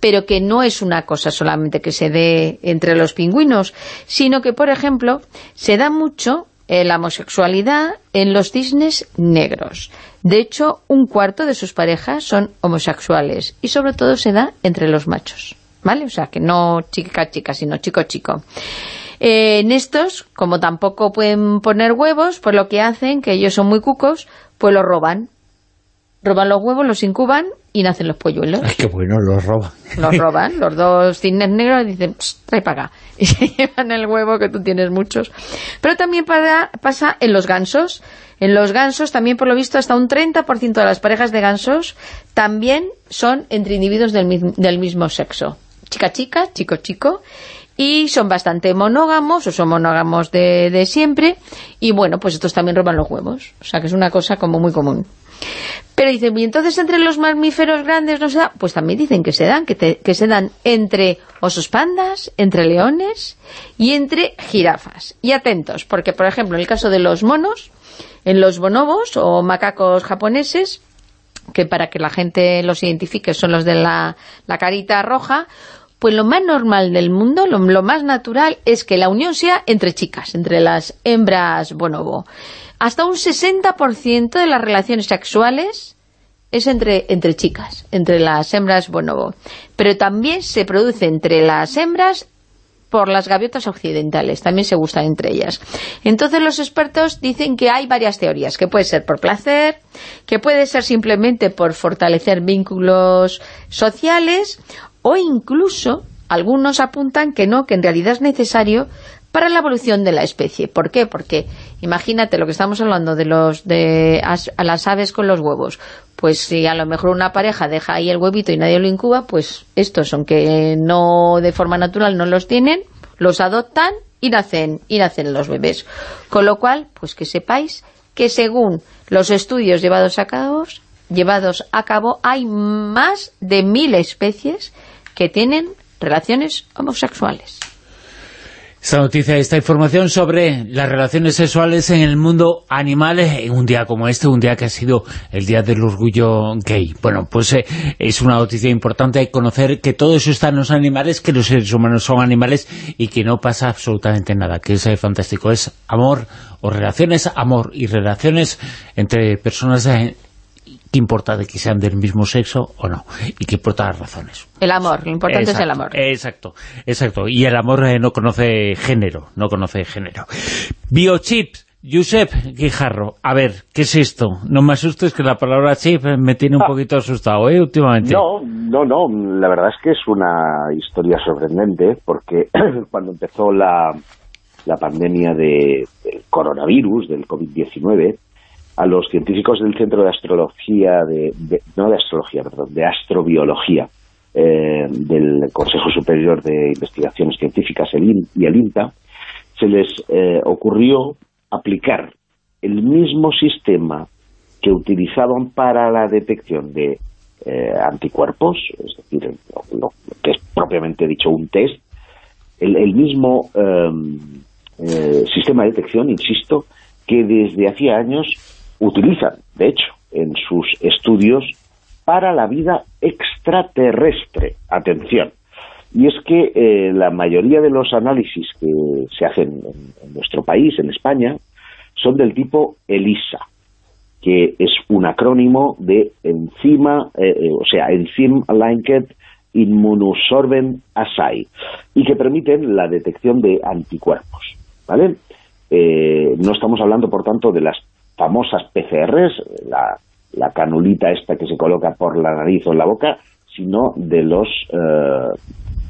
Pero que no es una cosa solamente que se dé entre los pingüinos, sino que, por ejemplo, se da mucho la homosexualidad en los cisnes negros. De hecho, un cuarto de sus parejas son homosexuales y sobre todo se da entre los machos. ¿Vale? O sea, que no chica-chica, sino chico-chico. Eh, en estos, como tampoco pueden poner huevos, pues lo que hacen, que ellos son muy cucos, pues los roban. Roban los huevos, los incuban y nacen los polluelos. Ay, qué bueno, los roban. Los roban, los dos cisnes negros dicen, "Psst, trae para acá. [LAUGHS] Y se llevan el huevo, que tú tienes muchos. Pero también para- pasa en los gansos. En los gansos también, por lo visto, hasta un 30% de las parejas de gansos también son entre individuos del, del mismo sexo. Chica-chica, chico-chico. Y son bastante monógamos, o son monógamos de, de siempre. Y bueno, pues estos también roban los huevos. O sea que es una cosa como muy común. Pero dicen, y entonces entre los mamíferos grandes no se da, pues también dicen que se dan, que, te- que se dan entre osos pandas, entre leones y entre jirafas. Y atentos, porque por ejemplo en el caso de los monos, En los bonobos o macacos japoneses, que para que la gente los identifique son los de la, la carita roja, pues lo más normal del mundo, lo, lo más natural, es que la unión sea entre chicas, entre las hembras bonobo. Hasta un 60% de las relaciones sexuales es entre, entre chicas, entre las hembras bonobo. Pero también se produce entre las hembras por las gaviotas occidentales, también se gustan entre ellas. Entonces los expertos dicen que hay varias teorías, que puede ser por placer, que puede ser simplemente por fortalecer vínculos sociales, o incluso algunos apuntan que no, que en realidad es necesario para la evolución de la especie. ¿Por qué? Porque imagínate lo que estamos hablando de los de a las aves con los huevos. Pues si a lo mejor una pareja deja ahí el huevito y nadie lo incuba, pues estos, aunque no de forma natural no los tienen, los adoptan y nacen, y nacen los bebés. Con lo cual, pues que sepáis que según los estudios llevados a cabo, llevados a cabo hay más de mil especies que tienen relaciones homosexuales. Esta noticia, esta información sobre las relaciones sexuales en el mundo animal en un día como este, un día que ha sido el Día del Orgullo Gay. Bueno, pues eh, es una noticia importante conocer que todo eso está en los animales, que los seres humanos son animales y que no pasa absolutamente nada, que es eh, fantástico. Es amor o relaciones, amor y relaciones entre personas que importa de que sean del mismo sexo o no, y que importa las razones. El amor, lo importante es el Exacto, amor. Exacto, exacto. Y el amor eh, no conoce género, no conoce género. Biochips, Josep Guijarro, a ver, ¿qué es esto? No me asustes que la palabra chip me tiene un poquito asustado, ¿eh? Últimamente. No, no, no, la verdad es que es una historia sorprendente porque [CLEARS THROAT] cuando empezó la, la pandemia de, del coronavirus, del COVID-19, a los científicos del Centro de Astrología, de, no de Astrología, perdón, de Astrobiología eh, del Consejo Superior de Investigaciones Científicas y el INTA, se les eh, ocurrió aplicar el mismo sistema que utilizaban para la detección de eh, anticuerpos, es decir, lo, que es propiamente dicho un test, el, el mismo sistema de detección, insisto, que desde hacía años utilizan, de hecho, en sus estudios para la vida extraterrestre. Atención. Y es que eh, la mayoría de los análisis que se hacen en, nuestro país, en España, son del tipo ELISA, que es un acrónimo de enzima, eh, eh, o sea, Enzyme Linked Immunosorbent Assay, y que permiten la detección de anticuerpos, ¿vale? Eh, no estamos hablando, por tanto, de las famosas PCRs, la, canulita esta que se coloca por la nariz o en la boca, sino de los, eh,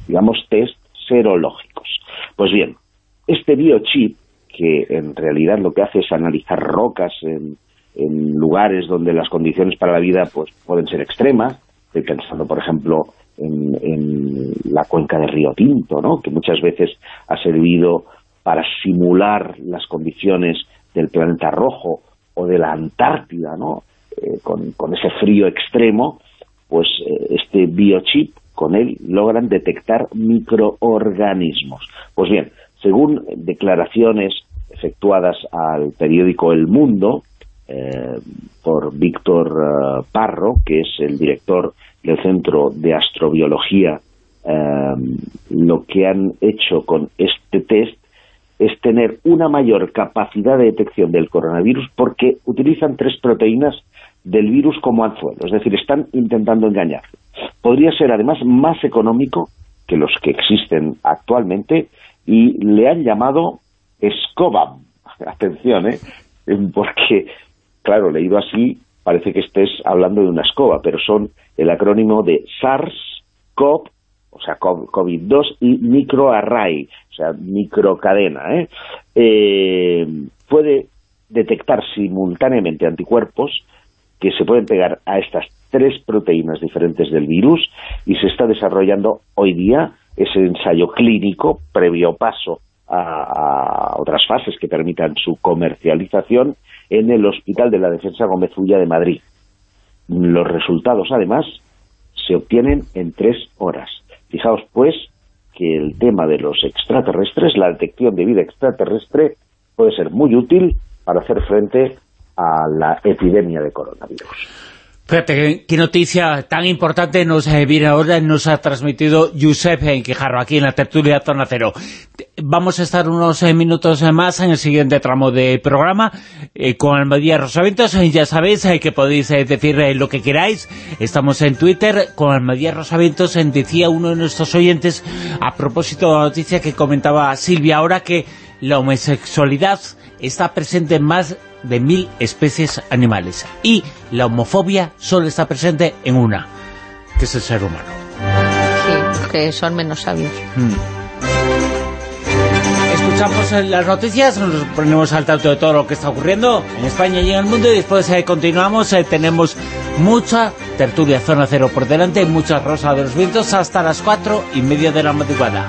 digamos, test serológicos. Pues bien, este biochip, que en realidad lo que hace es analizar rocas en, en lugares donde las condiciones para la vida pues pueden ser extremas, estoy pensando, por ejemplo, en, en la cuenca de Río Tinto, ¿no? que muchas veces ha servido para simular las condiciones del planeta rojo o de la Antártida, ¿no? Eh, con, ese frío extremo, pues eh, este biochip, con él logran detectar microorganismos. Pues bien, según declaraciones efectuadas al periódico El Mundo, eh, por Víctor Parro, que es el director del Centro de Astrobiología, lo que han hecho con este test es tener una mayor capacidad de detección del coronavirus porque utilizan tres proteínas del virus como anzuelo, es decir, están intentando engañar. Podría ser además más económico que los que existen actualmente y le han llamado SCOBAM. [LAUGHS] Atención, ¿eh? Porque, claro, leído así, parece que estés hablando de una escoba, pero son el acrónimo de SARS-CoV, o sea, COVID-2 y microarray, o sea, microcadena, ¿eh? Eh, puede detectar simultáneamente anticuerpos que se pueden pegar a estas tres proteínas diferentes del virus y se está desarrollando hoy día ese ensayo clínico previo paso a, otras fases que permitan su comercialización en el Hospital de la Defensa Gómez Ulla de Madrid. Los resultados, además, se obtienen en tres horas. Fijaos, pues, que el tema de los extraterrestres, la detección de vida extraterrestre, puede ser muy útil para hacer frente a la epidemia de coronavirus. Fíjate, qué- noticia tan importante nos eh, viene ahora, nos ha transmitido Josep en Quijarro, aquí en la tertulia Zona Cero. Vamos a estar unos eh, minutos eh, más en el siguiente tramo de programa eh, con Almadía Rosaventos. Ya sabéis eh, que podéis decir lo que queráis. Estamos en Twitter con Almadía Rosaventos. En decía uno de nuestros oyentes, a propósito de la noticia que comentaba Silvia ahora, que la homosexualidad está presente en más de mil especies animales y la homofobia solo está presente en una, que es el ser humano. Sí, que son menos sabios. Escuchamos eh, las noticias, nos ponemos al tanto de todo lo que está ocurriendo en España y en el mundo y después eh, continuamos, eh, tenemos mucha tertulia Zona Cero por delante, mucha Rosa de los Vientos hasta las cuatro y media de la madrugada.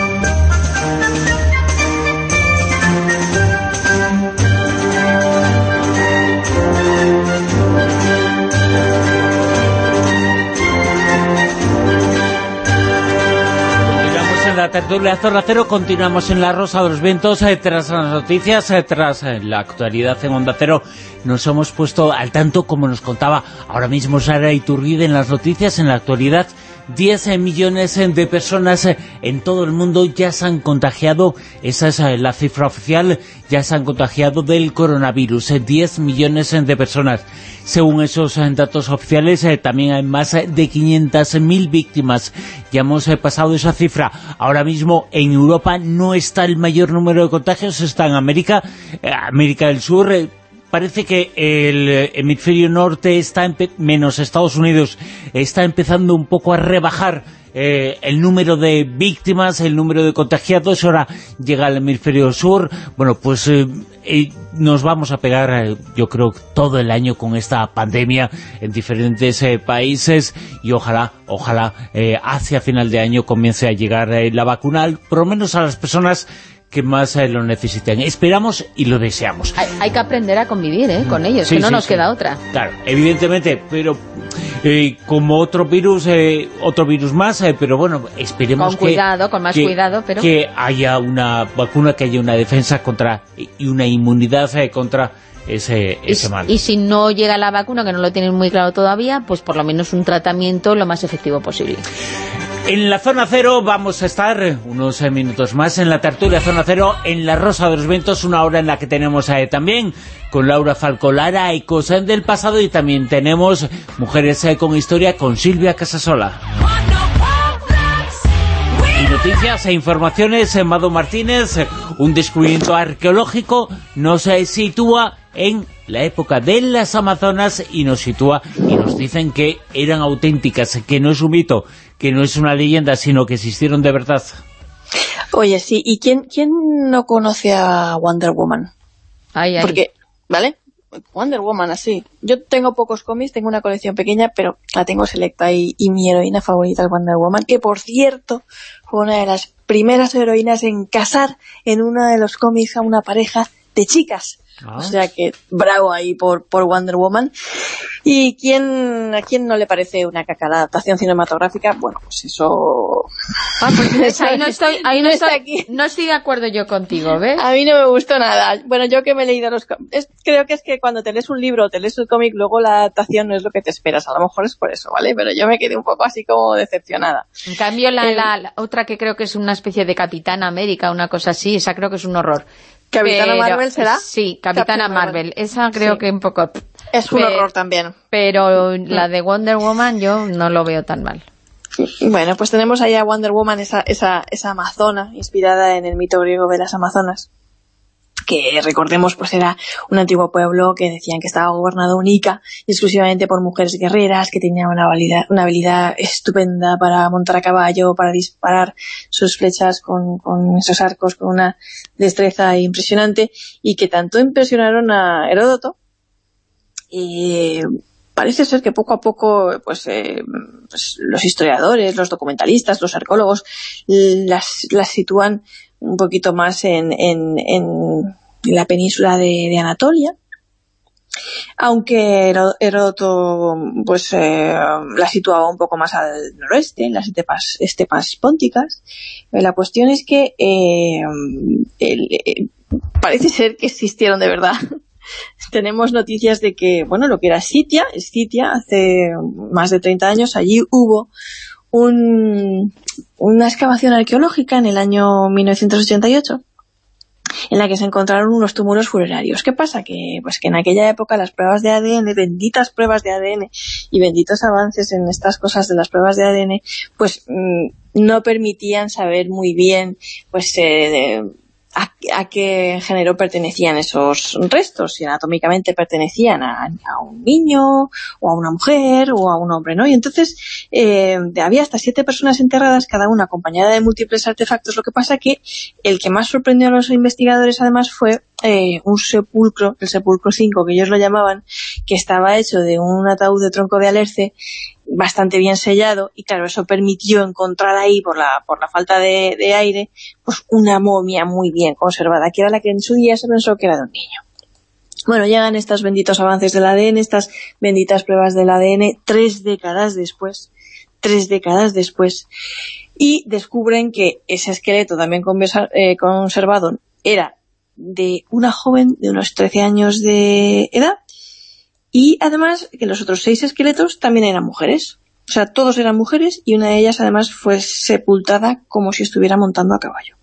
La tertulia Zona Cero, continuamos en la Rosa de los Vientos, eh, tras las noticias, eh, tras eh, la actualidad en Onda Cero, nos hemos puesto al tanto, como nos contaba ahora mismo Sara Iturbide en las noticias, en la actualidad, 10 eh, millones eh, de personas eh, en todo el mundo ya se han contagiado, esa es la cifra oficial, ya se han contagiado del coronavirus, eh, 10 millones de personas. Según esos datos oficiales, también hay más de 500.000 víctimas. Ya hemos pasado esa cifra. Ahora mismo en Europa no está el mayor número de contagios, está en América, América del Sur, parece que el hemisferio norte está, menos Estados Unidos, está empezando un poco a rebajar eh, el número de víctimas, el número de contagiados, ahora llega al hemisferio sur, bueno, pues eh, nos vamos a pegar, eh, yo creo, todo el año con esta pandemia en diferentes eh, países y ojalá, ojalá, hacia final de año comience a llegar la vacuna, por lo menos a las personas que más eh, lo necesiten. Esperamos y lo deseamos. Hay, hay que aprender a convivir ¿eh? con ellos, Sí, que no sí, nos sí. queda otra. Claro, evidentemente, pero eh, como otro virus, eh, otro virus más, eh, pero bueno, esperemos Con que... cuidado, con más que- cuidado, pero- Que haya una vacuna, que haya una defensa contra y una inmunidad contra ese, Y, ese mal. y si no llega la vacuna, que no lo tienen muy claro todavía, pues por lo menos un tratamiento lo más efectivo posible. En la Zona Cero vamos a estar unos eh, minutos más en la tertulia Zona Cero, en la Rosa de los Vientos, una hora en la que tenemos eh, también con Laura Falcolara y cosas del pasado y también tenemos Mujeres eh, con Historia con Silvia Casasola. Y noticias e informaciones, eh, Mado Martínez, un descubrimiento arqueológico nos sitúa en la época de las Amazonas y nos sitúa y nos dicen que eran auténticas, que no es un mito, que no es una leyenda, sino que existieron de verdad. Oye, sí, ¿y quién, quién no conoce a Wonder Woman? Ay, ay. Porque, ¿vale? Wonder Woman, así. Yo tengo pocos cómics, tengo una colección pequeña, pero la tengo selecta y, y mi heroína favorita es Wonder Woman, que por cierto fue una de las primeras heroínas en casar en uno de los cómics a una pareja de chicas. Ah. O sea que bravo ahí por, por Wonder Woman. ¿Y quién, a quién no le parece una caca la adaptación cinematográfica? Bueno, pues eso... Ah, pues [LAUGHS] ahí no estoy, ahí no estoy, aquí. no estoy de acuerdo yo contigo, ¿ves? A mí no me gustó nada. Bueno, yo que me he leído los cómics, creo que es que cuando te lees un libro o te lees un cómic, luego la adaptación no es lo que te esperas. A lo mejor es por eso, ¿vale? Pero yo me quedé un poco así como decepcionada. En cambio, la, Eh, la- la otra que creo que es una especie de Capitana América, una cosa así, esa creo que es un horror. ¿Capitana Pero- Marvel será? Sí, Capitana Marvel. Marvel. Esa creo Sí. que un poco... Es un horror también. Pero la de Wonder Woman yo no lo veo tan mal. Bueno, pues tenemos ahí a Wonder Woman, esa, esa, esa amazona, inspirada en el mito griego de las amazonas, que recordemos pues era un antiguo pueblo que decían que estaba gobernado única y exclusivamente por mujeres guerreras que tenían una habilidad, una habilidad estupenda para montar a caballo, para disparar sus flechas con, con esos arcos con una destreza impresionante y que tanto impresionaron a Heródoto. Eh, parece ser que poco a poco pues, eh, pues, los historiadores, los documentalistas, los arqueólogos las, las sitúan un poquito más en, en, en la península de, Anatolia aunque Heró- Heródoto pues eh, la situaba un poco más al noroeste, en las estepas, estepas pónticas. Eh, La cuestión es que eh, eh, parece ser que existieron de verdad. [LAUGHS] Tenemos noticias de que, bueno, lo que era Sitia, Escitia, hace más de 30 años, allí hubo un, una excavación arqueológica en el año 1988 en la que se encontraron unos túmulos funerarios. ¿Qué pasa? Que pues que en aquella época las pruebas de ADN, benditas pruebas de ADN y benditos avances en estas cosas de las pruebas de ADN, pues mm, no permitían saber muy bien pues eh, a, a qué género pertenecían esos restos, si anatómicamente pertenecían a, un niño o a una mujer o a un hombre, ¿no? Y entonces eh, había hasta siete personas enterradas, cada una acompañada de múltiples artefactos. Lo que pasa que el que más sorprendió a los investigadores además fue eh, un sepulcro, el sepulcro 5 que ellos lo llamaban, que estaba hecho de un ataúd de tronco de alerce bastante bien sellado y claro, eso permitió encontrar ahí por la, por la falta de, de aire pues una momia muy bien conservada, que era la que en su día se pensó que era de un niño. Bueno, llegan estos benditos avances del ADN, estas benditas pruebas del ADN, tres décadas después, tres décadas después, y descubren que ese esqueleto también eh, conservado era de una joven de unos 13 años de edad, y además que los otros seis esqueletos también eran mujeres. O sea, todos eran mujeres y una de ellas además fue sepultada como si estuviera montando a caballo.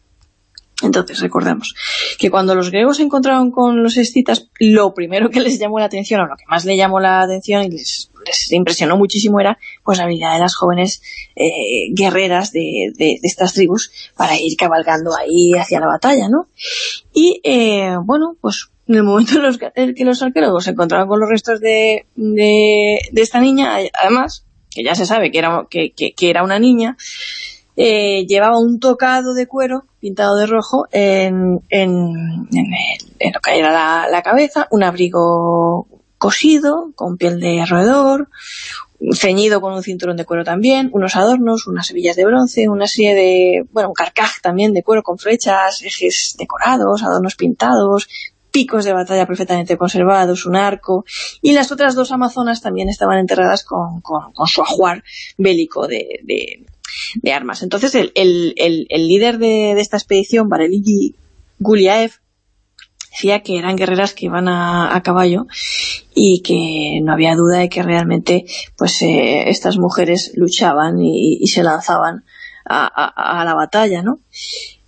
Entonces, recordemos que cuando los griegos se encontraron con los escitas, lo primero que les llamó la atención, o lo que más le llamó la atención y les, les impresionó muchísimo era pues la habilidad de las jóvenes eh, guerreras de, de- de estas tribus para ir cabalgando ahí hacia la batalla, ¿no? Y, eh, bueno, pues en el momento en los que, los arqueólogos se encontraron con los restos de, de, esta niña, además, que ya se sabe que era, que- que era una niña, eh, llevaba un tocado de cuero pintado de rojo en, en, en, el- en lo que era la, la cabeza, un abrigo cosido con piel de roedor, ceñido con un cinturón de cuero también, unos adornos, unas hebillas de bronce, una serie de, bueno, un carcaj también de cuero con flechas, ejes decorados, adornos pintados, picos de batalla perfectamente conservados, un arco, y las otras dos amazonas también estaban enterradas con, su ajuar bélico de, de, de armas. Entonces el, el, el, el líder de, de esta expedición, Bareligi Guliaev, decía que eran guerreras que iban a, a caballo y que no había duda de que realmente pues eh, estas mujeres luchaban y, y se lanzaban a- a la batalla, ¿no?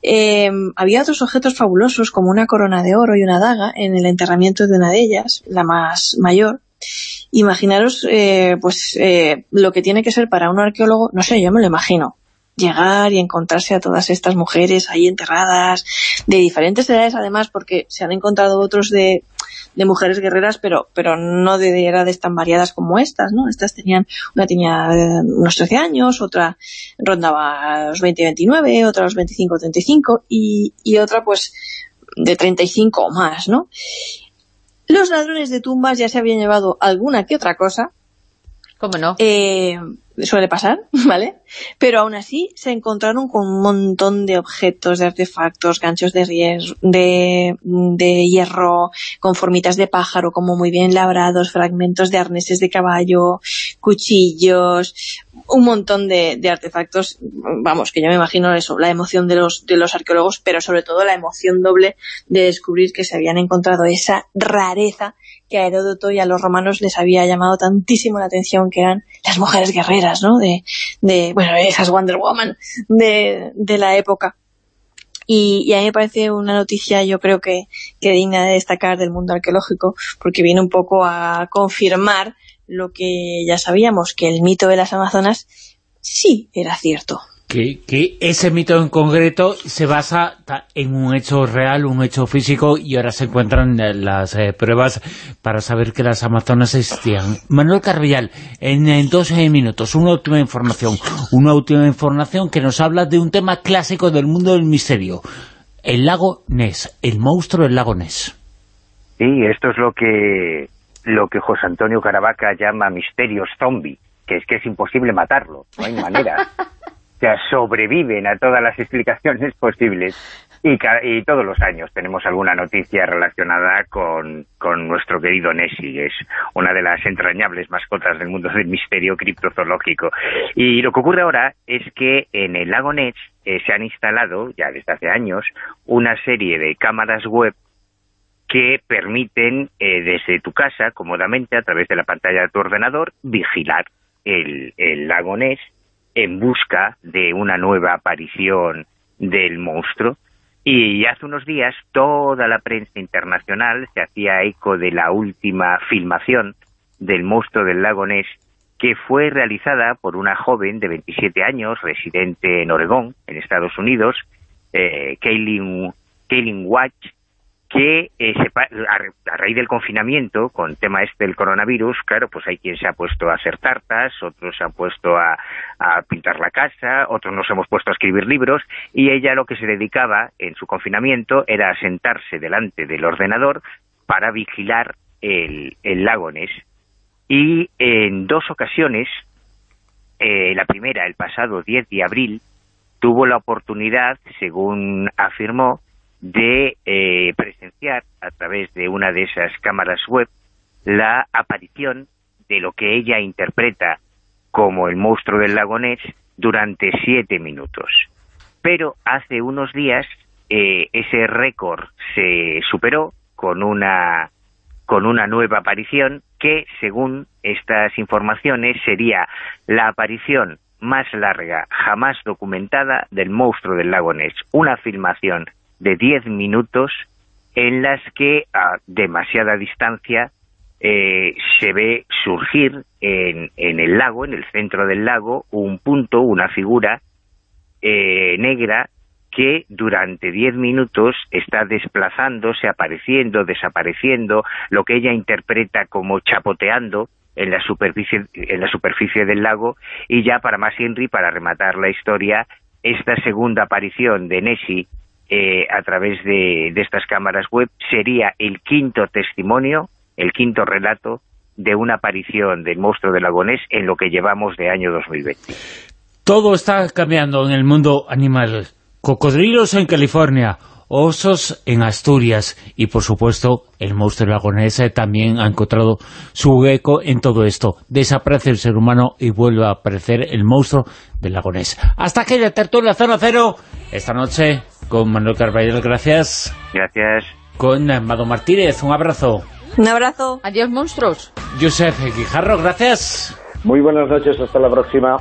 Eh, había otros objetos fabulosos como una corona de oro y una daga en el enterramiento de una de ellas, la más mayor. Imaginaros eh, pues eh, lo que tiene que ser para un arqueólogo, no sé, yo me lo imagino, llegar y encontrarse a todas estas mujeres ahí enterradas, de diferentes edades además, porque se han encontrado otros de, de mujeres guerreras, pero pero no de edades tan variadas como estas, ¿no? Estas tenían, una tenía eh, unos 13 años, otra rondaba los 20-29, otra los 25-35 y, y otra pues de 35 o más, ¿no? Los ladrones de tumbas ya se habían llevado alguna que otra cosa, ¿Cómo no? eh, suele pasar, [LAUGHS] ¿vale? Pero aún así se encontraron con un montón de objetos, de artefactos, ganchos de, ries- de, de hierro, con formitas de pájaro como muy bien labrados, fragmentos de arneses de caballo, cuchillos, un montón de, de artefactos, vamos, que yo me imagino eso, la emoción de los, de los arqueólogos, pero sobre todo la emoción doble de descubrir que se habían encontrado esa rareza que a Heródoto y a los romanos les había llamado tantísimo la atención, que eran las mujeres guerreras, ¿no? De, de bueno, esas Wonder Woman de, de la época. Y, a mí me parece una noticia, yo creo que, que digna de destacar del mundo arqueológico, porque viene un poco a confirmar lo que ya sabíamos, que el mito de las Amazonas sí era cierto. Que, que ese mito en concreto se basa en un hecho real, un hecho físico, y ahora se encuentran eh, las eh, pruebas para saber que las Amazonas existían. Manuel Carvillal, en, en dos eh, minutos, una última información, una última información que nos habla de un tema clásico del mundo del misterio, el lago Ness, el monstruo del lago Ness. Sí, esto es lo que lo que José Antonio Caravaca llama misterios zombie, que es que es imposible matarlo, no hay manera. [LAUGHS] Sea, sobreviven a todas las explicaciones posibles y, y todos los años tenemos alguna noticia relacionada con, con nuestro querido Nessie, es una de las entrañables mascotas del mundo del misterio criptozoológico. Y lo que ocurre ahora es que en el lago Ness eh, se han instalado, ya desde hace años, una serie de cámaras web que permiten eh, desde tu casa, cómodamente, a través de la pantalla de tu ordenador, vigilar el, el lago Ness en busca de una nueva aparición del monstruo. Y hace unos días toda la prensa internacional se hacía eco de la última filmación del monstruo del lago Ness que fue realizada por una joven de 27 años, residente en Oregón, en Estados Unidos, eh, Kaylin, Kaylin Watch, que eh, se pa- a, ra- a raíz del confinamiento, con tema este del coronavirus, claro, pues hay quien se ha puesto a hacer tartas, otros se han puesto a, pintar la casa, otros nos hemos puesto a escribir libros, y ella lo que se dedicaba en su confinamiento era a sentarse delante del ordenador para vigilar el, el lago Ness. Y en dos ocasiones, eh, la primera, el pasado 10 de abril, tuvo la oportunidad, según afirmó, de eh, presenciar a través de una de esas cámaras web la aparición de lo que ella interpreta como el monstruo del lago Ness durante siete minutos. Pero hace unos días eh, ese récord se superó con una con una nueva aparición que, según estas informaciones, sería la aparición más larga jamás documentada del monstruo del lago Ness. Una filmación de 10 minutos en las que a demasiada distancia eh, se ve surgir en, en el lago, en el centro del lago, un punto, una figura eh, negra que durante 10 minutos está desplazándose, apareciendo, desapareciendo, lo que ella interpreta como chapoteando en la superficie en la superficie del lago. Y ya para más Henry para rematar la historia esta segunda aparición de Nessie eh, a través de, de estas cámaras web sería el quinto testimonio, el quinto relato de una aparición del monstruo del lago Ness en lo que llevamos de año 2020. Todo está cambiando en el mundo animal. Cocodrilos en California, osos en Asturias y, por supuesto, el monstruo lagonés eh, también ha encontrado su eco en todo esto. Desaparece el ser humano y vuelve a aparecer el monstruo del lagonés. Hasta aquí la tertulia Zona Cero, esta noche con Manuel Carvalho, gracias. Gracias. Con Amado Martínez, un abrazo. Un abrazo. Adiós, monstruos. Josep Guijarro, gracias. Muy buenas noches, hasta la próxima.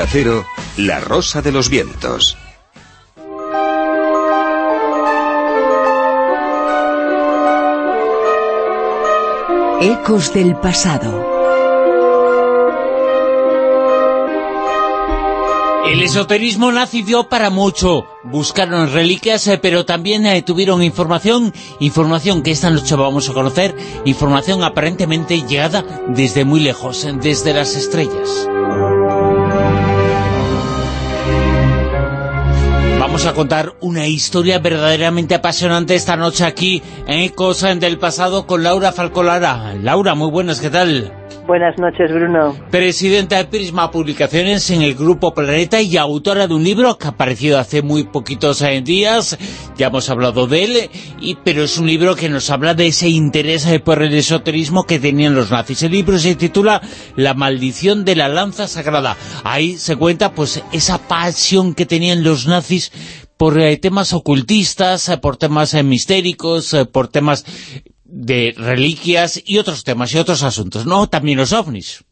Onda Cero, La Rosa de los Vientos. Ecos del pasado. El esoterismo nazi dio para mucho. Buscaron reliquias, eh, pero también eh, tuvieron información, información que esta noche vamos a conocer, información aparentemente llegada desde muy lejos, eh, desde las estrellas. Vamos a contar una historia verdaderamente apasionante esta noche aquí en Ecos del Pasado con Laura Falcolara. Laura, muy buenas, ¿qué tal? Buenas noches, Bruno. Presidenta de Prisma Publicaciones en el Grupo Planeta y autora de un libro que ha aparecido hace muy poquitos días, ya hemos hablado de él, y, pero es un libro que nos habla de ese interés por el esoterismo que tenían los nazis. El libro se titula La maldición de la lanza sagrada. Ahí se cuenta pues esa pasión que tenían los nazis por eh, temas ocultistas, por temas eh, mistéricos, eh, por temas de reliquias y otros temas y otros asuntos, ¿no? También los ovnis.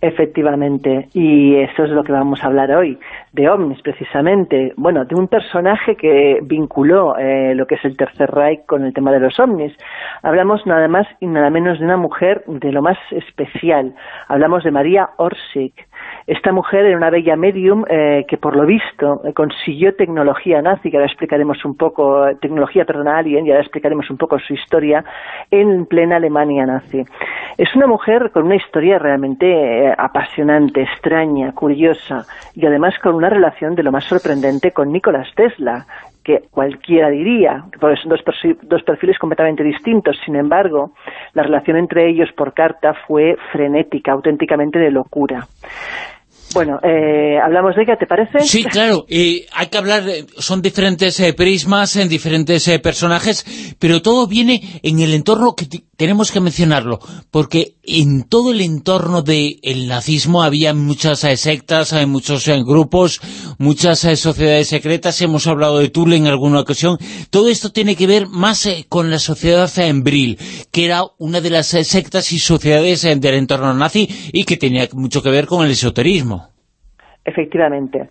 Efectivamente, y eso es lo que vamos a hablar hoy. De ovnis precisamente, bueno, de un personaje que vinculó eh, lo que es el Tercer Reich con el tema de los ovnis. Hablamos nada más y nada menos de una mujer de lo más especial. Hablamos de María Orsic. Esta mujer era una bella medium eh, que por lo visto eh, consiguió tecnología nazi, que ahora explicaremos un poco, eh, tecnología, perdón, alien, y ahora explicaremos un poco su historia, en plena Alemania nazi. Es una mujer con una historia realmente apasionante, extraña, curiosa, y además con una relación de lo más sorprendente con Nicolás Tesla, que cualquiera diría, porque son dos, dos perfiles completamente distintos. Sin embargo, la relación entre ellos por carta fue frenética, auténticamente de locura. Bueno, eh, hablamos de ella, ¿te parece? Sí, claro, eh, hay que hablar, de- son diferentes eh, prismas, en diferentes eh, personajes, pero todo viene en el entorno que tenemos que mencionarlo, porque en todo el entorno del nazismo había muchas eh, sectas, hay muchos eh, grupos, muchas eh, sociedades secretas, hemos hablado de Tule en alguna ocasión, todo esto tiene que ver más con la sociedad Embril, que era una de las sectas y sociedades del entorno nazi y que tenía mucho que ver con el esoterismo. Efectivamente.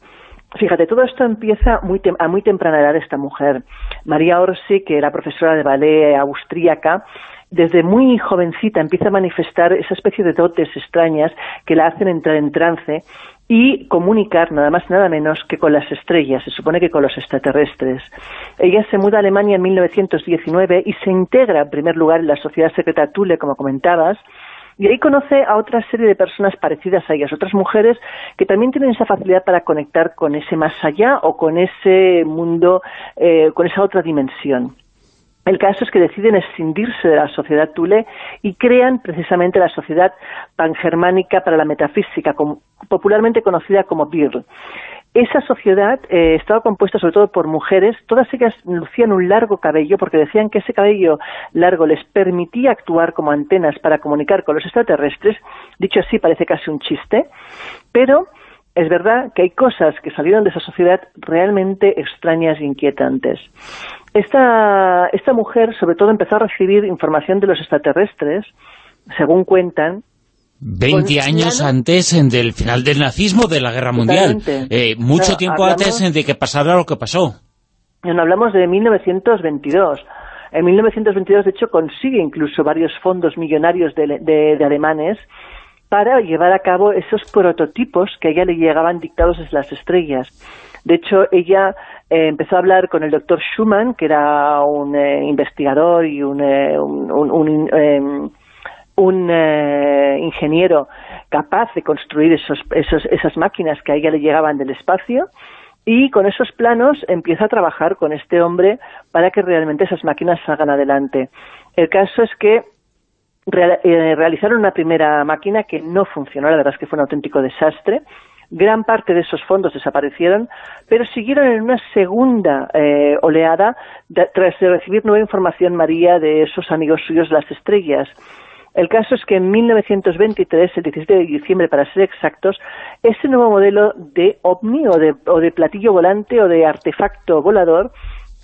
Fíjate, todo esto empieza muy a muy temprana edad de esta mujer. María Orsi, que era profesora de ballet austríaca, desde muy jovencita empieza a manifestar esa especie de dotes extrañas que la hacen entrar en trance y comunicar nada más nada menos que con las estrellas, se supone que con los extraterrestres. Ella se muda a Alemania en 1919 y se integra en primer lugar en la sociedad secreta Thule, como comentabas, y ahí conoce a otra serie de personas parecidas a ellas, otras mujeres que también tienen esa facilidad para conectar con ese más allá o con ese mundo, eh, con esa otra dimensión. El caso es que deciden escindirse de la sociedad Thule y crean precisamente la Sociedad Pangermánica para la Metafísica, popularmente conocida como BIRL. Esa sociedad eh, estaba compuesta sobre todo por mujeres, todas ellas lucían un largo cabello porque decían que ese cabello largo les permitía actuar como antenas para comunicar con los extraterrestres, dicho así parece casi un chiste, pero es verdad que hay cosas que salieron de esa sociedad realmente extrañas e inquietantes. Esta, esta mujer sobre todo empezó a recibir información de los extraterrestres, según cuentan, 20 Con- años antes del final del nazismo, de la guerra mundial. Eh, mucho tiempo hablamos- antes de que pasara lo que pasó. No hablamos de 1922. En 1922, de hecho, consigue incluso varios fondos millonarios de, de- de alemanes para llevar a cabo esos prototipos que a ella le llegaban dictados desde las estrellas. De hecho, ella eh, empezó a hablar con el doctor Schumann, que era un eh, investigador y un, eh, un- un- em, ingeniero capaz de construir esos, esos, esas máquinas que a ella le llegaban del espacio y con esos planos empieza a trabajar con este hombre para que realmente esas máquinas salgan adelante. El caso es que eh, realizaron una primera máquina que no funcionó, la verdad es que fue un auténtico desastre. Gran parte de esos fondos desaparecieron, pero siguieron en una segunda eh, oleada tras de recibir nueva información, María, de esos amigos suyos las estrellas. El caso es que en 1923, el 17 de diciembre para ser exactos, ese nuevo modelo de ovni o de, o de platillo volante o de artefacto volador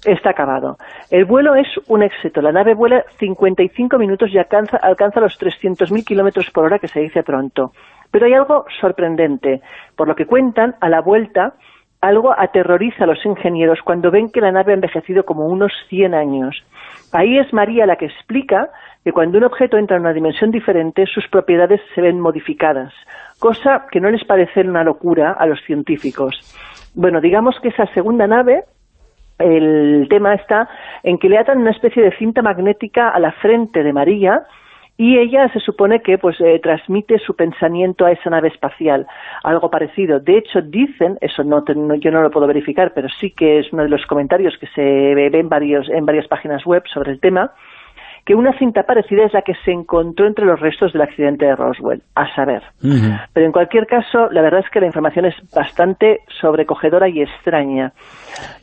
está acabado. El vuelo es un éxito. La nave vuela 55 minutos y alcanza, alcanza los 300.000 kilómetros por hora, que se dice pronto. Pero hay algo sorprendente. Por lo que cuentan, a la vuelta, algo aterroriza a los ingenieros cuando ven que la nave ha envejecido como unos 100 años. Ahí es María la que explica que cuando un objeto entra en una dimensión diferente, sus propiedades se ven modificadas, cosa que no les parece una locura a los científicos. Bueno, digamos que esa segunda nave el tema está en que le atan una especie de cinta magnética a la frente de María y ella se supone que pues eh, transmite su pensamiento a esa nave espacial, algo parecido. De hecho, dicen, eso no, te- no- yo no lo puedo verificar, pero sí que es uno de los comentarios que se ve en, varios, en varias páginas web sobre el tema, que una cinta parecida es la que se encontró entre los restos del accidente de Roswell, a saber. Pero en cualquier caso, la verdad es que la información es bastante sobrecogedora y extraña.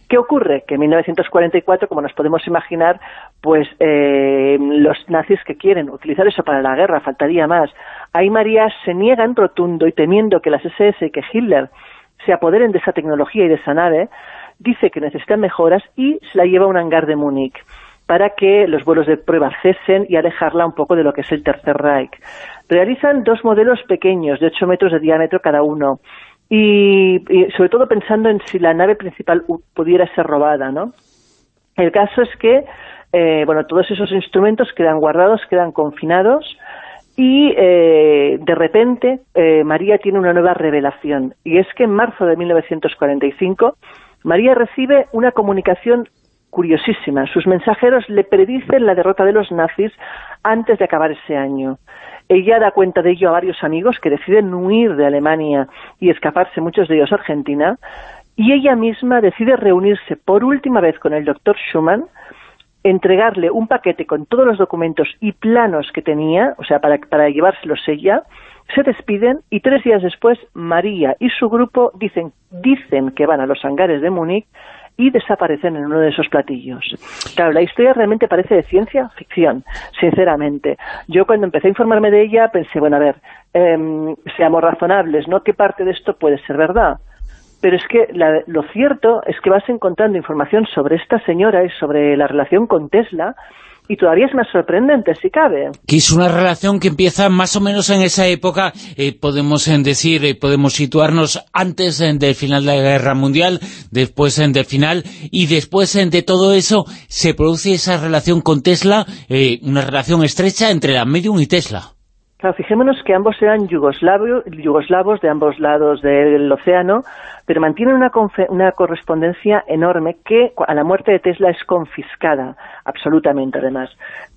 ¿Qué ocurre? Que en 1944, como nos podemos imaginar, pues eh, los nazis que quieren utilizar eso para la guerra, faltaría más. Ahí María se niega en rotundo y temiendo que las SS y que Hitler se apoderen de esa tecnología y de esa nave, dice que necesitan mejoras y se la lleva a un hangar de Múnich para que los vuelos de prueba cesen y alejarla un poco de lo que es el Tercer Reich. Realizan dos modelos pequeños, de 8 metros de diámetro cada uno, y, sobre todo pensando en si la nave principal pudiera ser robada, ¿no? El caso es que, eh, bueno, todos esos instrumentos quedan guardados, quedan confinados y eh, de repente eh, María tiene una nueva revelación y es que en marzo de 1945 María recibe una comunicación curiosísima. Sus mensajeros le predicen la derrota de los nazis antes de acabar ese año. Ella da cuenta de ello a varios amigos que deciden huir de Alemania y escaparse, muchos de ellos a Argentina, y ella misma decide reunirse por última vez con el doctor Schumann, entregarle un paquete con todos los documentos y planos que tenía, o sea, para, para llevárselos ella, se despiden y tres días después María y su grupo dicen, dicen que van a los hangares de Múnich y desaparecen en uno de esos platillos. Claro, la historia realmente parece de ciencia ficción, sinceramente. Yo cuando empecé a informarme de ella pensé, bueno, a ver, em, seamos razonables, ¿no? ¿Qué parte de esto puede ser verdad? Pero es que la- lo cierto es que vas encontrando información sobre esta señora y sobre la relación con Tesla y todavía es más sorprendente, si cabe. que es una relación que empieza más o menos en esa época, eh, podemos eh, decir, eh, podemos situarnos antes eh, del final de la Guerra Mundial, después eh, del final, y después de todo eso se produce esa relación con Tesla, eh, una relación estrecha entre la Medium y Tesla. Claro, fijémonos que ambos eran yugoslavos de ambos lados del océano, pero mantienen una, una correspondencia enorme que a la muerte de Tesla es confiscada, absolutamente además.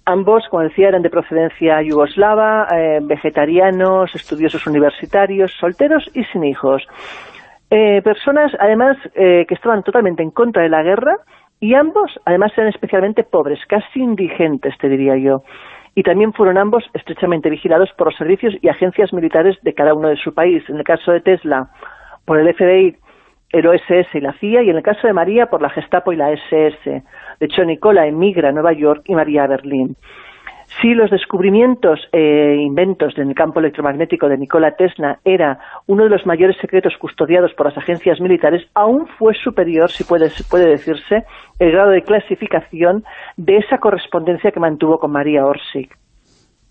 Ambos, como decía, eran de procedencia yugoslava, eh, vegetarianos, estudiosos universitarios, solteros y sin hijos. Eh, personas, además, eh, que estaban totalmente en contra de la guerra y ambos, además, eran especialmente pobres, casi indigentes, te diría yo. Y también fueron ambos estrechamente vigilados por los servicios y agencias militares de cada uno de su país. En el caso de Tesla, por el FBI, el OSS y la CIA, y en el caso de María, por la Gestapo y la SS. De hecho, Nicola emigra a Nueva York y María a Berlín. Si los descubrimientos e inventos en el campo electromagnético de Nikola Tesla era uno de los mayores secretos custodiados por las agencias militares, aún fue superior, si puede, puede decirse, el grado de clasificación de esa correspondencia que mantuvo con María Orsic.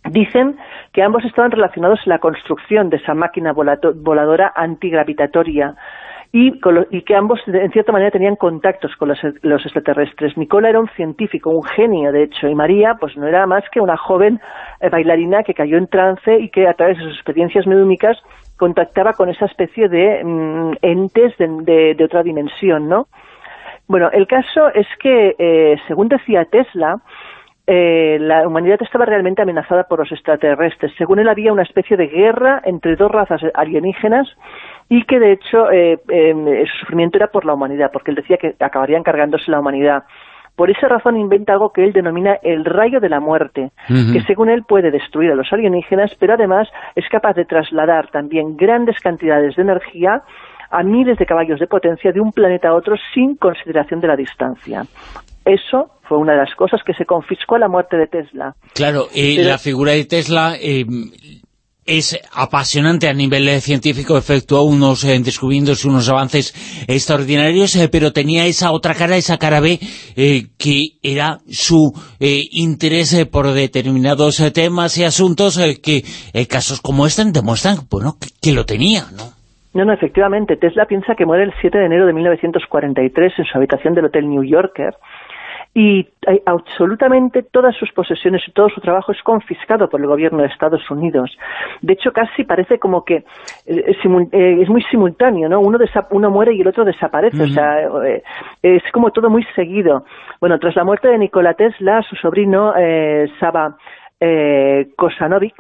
Dicen que ambos estaban relacionados en la construcción de esa máquina voladora antigravitatoria y, con lo- y que ambos, en cierta manera, tenían contactos con los, los extraterrestres. Nicola era un científico, un genio, de hecho, y María pues no era más que una joven eh, bailarina que cayó en trance y que a través de sus experiencias medúmicas contactaba con esa especie de mm, entes de, de- de otra dimensión, ¿no? Bueno, el caso es que, eh, según decía Tesla, eh, la humanidad estaba realmente amenazada por los extraterrestres. Según él, había una especie de guerra entre dos razas alienígenas y que, de hecho, eh, eh, su sufrimiento era por la humanidad, porque él decía que acabarían cargándose la humanidad. Por esa razón inventa algo que él denomina el rayo de la muerte, que según él puede destruir a los alienígenas, pero además es capaz de trasladar también grandes cantidades de energía a miles de caballos de potencia de un planeta a otro sin consideración de la distancia. Eso fue una de las cosas que se confiscó a la muerte de Tesla. Claro, eh, Pero- la figura de Tesla eh, es apasionante a nivel eh, científico, efectuó unos eh, unos avances extraordinarios, eh, pero tenía esa otra cara, esa cara B, eh, que era su eh, interés eh, por determinados temas y asuntos que casos como este demuestran bueno, que, que lo tenía, ¿no? No, no, efectivamente, Tesla piensa que muere el 7 de enero de 1943 en su habitación del Hotel New Yorker y eh, absolutamente todas sus posesiones y todo su trabajo es confiscado por el gobierno de Estados Unidos. De hecho, casi parece como que eh, eh, es muy simultáneo, ¿no? Uno, uno muere y el otro desaparece, o sea, eh, es como todo muy seguido. Bueno, tras la muerte de Nikola Tesla, su sobrino eh, Saba eh, Kosanovic,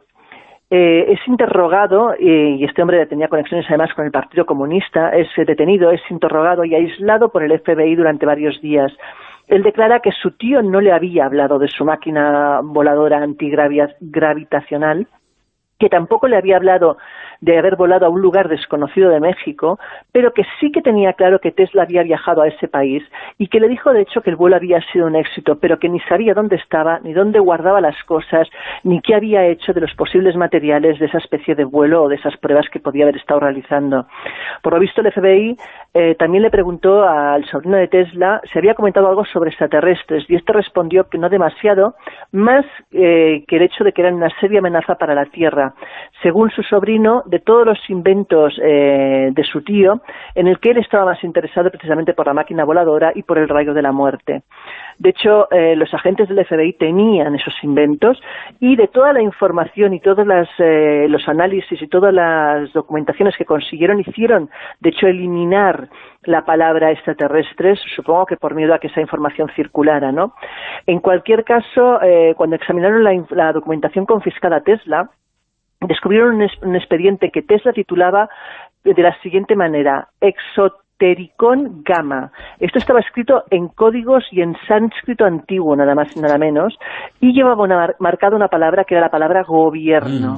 eh, es interrogado, eh, y este hombre tenía conexiones además con el Partido Comunista, es eh, detenido, es interrogado y aislado por el FBI durante varios días. Él declara que su tío no le había hablado de su máquina voladora antigravitacional, que tampoco le había hablado de haber volado a un lugar desconocido de México, pero que sí que tenía claro que Tesla había viajado a ese país y que le dijo de hecho que el vuelo había sido un éxito, pero que ni sabía dónde estaba, ni dónde guardaba las cosas, ni qué había hecho de los posibles materiales de esa especie de vuelo o de esas pruebas que podía haber estado realizando. Por lo visto el FBI eh, también le preguntó al sobrino de Tesla si había comentado algo sobre extraterrestres y este respondió que no demasiado, más eh, que el hecho de que eran una seria amenaza para la Tierra. Según su sobrino, de todos los inventos eh, de su tío, en el que él estaba más interesado precisamente por la máquina voladora y por el rayo de la muerte. De hecho, eh, los agentes del FBI tenían esos inventos y de toda la información y todos las, eh, los análisis y todas las documentaciones que consiguieron hicieron, de hecho, eliminar la palabra extraterrestres, supongo que por miedo a que esa información circulara, ¿no? En cualquier caso, eh, cuando examinaron la, la documentación confiscada a Tesla, descubrieron un, un expediente que Tesla titulaba de la siguiente manera, Exotericon Gamma. Esto estaba escrito en códigos y en sánscrito antiguo, nada más y nada menos, y llevaba una mar- marcada una palabra que era la palabra gobierno.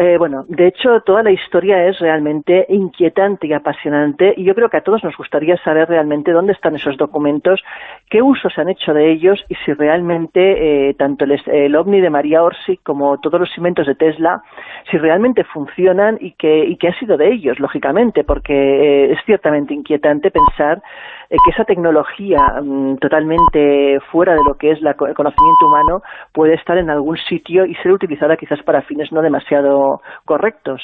Eh, bueno, de hecho, toda la historia es realmente inquietante y apasionante y yo creo que a todos nos gustaría saber realmente dónde están esos documentos, qué usos se han hecho de ellos y si realmente eh, tanto el, el OVNI de María Orsi como todos los inventos de Tesla, si realmente funcionan y qué y qué ha sido de ellos, lógicamente, porque eh, es ciertamente inquietante pensar eh, que esa tecnología mm, totalmente fuera de lo que es la el conocimiento humano puede estar en algún sitio y ser utilizada quizás para fines no demasiado correctos.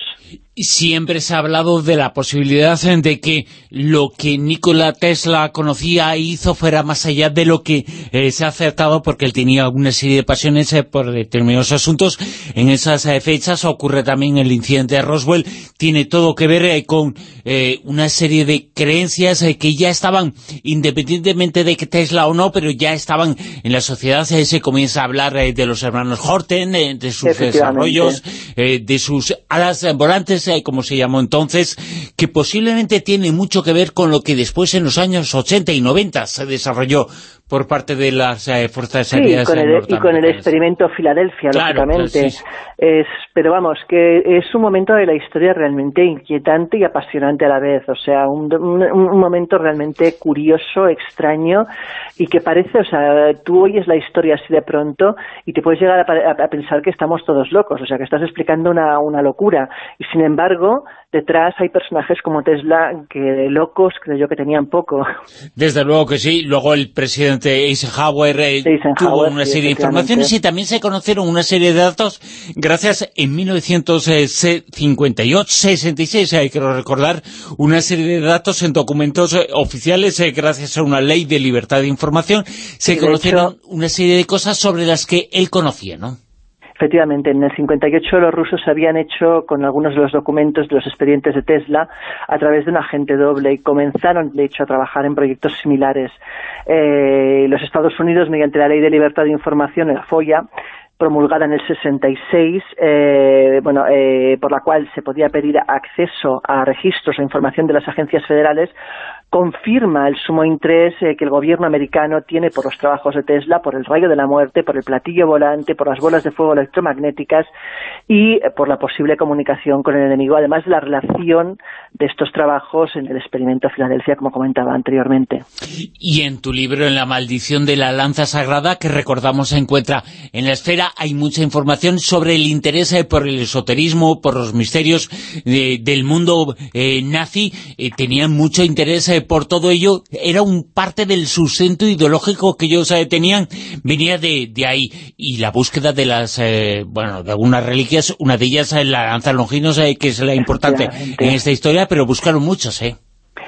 Siempre se ha hablado de la posibilidad de que lo que Nikola Tesla conocía e hizo fuera más allá de lo que eh, se ha acertado porque él tenía una serie de pasiones eh, por determinados asuntos. En esas eh, fechas ocurre también el incidente de Roswell. Tiene todo que ver con una serie de creencias que ya estaban, independientemente de que Tesla o no, pero ya estaban en la sociedad. se comienza a hablar de los hermanos Horten, de sus desarrollos, de sus alas volantes, eh, como se llamó entonces, que posiblemente tiene mucho que ver con lo que después en los años 80 y 90 se desarrolló por parte de las eh, fuerzas Sí, aéreas con el, y con el experimento Filadelfia, Claro, lógicamente. claro, sí. Es, pero vamos, que es un momento de la historia realmente inquietante y apasionante a la vez. O sea, un, un- un momento realmente curioso, extraño y que parece, o sea, tú oyes la historia así de pronto y te puedes llegar a- a pensar que estamos todos locos, o sea, que estás explicando una, una locura. Y sin embargo, detrás hay personajes como Tesla que de locos creo yo que tenían poco. [LAUGHS] Desde luego que sí. Luego el presidente Eisenhower eh, Eisenhower, tuvo una sí, serie de informaciones y también se conocieron una serie de datos gracias en 1958, 66, hay que recordar, una serie de datos en documentos eh, oficiales eh, gracias a una ley de libertad de información. Se Sí, conocieron una serie de cosas sobre las que él conocía, ¿no? Efectivamente, en el 58 los rusos habían hecho con algunos de los documentos de los expedientes de Tesla a través de un agente doble y comenzaron, de hecho, a trabajar en proyectos similares. Eh, los Estados Unidos, mediante la Ley de Libertad de Información, la FOIA, promulgada en el 66, eh, bueno, eh, por la cual se podía pedir acceso a registros o información de las agencias federales, confirma el sumo interés eh, que el gobierno americano tiene por los trabajos de Tesla, por el rayo de la muerte, por el platillo volante, por las bolas de fuego electromagnéticas y eh, por la posible comunicación con el enemigo, además de la relación de estos trabajos en el experimento Filadelfia, como comentaba anteriormente. Y en tu libro, En la maldición de la lanza sagrada, que recordamos se encuentra en la esfera, hay mucha información sobre el interés eh, por el esoterismo, por los misterios de- del mundo nazi. Tenían mucho interés eh, por todo ello. Era un parte del sustento ideológico que ellos eh, tenían, venía de, de ahí. Y la búsqueda de las, eh, bueno, de algunas reliquias, una de ellas eh, la lanza longinos, que es la importante en esta historia, pero buscaron muchos, ¿eh?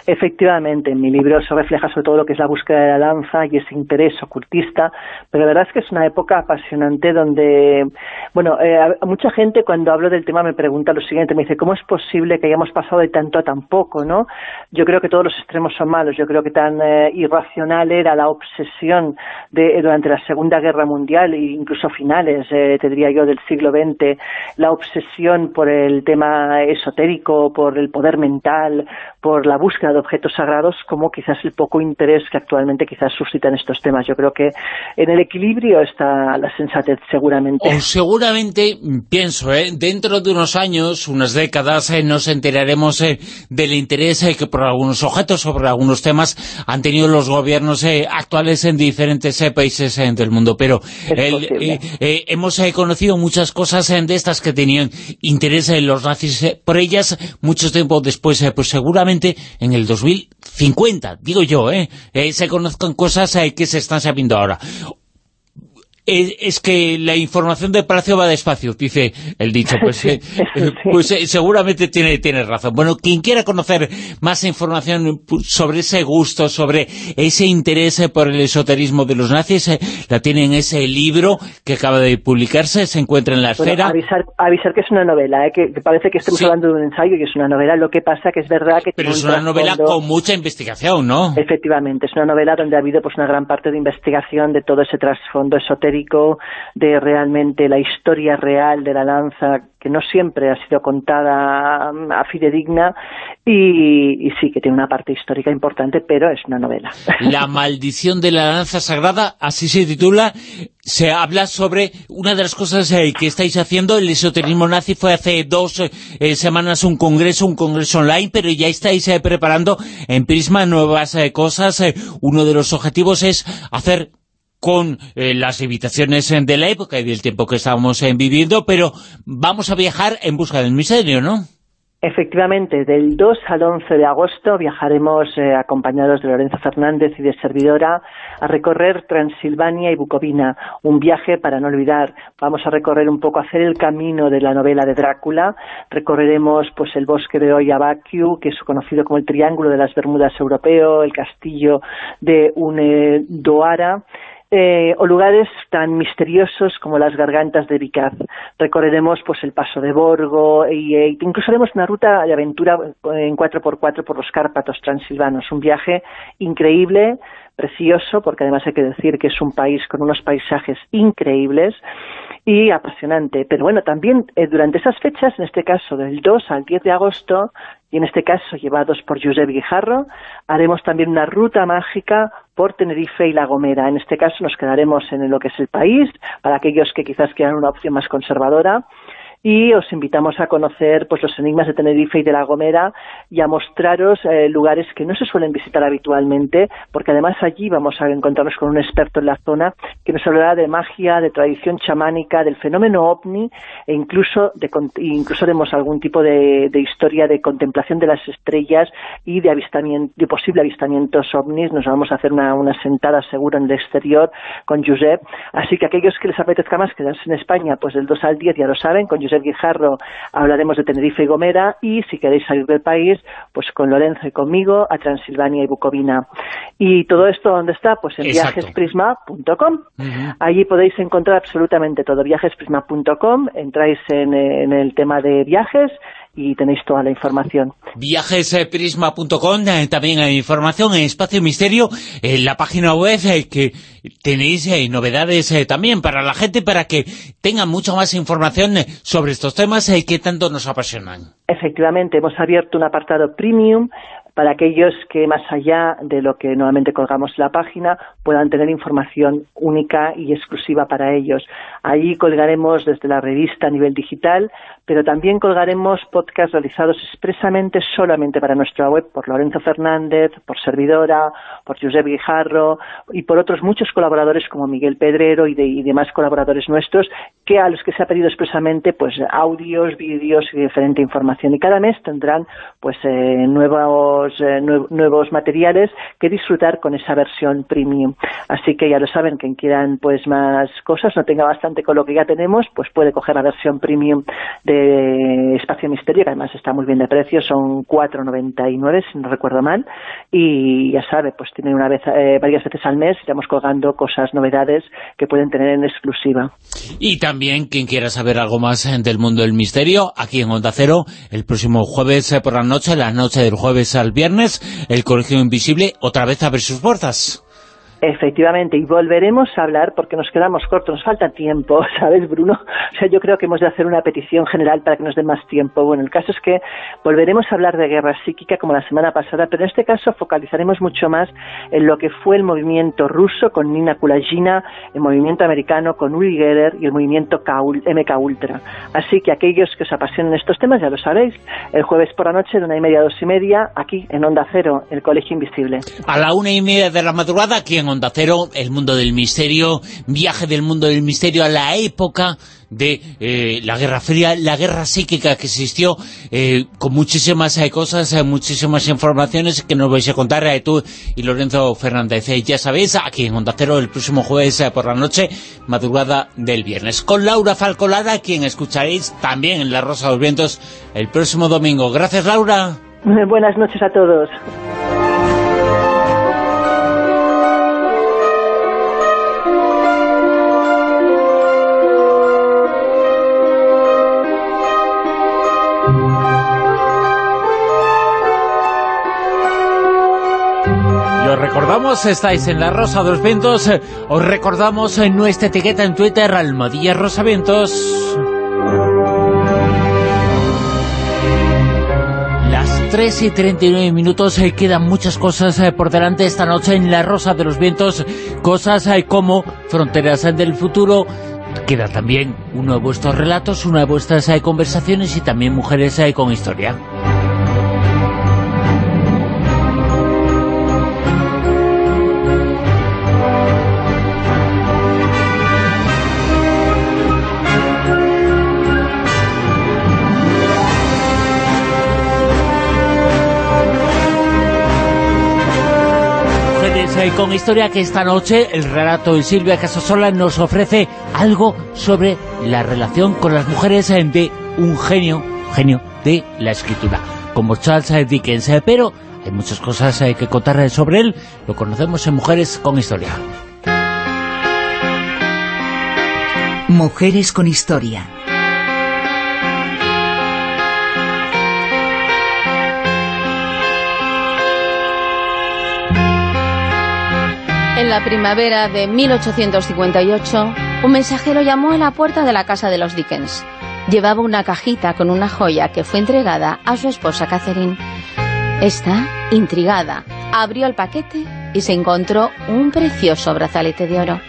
Efectivamente, en mi libro se refleja sobre todo lo que es la búsqueda de la lanza y ese interés ocultista, pero la verdad es que es una época apasionante donde, bueno, eh, mucha gente cuando hablo del tema me pregunta lo siguiente, me dice, ¿cómo es posible que hayamos pasado de tanto a tan poco, no? Yo creo que todos los extremos son malos, yo creo que tan eh, irracional era la obsesión de, durante la Segunda Guerra Mundial e incluso finales, eh, te diría yo, del siglo XX, la obsesión por el tema esotérico, por el poder mental, por la búsqueda de objetos sagrados, como quizás el poco interés que actualmente quizás suscitan estos temas. Yo creo que en el equilibrio está la sensatez seguramente. O seguramente, pienso, ¿eh? dentro de unos años, unas décadas, eh, nos enteraremos eh, del interés eh, que por algunos objetos por algunos temas han tenido los gobiernos eh, actuales en diferentes países del mundo. Pero el- hemos conocido muchas cosas de estas que tenían interés en los nazis por ellas mucho tiempo después, pues seguramente en el 2050, digo yo, eh, eh, se conozcan cosas eh, que se están sabiendo ahora eh, es que la información del Palacio va despacio, dice el dicho. [LAUGHS] Pues, Sí, eh, eso sí. pues eh, seguramente tiene, tiene razón. Bueno, quien quiera conocer más información pu- sobre ese gusto, sobre ese interés eh, por el esoterismo de los nazis, eh, la tiene en ese libro que acaba de publicarse, se encuentra en la Bueno, esfera. avisar, avisar que es una novela, ¿eh? que, que parece que estemos Sí. hablando de un ensayo y que es una novela. Lo que pasa que es verdad que Pero tiene es un una novela con mucha investigación, ¿no? Efectivamente, es una novela donde ha habido pues una gran parte de investigación de todo ese trasfondo esotérico, de realmente la historia real de la lanza, que no siempre ha sido contada mm, a fidedigna, y, y sí que tiene una parte histórica importante, pero es una novela. [LAUGHS] La maldición de la lanza sagrada, así se titula, se habla sobre una de las cosas eh, que estáis haciendo, el esoterismo nazi fue hace dos eh, semanas un congreso, un congreso online, pero ya estáis eh, preparando en Prisma nuevas cosas. Uno de los objetivos es hacer con eh, las limitaciones eh, de la época y del tiempo que estamos eh, viviendo, pero vamos a viajar en busca del misterio, ¿no? Efectivamente, del 2 al 11 de agosto viajaremos eh, acompañados de Lorenzo Fernández y de servidora a recorrer Transilvania y Bucovina, un viaje para no olvidar. Vamos a recorrer un poco, hacer el camino de la novela de Drácula, recorreremos pues el bosque de Oyabakiu, que es conocido como el Triángulo de las Bermudas europeo, el castillo de Unedoara, eh, o lugares tan misteriosos como las gargantas de Vicaz. Recorreremos pues el paso de Borgo y eh, incluso haremos una ruta de aventura en 4x4 por los Cárpatos transilvanos. Un viaje increíble, precioso, porque además hay que decir que es un país con unos paisajes increíbles y apasionante. Pero bueno, también eh, durante esas fechas, en este caso del 2 al 10 de agosto, y en este caso llevados por Josep Guijarro, haremos también una ruta mágica por Tenerife y La Gomera. En este caso nos quedaremos en lo que es el país, para aquellos que quizás quieran una opción más conservadora, y os invitamos a conocer pues los enigmas de Tenerife y de La Gomera y a mostraros eh, lugares que no se suelen visitar habitualmente, porque además allí vamos a encontrarnos con un experto en la zona que nos hablará de magia, de tradición chamánica, del fenómeno ovni e incluso de incluso haremos algún tipo de, de historia de contemplación de las estrellas y de avistamiento, de posible avistamientos ovnis. Nos vamos a hacer una, una sentada seguro en el exterior con Josep. Así que aquellos que les apetezca más quedarse en España, pues del 2 al 10 ya lo saben, con Josep Guijarro hablaremos de Tenerife y Gomera y si queréis salir del país, pues con Lorenzo y conmigo a Transilvania y Bucovina. Y todo esto, ¿dónde está? Pues en Exacto. viajesprisma.com. Allí podéis encontrar absolutamente todo. Viajesprisma.com, entráis en, eh, en el tema de viajes y tenéis toda la información. viajesprisma.com, eh, también hay información en Espacio Misterio, en la página web eh, que tenéis eh, novedades eh, también para la gente, para que tengan mucha más información eh, sobre estos temas eh, que tanto nos apasionan. Efectivamente, hemos abierto un apartado premium para aquellos que más allá de lo que normalmente colgamos en la página puedan tener información única y exclusiva para ellos. Allí colgaremos desde la revista a nivel digital, pero también colgaremos podcasts realizados expresamente solamente para nuestra web por Lorenzo Fernández, por Servidora, por Josep Guijarro y por otros muchos colaboradores como Miguel Pedrero y, de- demás colaboradores nuestros que a los que se ha pedido expresamente pues audios, vídeos y diferente información y cada mes tendrán pues eh, nuevos eh, nue- nuevos materiales que disfrutar con esa versión premium. Así que ya lo saben, quien quieran pues más cosas, no tenga bastante con lo que ya tenemos, pues puede coger la versión premium de Espacio Misterio, que además está muy bien de precio, son 4,99 si no recuerdo mal, y ya sabe, pues tienen una vez, eh, varias veces al mes, iremos colgando cosas, novedades que pueden tener en exclusiva. Y también, quien quiera saber algo más eh, del mundo del misterio, aquí en Onda Cero, el próximo jueves eh, por la noche, la noche del jueves al viernes, el Colegio Invisible otra vez abre sus puertas. Efectivamente, y volveremos a hablar porque nos quedamos cortos, nos falta tiempo, [LAUGHS] ¿sabes, Bruno? O sea, yo creo que hemos de hacer una petición general para que nos den más tiempo. Bueno, el caso es que volveremos a hablar de guerra psíquica como la semana pasada, pero en este caso focalizaremos mucho más en lo que fue el movimiento ruso con Nina Kulagina, el movimiento americano con Uri Geller y el movimiento MK Ultra. Así que aquellos que os apasionen estos temas, ya lo sabéis, el jueves por la noche de una y media a dos y media, aquí en Onda Cero, el Colegio Invisible. A la una y media de la madrugada, aquí en Onda Cero, el mundo del misterio, viaje del mundo del misterio a la época de eh, la Guerra Fría, la guerra psíquica que existió, eh, con muchísimas eh, cosas, eh, muchísimas informaciones que nos vais a contar eh, tú y Lorenzo Fernández. Eh, ya sabéis, aquí en Onda Cero el próximo jueves por la noche, madrugada del viernes. Con Laura Falcolara, quien escucharéis también en La Rosa de los Vientos el próximo domingo. Gracias, Laura. [LAUGHS] Buenas noches a todos. Os recordamos, estáis en La Rosa de los Vientos, eh, os recordamos en nuestra etiqueta en Twitter, Almohadilla Rosa Vientos. Las 3 y 39 minutos, eh, quedan muchas cosas eh, por delante esta noche en La Rosa de los Vientos, cosas eh, como Fronteras eh, del Futuro, queda también uno de vuestros relatos, una de vuestras eh, conversaciones y también Mujeres eh, con Historia. Eh, con historia que esta noche el relato de Silvia Casasola nos ofrece algo sobre la relación con las mujeres eh, de un genio, genio de la escritura, como Charles eh, Dickens, eh, pero hay muchas cosas que contar sobre él, lo conocemos en Mujeres con historia. Mujeres con historia. En la primavera de 1858, un mensajero llamó a la puerta de la casa de los Dickens. Llevaba una cajita con una joya que fue entregada a su esposa Catherine. Esta, intrigada, abrió el paquete y se encontró un precioso brazalete de oro.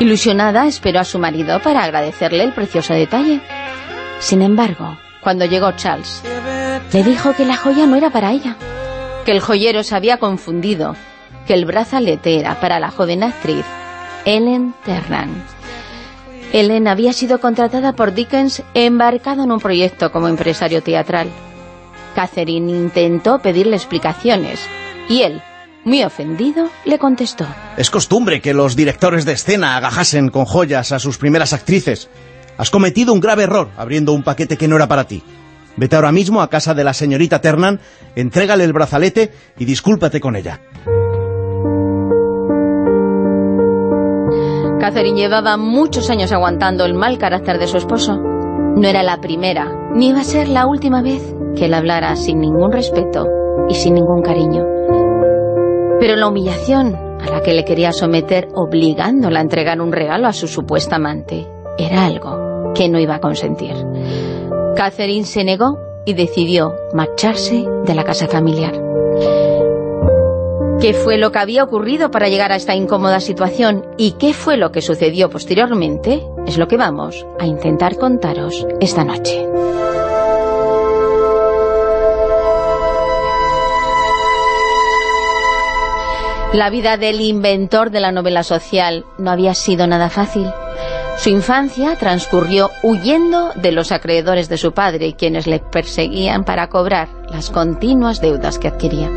Ilusionada, esperó a su marido para agradecerle el precioso detalle. Sin embargo, cuando llegó Charles, le dijo que la joya no era para ella, que el joyero se había confundido, que el brazalete era para la joven actriz Ellen Ternan. Ellen había sido contratada por Dickens embarcado en un proyecto como empresario teatral. Catherine intentó pedirle explicaciones y él, muy ofendido, le contestó. Es costumbre que los directores de escena agajasen con joyas a sus primeras actrices. Has cometido un grave error abriendo un paquete que no era para ti. Vete ahora mismo a casa de la señorita Ternan, entrégale el brazalete y discúlpate con ella. Catherine llevaba muchos años aguantando el mal carácter de su esposo. No era la primera, ni iba a ser la última vez que él hablara sin ningún respeto y sin ningún cariño. Pero la humillación a la que le quería someter obligándola a entregar un regalo a su supuesta amante era algo que no iba a consentir. Catherine se negó y decidió marcharse de la casa familiar. ¿Qué fue lo que había ocurrido para llegar a esta incómoda situación y qué fue lo que sucedió posteriormente? Es lo que vamos a intentar contaros esta noche. La vida del inventor de la novela social no había sido nada fácil. Su infancia transcurrió huyendo de los acreedores de su padre, quienes le perseguían para cobrar las continuas deudas que adquiría.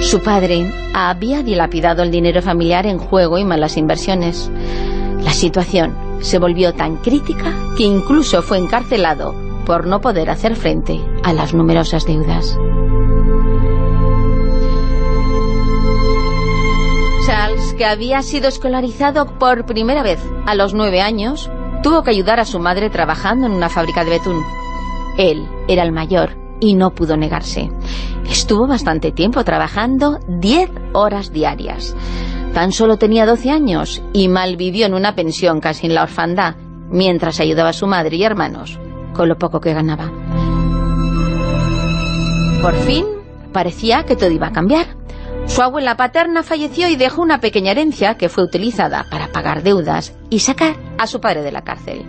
Su padre había dilapidado el dinero familiar en juego y malas inversiones. La situación se volvió tan crítica que incluso fue encarcelado por no poder hacer frente a las numerosas deudas. Charles, que había sido escolarizado por primera vez a los nueve años, tuvo que ayudar a su madre trabajando en una fábrica de betún. Él era el mayor y no pudo negarse. Estuvo bastante tiempo trabajando 10 horas diarias. Tan solo tenía 12 años y malvivió en una pensión casi en la orfandad, mientras ayudaba a su madre y hermanos con lo poco que ganaba. Por fin, parecía que todo iba a cambiar. Su abuela paterna falleció y dejó una pequeña herencia que fue utilizada para pagar deudas y sacar a su padre de la cárcel.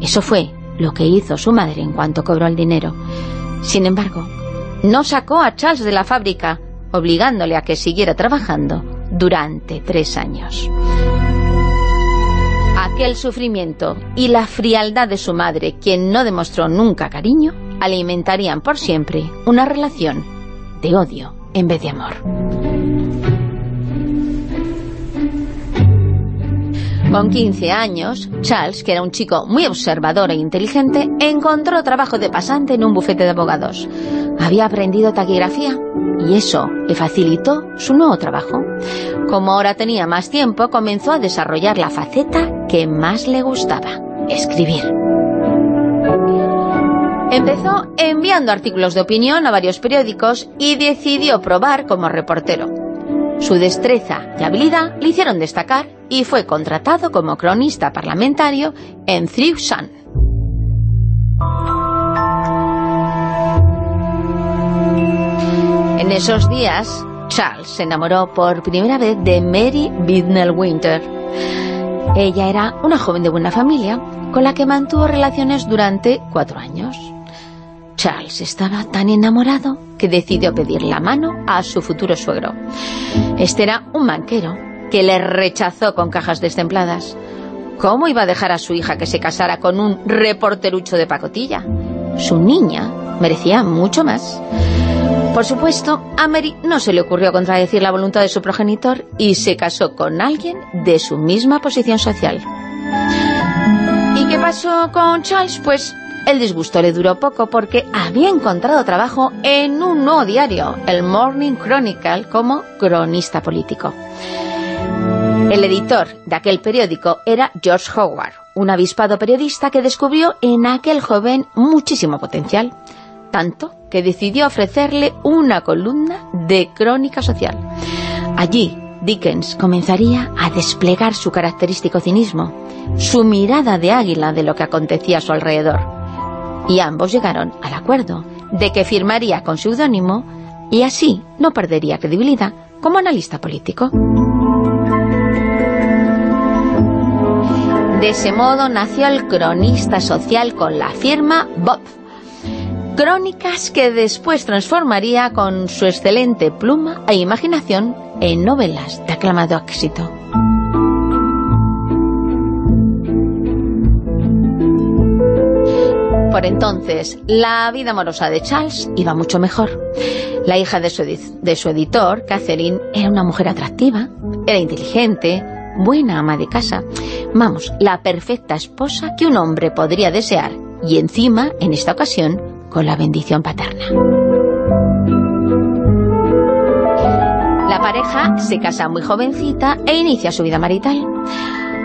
Eso fue lo que hizo su madre en cuanto cobró el dinero. Sin embargo, no sacó a Charles de la fábrica, obligándole a que siguiera trabajando durante tres años. Aquel sufrimiento y la frialdad de su madre, quien no demostró nunca cariño, alimentarían por siempre una relación de odio en vez de amor. Con 15 años, Charles, que era un chico muy observador e inteligente, encontró trabajo de pasante en un bufete de abogados. Había aprendido taquigrafía y eso le facilitó su nuevo trabajo. Como ahora tenía más tiempo, comenzó a desarrollar la faceta que más le gustaba, escribir. Empezó enviando artículos de opinión a varios periódicos y decidió probar como reportero. Su destreza y habilidad le hicieron destacar y fue contratado como cronista parlamentario en Thrift Sun. En esos días, Charles se enamoró por primera vez de Mary Bidnell Winter. Ella era una joven de buena familia con la que mantuvo relaciones durante cuatro años. Charles estaba tan enamorado que decidió pedir la mano a su futuro suegro. Este era un banquero que le rechazó con cajas destempladas. ¿Cómo iba a dejar a su hija que se casara con un reporterucho de pacotilla? Su niña merecía mucho más. Por supuesto, a Mary no se le ocurrió contradecir la voluntad de su progenitor y se casó con alguien de su misma posición social. ¿Y qué pasó con Charles? Pues el disgusto le duró poco porque había encontrado trabajo en un nuevo diario, el Morning Chronicle, como cronista político. El editor de aquel periódico era George Howard, un avispado periodista que descubrió en aquel joven muchísimo potencial, tanto que decidió ofrecerle una columna de crónica social. Allí, Dickens comenzaría a desplegar su característico cinismo, su mirada de águila de lo que acontecía a su alrededor. Y ambos llegaron al acuerdo de que firmaría con seudónimo y así no perdería credibilidad como analista político. De ese modo nació el cronista social con la firma Bob. Crónicas que después transformaría con su excelente pluma e imaginación en novelas de aclamado éxito. Por entonces, la vida amorosa de Charles iba mucho mejor. La hija de su, de su editor, Catherine, era una mujer atractiva, era inteligente, buena ama de casa. Vamos, la perfecta esposa que un hombre podría desear, y encima, en esta ocasión, con la bendición paterna. La pareja se casa muy jovencita e inicia su vida marital.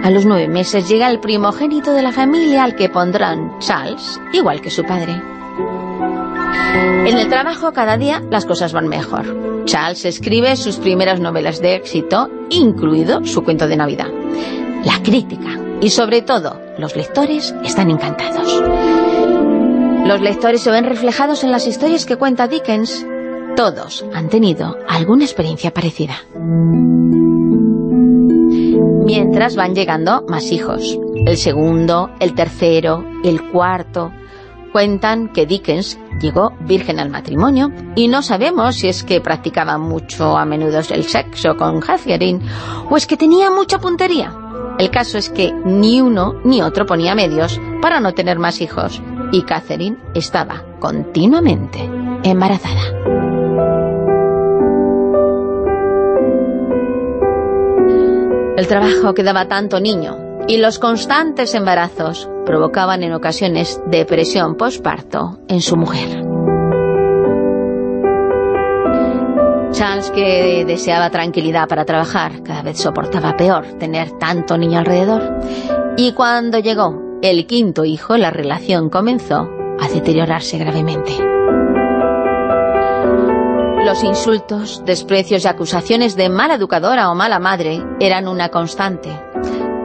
A los nueve meses llega el primogénito de la familia al que pondrán Charles, igual que su padre. En el trabajo cada día las cosas van mejor. Charles escribe sus primeras novelas de éxito, incluido su cuento de Navidad. La crítica y sobre todo los lectores están encantados. Los lectores se ven reflejados en las historias que cuenta Dickens. Todos han tenido alguna experiencia parecida. Mientras van llegando más hijos. El segundo, el tercero, el cuarto. Cuentan que Dickens llegó virgen al matrimonio y no sabemos si es que practicaba mucho a menudo el sexo con Catherine o es que tenía mucha puntería. El caso es que ni uno ni otro ponía medios para no tener más hijos y Catherine estaba continuamente embarazada. El trabajo que daba tanto niño y los constantes embarazos provocaban en ocasiones depresión posparto en su mujer. Charles, que deseaba tranquilidad para trabajar, cada vez soportaba peor tener tanto niño alrededor. Y cuando llegó el quinto hijo, la relación comenzó a deteriorarse gravemente. Los insultos, desprecios y acusaciones de mala educadora o mala madre eran una constante.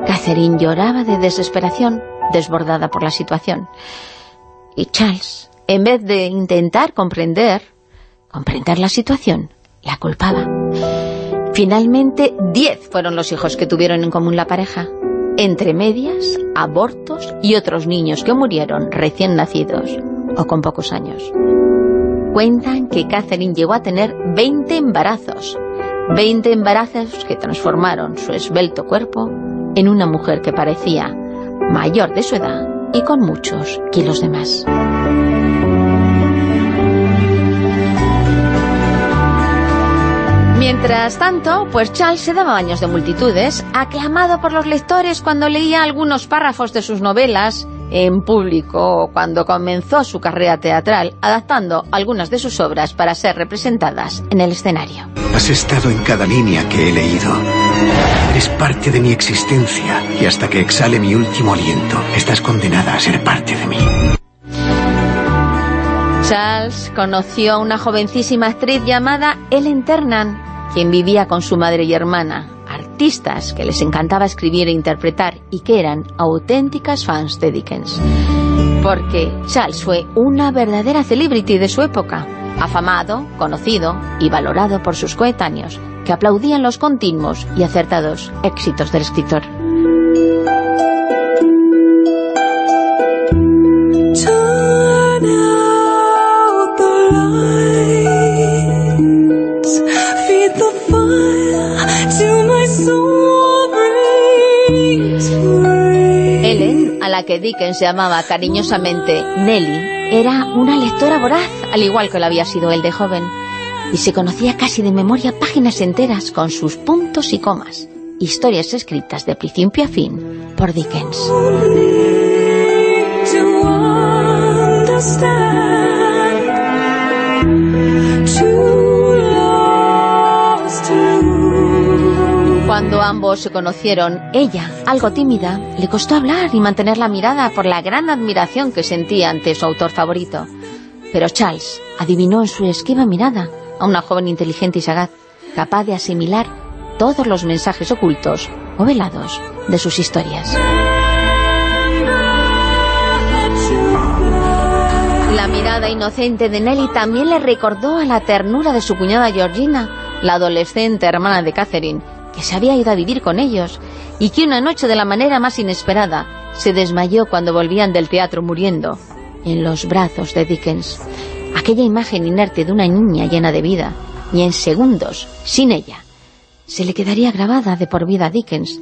Catherine lloraba de desesperación, desbordada por la situación. Y Charles, en vez de intentar comprender, comprender la situación, la culpaba. Finalmente, diez fueron los hijos que tuvieron en común la pareja. Entre medias, abortos y otros niños que murieron recién nacidos o con pocos años. Cuentan que Catherine llegó a tener 20 embarazos, 20 embarazos que transformaron su esbelto cuerpo en una mujer que parecía mayor de su edad y con muchos kilos de más. Mientras tanto, pues Charles se daba baños de multitudes, aclamado por los lectores cuando leía algunos párrafos de sus novelas en público cuando comenzó su carrera teatral, adaptando algunas de sus obras para ser representadas en el escenario. Has estado en cada línea que he leído. Eres parte de mi existencia y hasta que exhale mi último aliento, estás condenada a ser parte de mí. Charles conoció a una jovencísima actriz llamada Ellen Ternan, quien vivía con su madre y hermana, artistas que les encantaba escribir e interpretar y que eran auténticas fans de Dickens. Porque Charles fue una verdadera celebrity de su época, afamado, conocido y valorado por sus coetáneos, que aplaudían los continuos y acertados éxitos del escritor. La que Dickens llamaba cariñosamente Nelly, era una lectora voraz, al igual que lo había sido él de joven, y se conocía casi de memoria páginas enteras con sus puntos y comas, historias escritas de principio a fin por Dickens. Cuando ambos se conocieron, ella, algo tímida, le costó hablar y mantener la mirada por la gran admiración que sentía ante su autor favorito. Pero Charles adivinó en su esquiva mirada a una joven inteligente y sagaz, capaz de asimilar todos los mensajes ocultos o velados de sus historias. La mirada inocente de Nelly también le recordó a la ternura de su cuñada Georgina, la adolescente hermana de Catherine, que se había ido a vivir con ellos y que una noche de la manera más inesperada se desmayó cuando volvían del teatro muriendo en los brazos de Dickens. Aquella imagen inerte de una niña llena de vida y en segundos, sin ella, se le quedaría grabada de por vida a Dickens,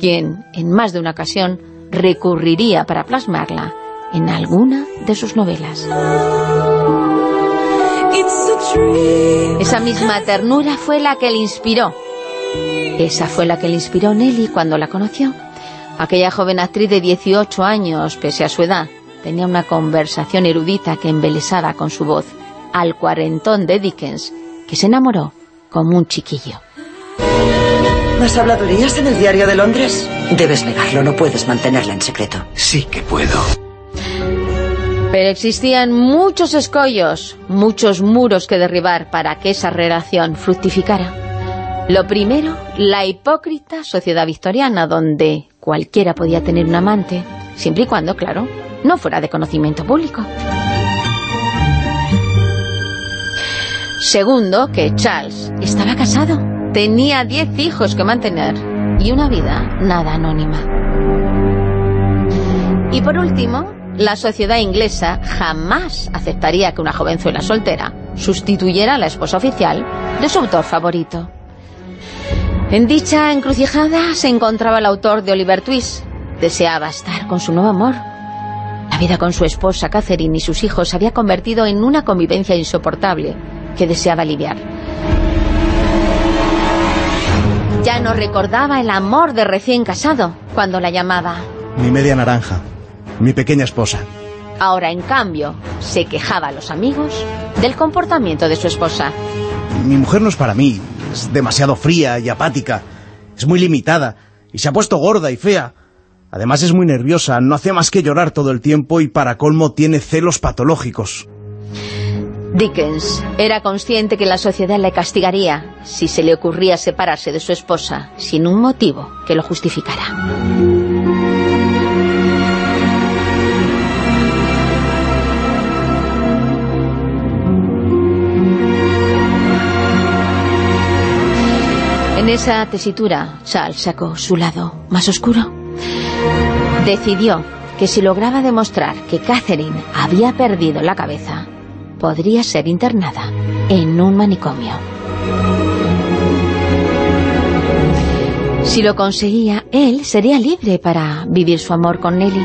quien en más de una ocasión recurriría para plasmarla en alguna de sus novelas. Esa misma ternura fue la que le inspiró. Esa fue la que le inspiró Nelly cuando la conoció. Aquella joven actriz de 18 años, pese a su edad, tenía una conversación erudita que embelesaba con su voz al cuarentón de Dickens, que se enamoró como un chiquillo. ¿Las habladurías en el diario de Londres? Debes negarlo, no puedes mantenerla en secreto. Sí que puedo. Pero existían muchos escollos, muchos muros que derribar para que esa relación fructificara. Lo primero, la hipócrita sociedad victoriana, donde cualquiera podía tener un amante, siempre y cuando, claro, no fuera de conocimiento público. Segundo, que Charles estaba casado, tenía diez hijos que mantener y una vida nada anónima. Y por último, la sociedad inglesa jamás aceptaría que una jovenzuela soltera sustituyera a la esposa oficial de su autor favorito. En dicha encrucijada se encontraba el autor de Oliver Twist. Deseaba estar con su nuevo amor. La vida con su esposa Catherine y sus hijos se había convertido en una convivencia insoportable que deseaba aliviar. Ya no recordaba el amor de recién casado cuando la llamaba. Mi media naranja. Mi pequeña esposa. Ahora, en cambio, se quejaba a los amigos del comportamiento de su esposa. Mi mujer no es para mí. Es demasiado fría y apática. Es muy limitada. Y se ha puesto gorda y fea. Además es muy nerviosa. No hace más que llorar todo el tiempo y para colmo tiene celos patológicos. Dickens era consciente que la sociedad le castigaría si se le ocurría separarse de su esposa sin un motivo que lo justificara. En esa tesitura, Charles sacó su lado más oscuro. Decidió que si lograba demostrar que Catherine había perdido la cabeza, podría ser internada en un manicomio. Si lo conseguía, él sería libre para vivir su amor con Nelly.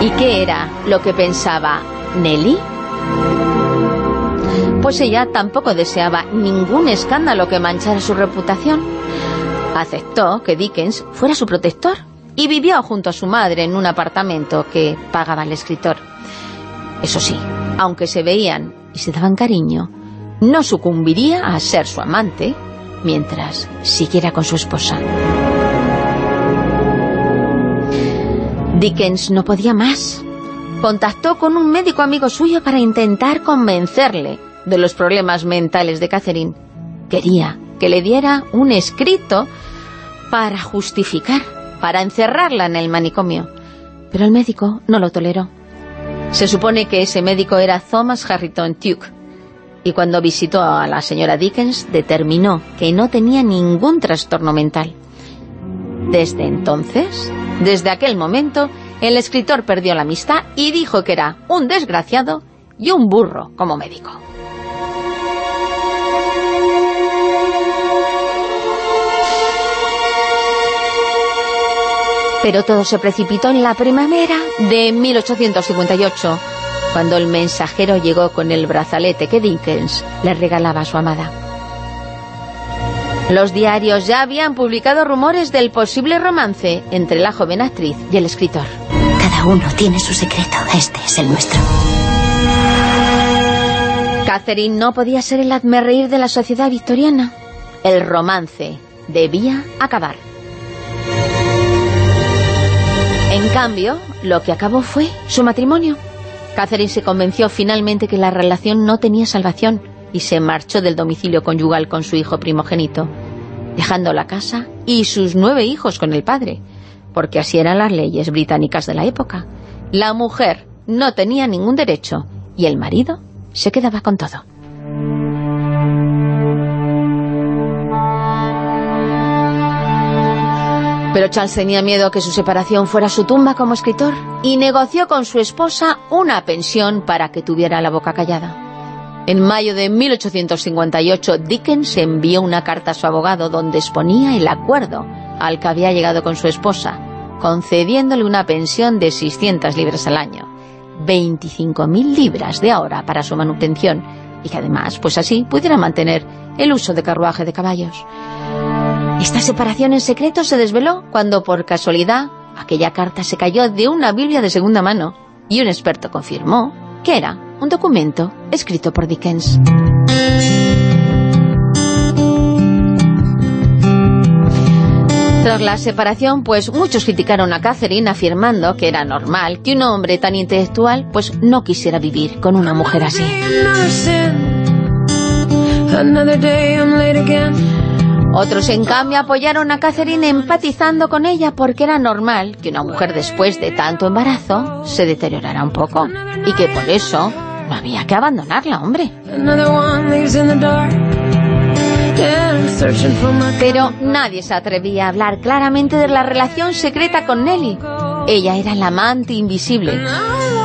¿Y qué era lo que pensaba Nelly? Pues ella tampoco deseaba ningún escándalo que manchara su reputación. Aceptó que Dickens fuera su protector y vivió junto a su madre en un apartamento que pagaba el escritor. Eso sí, aunque se veían y se daban cariño, no sucumbiría a ser su amante mientras siguiera con su esposa. Dickens no podía más. Contactó con un médico amigo suyo para intentar convencerle de los problemas mentales de Catherine. Quería que le diera un escrito para justificar, para encerrarla en el manicomio. Pero el médico no lo toleró. Se supone que ese médico era Thomas Harrington Tuke, y cuando visitó a la señora Dickens determinó que no tenía ningún trastorno mental. Desde entonces, desde aquel momento, el escritor perdió la amistad y dijo que era un desgraciado y un burro como médico. Pero todo se precipitó en la primavera de 1858, cuando el mensajero llegó con el brazalete que Dickens le regalaba a su amada. Los diarios ya habían publicado rumores del posible romance entre la joven actriz y el escritor. Cada uno tiene su secreto. Este es el nuestro. Catherine no podía ser el hazmerreír de la sociedad victoriana. El romance debía acabar. En cambio, lo que acabó fue su matrimonio. Catherine se convenció finalmente que la relación no tenía salvación y se marchó del domicilio conyugal con su hijo primogénito, dejando la casa y sus nueve hijos con el padre, porque así eran las leyes británicas de la época. La mujer no tenía ningún derecho y el marido se quedaba con todo. Pero Charles tenía miedo que su separación fuera su tumba como escritor y negoció con su esposa una pensión para que tuviera la boca callada. En mayo de 1858, Dickens envió una carta a su abogado donde exponía el acuerdo al que había llegado con su esposa, concediéndole una pensión de 600 libras al año, 25.000 libras de ahora para su manutención, y que además, pues así, pudiera mantener el uso de carruaje de caballos. Esta separación en secreto se desveló cuando, por casualidad, aquella carta se cayó de una Biblia de segunda mano y un experto confirmó que era un documento escrito por Dickens. Tras la separación, pues muchos criticaron a Catherine afirmando que era normal que un hombre tan intelectual pues no quisiera vivir con una mujer así. Otros, en cambio, apoyaron a Catherine empatizando con ella porque era normal que una mujer después de tanto embarazo se deteriorara un poco y que por eso no había que abandonarla, hombre. Pero nadie se atrevía a hablar claramente de la relación secreta con Nelly. Ella era la amante invisible.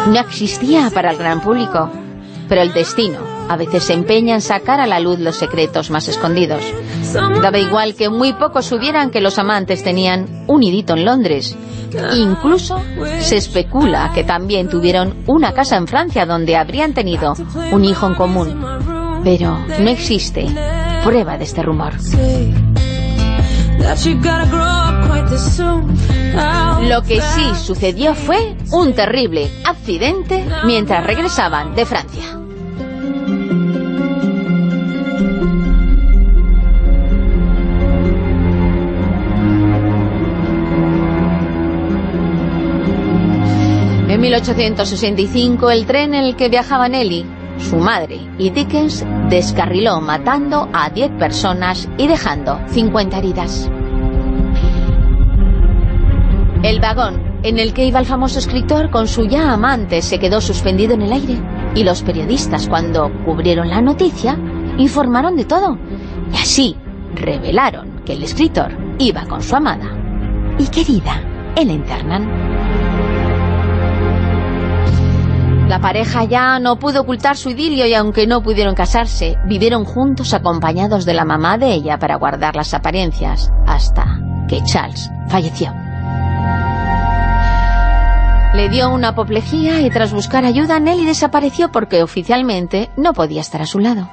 No existía para el gran público. Pero el destino a veces se empeña en sacar a la luz los secretos más escondidos. Daba igual que muy pocos supieran que los amantes tenían un nidito en Londres. Incluso se especula que también tuvieron una casa en Francia donde habrían tenido un hijo en común. Pero no existe prueba de este rumor. Lo que sí sucedió fue un terrible accidente mientras regresaban de Francia. 1865 el tren en el que viajaba Nelly, su madre y Dickens descarriló matando a 10 personas y dejando 50 heridas. El vagón en el que iba el famoso escritor con su ya amante se quedó suspendido en el aire y los periodistas cuando cubrieron la noticia informaron de todo. Y así revelaron que el escritor iba con su amada. Y querida en la La pareja ya no pudo ocultar su idilio y aunque no pudieron casarse, vivieron juntos acompañados de la mamá de ella para guardar las apariencias, hasta que Charles falleció. Le dio una apoplejía y tras buscar ayuda, Nelly desapareció porque oficialmente no podía estar a su lado.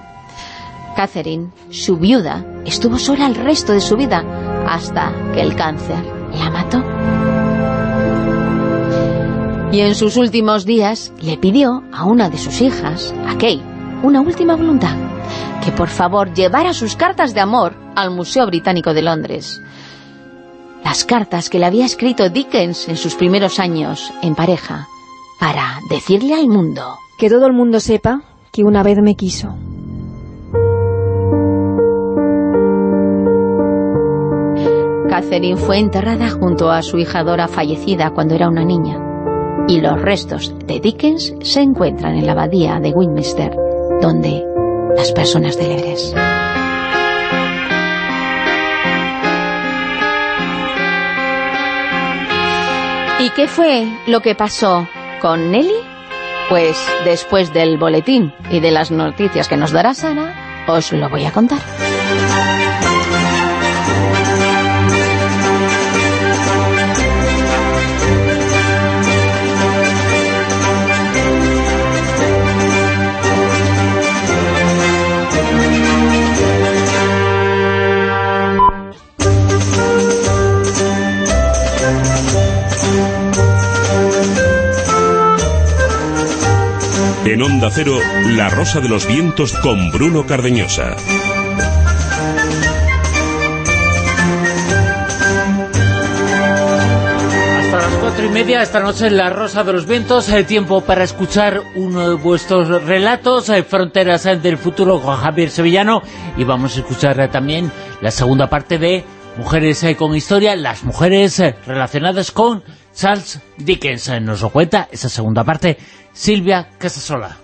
Catherine, su viuda, estuvo sola el resto de su vida hasta que el cáncer la mató. Y en sus últimos días le pidió a una de sus hijas, a Kay, una última voluntad, que por favor llevara sus cartas de amor al Museo Británico de Londres. Las cartas que le había escrito Dickens en sus primeros años en pareja, para decirle al mundo. Que todo el mundo sepa que una vez me quiso. Catherine fue enterrada junto a su hija Dora fallecida cuando era una niña y los restos de Dickens se encuentran en la abadía de Westminster, donde las personas célebres. ¿Y qué fue lo que pasó con Nelly? Pues después del boletín y de las noticias que nos dará Sara, os lo voy a contar. En Onda Cero, La Rosa de los Vientos con Bruno Cardeñosa. Hasta las cuatro y media esta noche en La Rosa de los Vientos, hay tiempo para escuchar uno de vuestros relatos, eh, Fronteras eh, del Futuro con Javier Sevillano, y vamos a escuchar eh, también la segunda parte de Mujeres eh, con Historia, las mujeres eh, relacionadas con Charles Dickens. Nos lo cuenta esa segunda parte Silvia Casasola.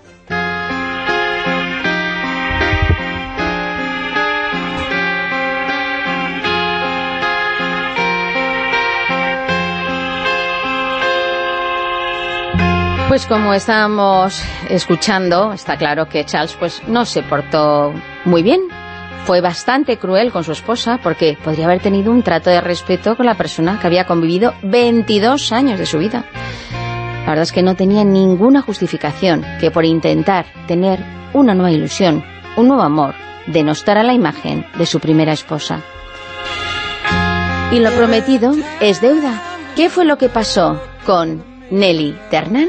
Pues como estábamos escuchando, está claro que Charles pues no se portó muy bien. Fue bastante cruel con su esposa porque podría haber tenido un trato de respeto con la persona que había convivido 22 años de su vida. La verdad es que no tenía ninguna justificación que por intentar tener una nueva ilusión, un nuevo amor, denostara la imagen de su primera esposa. Y lo prometido es deuda. ¿Qué fue lo que pasó con Nelly Ternan?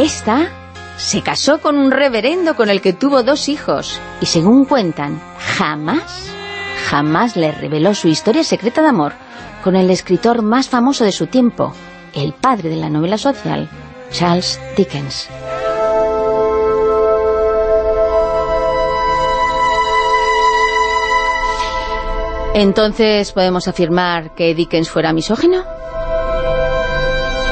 Esta se casó con un reverendo con el que tuvo dos hijos y según cuentan, jamás, jamás le reveló su historia secreta de amor con el escritor más famoso de su tiempo, el padre de la novela social, Charles Dickens. Entonces, ¿podemos afirmar que Dickens fuera misógino?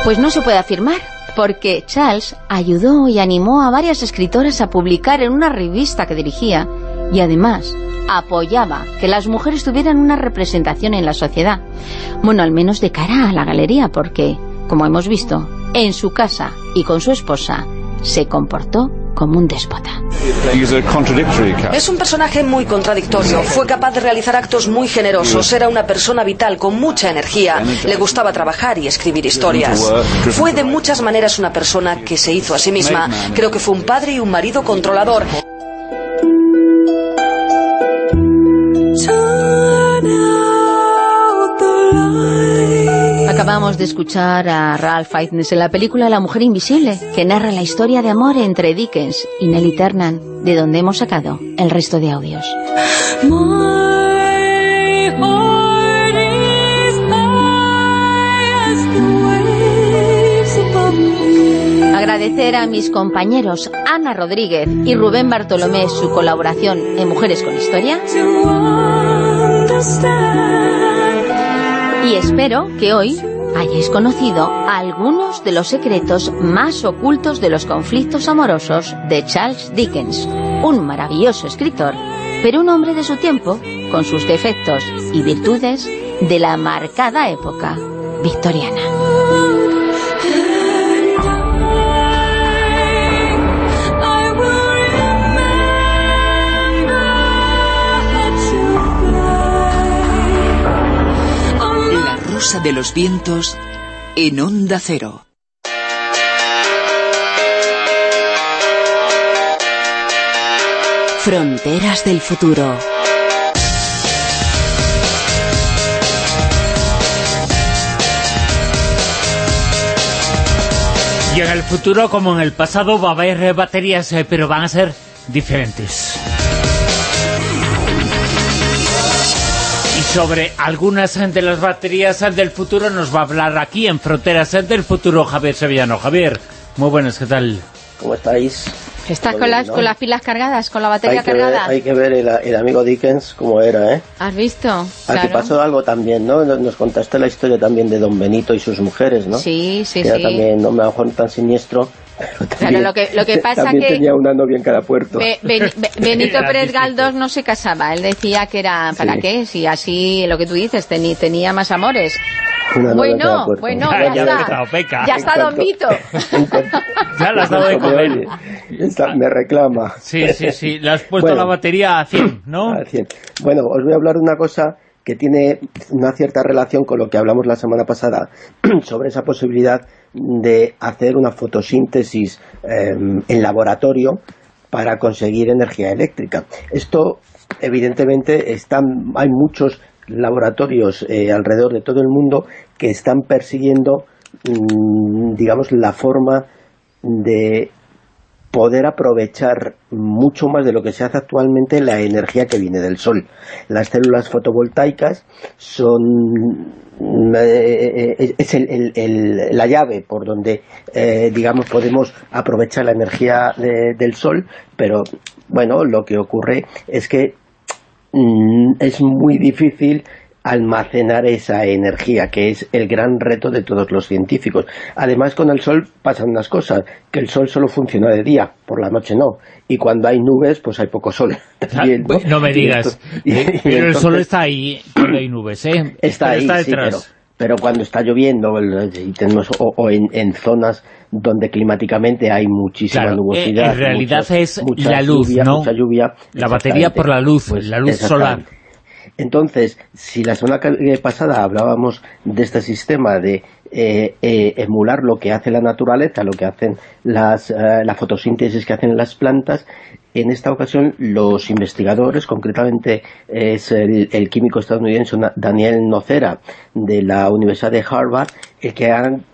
Pues no se puede afirmar, porque Charles ayudó y animó a varias escritoras a publicar en una revista que dirigía y además apoyaba que las mujeres tuvieran una representación en la sociedad. Bueno, al menos de cara a la galería, porque, como hemos visto, en su casa y con su esposa se comportó como un déspota. Es un personaje muy contradictorio. Fue capaz de realizar actos muy generosos. Era una persona vital, con mucha energía. Le gustaba trabajar y escribir historias. Fue de muchas maneras una persona que se hizo a sí misma. Creo que fue un padre y un marido controlador. Acabamos de escuchar a Ralph Fiennes en la película La mujer invisible, que narra la historia de amor entre Dickens y Nelly Ternan, de donde hemos sacado el resto de audios. Agradecer a mis compañeros Ana Rodríguez y Rubén Bartolomé su colaboración en Mujeres con Historia. Y espero que hoy hayáis conocido algunos de los secretos más ocultos de los conflictos amorosos de Charles Dickens, un maravilloso escritor, pero un hombre de su tiempo, con sus defectos y virtudes de la marcada época victoriana. De los vientos en Onda Cero. Fronteras del futuro. Y en el futuro, como en el pasado, va a haber baterías, eh, pero van a ser diferentes. Sobre algunas de las baterías del futuro nos va a hablar aquí en Fronteras del Futuro Javier Sevillano. Javier, muy buenas, ¿qué tal? ¿Cómo estáis? ¿Estás con, bien, las, ¿no? con las pilas cargadas, con la batería hay que ver, cargada? hay que ver el, el amigo Dickens cómo era, ¿eh? ¿Has visto? Aquí Claro. pasó algo también, ¿no? Nos contaste la historia también de Don Benito y sus mujeres, ¿no? Sí, sí, que era sí. también, no me lo mejor tan siniestro, Claro, lo que, lo que pasa también que tenía una novia en cada puerto. Be- Ben- Be- [LAUGHS] Benito Pérez. Galdós no se casaba. Él decía que era, ¿para Sí. qué? Si así, lo que tú dices, teni- tenía más amores. Una novia en cada Bueno, puerto. bueno, Ya, ya, está. Peca. Ya está Don Vito. [LAUGHS] Ya la has dado de [LAUGHS] Me comer. oye, está- me reclama. Sí, sí, sí. Le has puesto Bueno. la batería a 100, ¿no? Al 100. Bueno, os voy a hablar de una cosa que tiene una cierta relación con lo que hablamos la semana pasada [CLEARS THROAT] sobre esa posibilidad de hacer una fotosíntesis eh, en laboratorio para conseguir energía eléctrica. Esto, evidentemente, están, hay muchos laboratorios eh, alrededor de todo el mundo que están persiguiendo, mm, digamos, la forma de poder aprovechar mucho más de lo que se hace actualmente la energía que viene del sol. Las células fotovoltaicas son eh, eh, es el- la llave por donde eh, digamos podemos aprovechar la energía de- del sol, pero bueno, lo que ocurre es que mm, es muy difícil almacenar esa energía, que es el gran reto de todos los científicos. Además, con el sol pasan unas cosas, que el sol solo funciona de día, por la noche no. Y cuando hay nubes, pues hay poco sol. [LAUGHS] también, ¿no? No me Y digas. esto- [LAUGHS] y- y Pero el sol está ahí cuando hay nubes, ¿eh? Está Pero ahí, sí, pero, detrás. pero cuando está lloviendo y tenemos, o, o en, en zonas donde climáticamente hay muchísima Claro, nubosidad. eh, en realidad muchas- es mucha la luz, lluvia, ¿no? Mucha lluvia. La batería por la luz, Pues, la luz solar. Entonces, si la semana pasada hablábamos de este sistema de eh, eh, emular lo que hace la naturaleza, lo que hacen las, eh, la fotosíntesis que hacen las plantas, en esta ocasión los investigadores, concretamente es el, el químico estadounidense Daniel Nocera de la Universidad de Harvard, el que han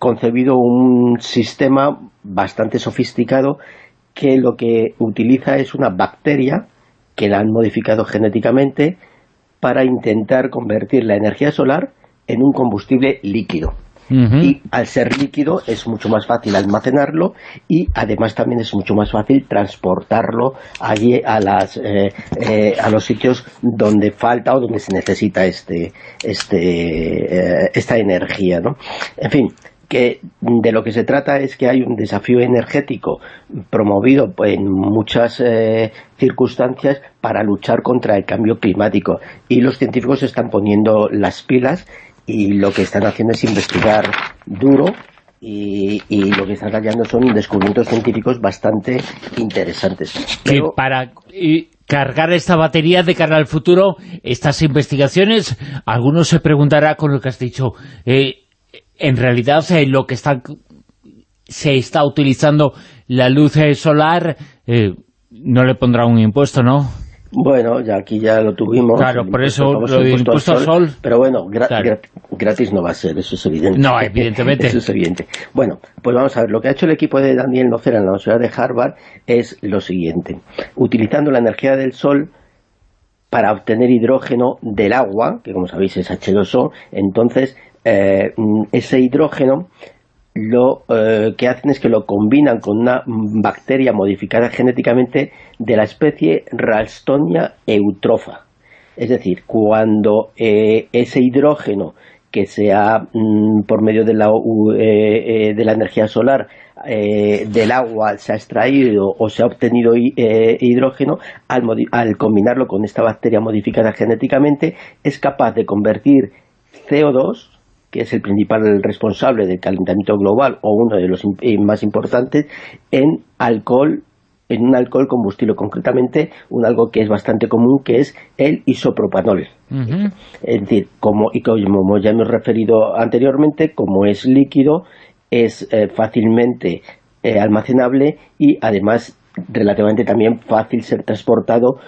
concebido un sistema bastante sofisticado que lo que utiliza es una bacteria que la han modificado genéticamente para intentar convertir la energía solar en un combustible líquido. Y al ser líquido es mucho más fácil almacenarlo y además también es mucho más fácil transportarlo allí a las eh, eh, a los sitios donde falta o donde se necesita este este eh, esta energía, ¿no? En fin, que de lo que se trata es que hay un desafío energético promovido en muchas eh, circunstancias para luchar contra el cambio climático y los científicos se están poniendo las pilas y lo que están haciendo es investigar duro y, y lo que están hallando son descubrimientos científicos bastante interesantes. que para eh, cargar esta batería de cara al futuro, estas investigaciones, algunos se preguntará con lo que has dicho, eh, en realidad eh, lo que está se está utilizando la luz eh, solar, eh, no le pondrá un impuesto, ¿no? Bueno, ya aquí ya lo tuvimos. Claro, por eso lo de impuesto al sol. Pero bueno, gra- Claro. gra- gratis no va a ser, eso es evidente. No, evidentemente. [LAUGHS] eso es evidente. Bueno, pues vamos a ver, lo que ha hecho el equipo de Daniel Nocera en la Universidad de Harvard es lo siguiente. Utilizando la energía del sol para obtener hidrógeno del agua, que como sabéis es H2O, entonces eh, mm, ese hidrógeno lo eh, que hacen es que lo combinan con una mm, bacteria modificada genéticamente de la especie Ralstonia eutrofa. Es decir, cuando eh, ese hidrógeno que se ha, mm, por medio de la, energía solar, del agua se ha extraído o se ha obtenido hidrógeno, al, al combinarlo con esta bacteria modificada genéticamente, es capaz de convertir CO2, que es el principal responsable del calentamiento global o uno de los más importantes, en alcohol en un alcohol combustible, concretamente un algo que es bastante común, que es el isopropanol. Es decir, como, y como ya hemos referido anteriormente, como es líquido, es eh, fácilmente eh, almacenable y además relativamente también fácil ser transportado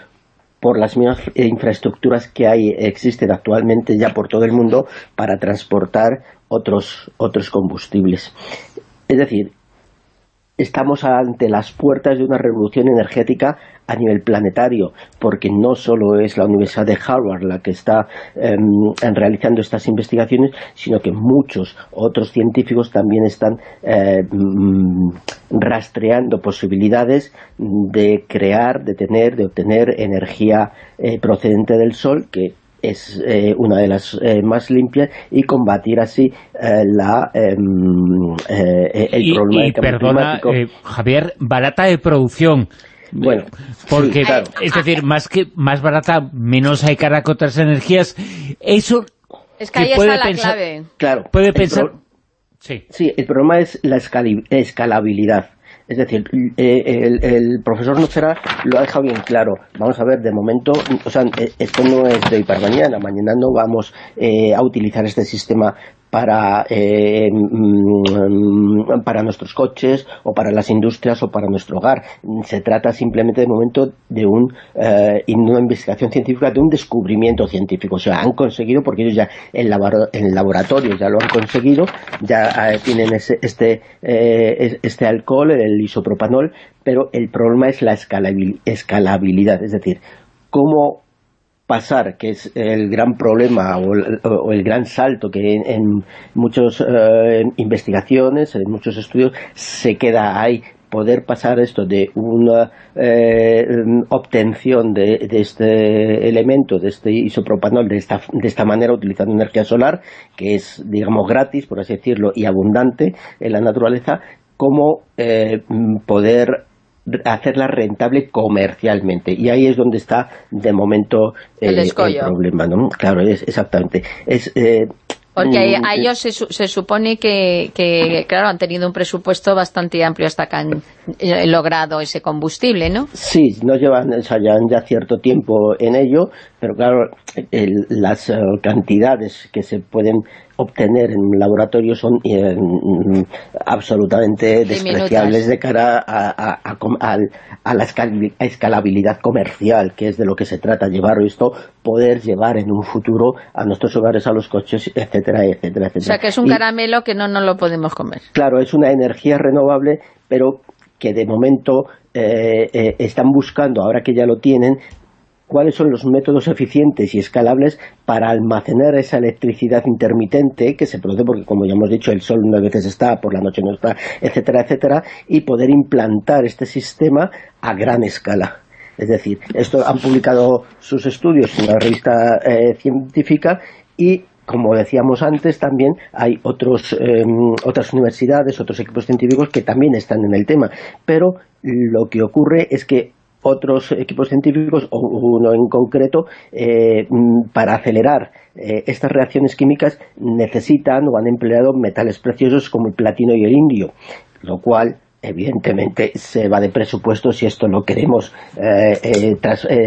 por las mismas infraestructuras que hay existen actualmente ya por todo el mundo para transportar otros, otros combustibles. Es decir, estamos ante las puertas de una revolución energética a nivel planetario, porque no solo es la Universidad de Harvard la que está em, realizando estas investigaciones, sino que muchos otros científicos también están em, rastreando posibilidades de crear, de tener, de obtener energía eh, procedente del Sol, que es eh, una de las eh, más limpias y combatir así eh, la em, el problema y perdona, Javier, barata de producción. Bueno, porque es decir, más que más barata, menos hay cara que otras energías. Eso es que ahí está la clave. Claro, puede pensar. Sí. sí, el problema es la escalabilidad. Es decir, eh, el, profesor Nocera lo ha dejado bien claro. Vamos a ver, de momento, o sea, eh, esto no es de hoy para mañana. Mañana no vamos eh, a utilizar este sistema para, eh, mm, para nuestros coches o para las industrias o para nuestro hogar. Se trata simplemente de momento de un, eh, una investigación científica, de un descubrimiento científico. O sea, han conseguido, porque ellos ya en, el laboratorio ya lo han conseguido, ya eh, tienen ese, este, este alcohol, el isopropanol, pero el problema es la escalabilidad, es decir, cómo pasar, que es el gran problema o el, gran salto que en, muchas eh, investigaciones, en muchos estudios, se queda ahí. Poder pasar esto de una eh, obtención de, este elemento, de este isopropanol, de esta, de esta manera, utilizando energía solar, que es, digamos, gratis, por así decirlo, y abundante en la naturaleza, como eh, poder hacerla rentable comercialmente. Y ahí es donde está, de momento, el, el problema. ¿no? Claro, es, exactamente. Es, eh, porque a, ellos se, se supone que, que, claro, han tenido un presupuesto bastante amplio hasta que han eh, logrado ese combustible, ¿no? Sí, no llevan, o sea, llevan ya cierto tiempo en ello, pero claro, las eh, cantidades que se pueden obtener en un laboratorio son eh, absolutamente despreciables de cara a, a, la escalabilidad comercial, que es de lo que se trata, llevar esto, poder llevar en un futuro a nuestros hogares, a los coches, etcétera, etcétera, etcétera. O sea, que es un caramelo que no, no lo podemos comer. Claro, es una energía renovable, pero que de momento eh, eh, están buscando, ahora que ya lo tienen, cuáles son los métodos eficientes y escalables para almacenar esa electricidad intermitente que se produce porque, como ya hemos dicho, el sol unas veces está, por la noche no está, etcétera, etcétera, y poder implantar este sistema a gran escala. Es decir, esto han publicado sus estudios en una revista eh, científica y como decíamos antes, también hay otros, em, otras universidades, otros equipos científicos que también están en el tema. Pero lo que ocurre es que otros equipos científicos, o uno en concreto, eh, mm, para acelerar eh, estas reacciones químicas necesitan o han empleado metales preciosos como el platino y el indio, lo cual evidentemente se va de presupuesto si esto lo queremos eh,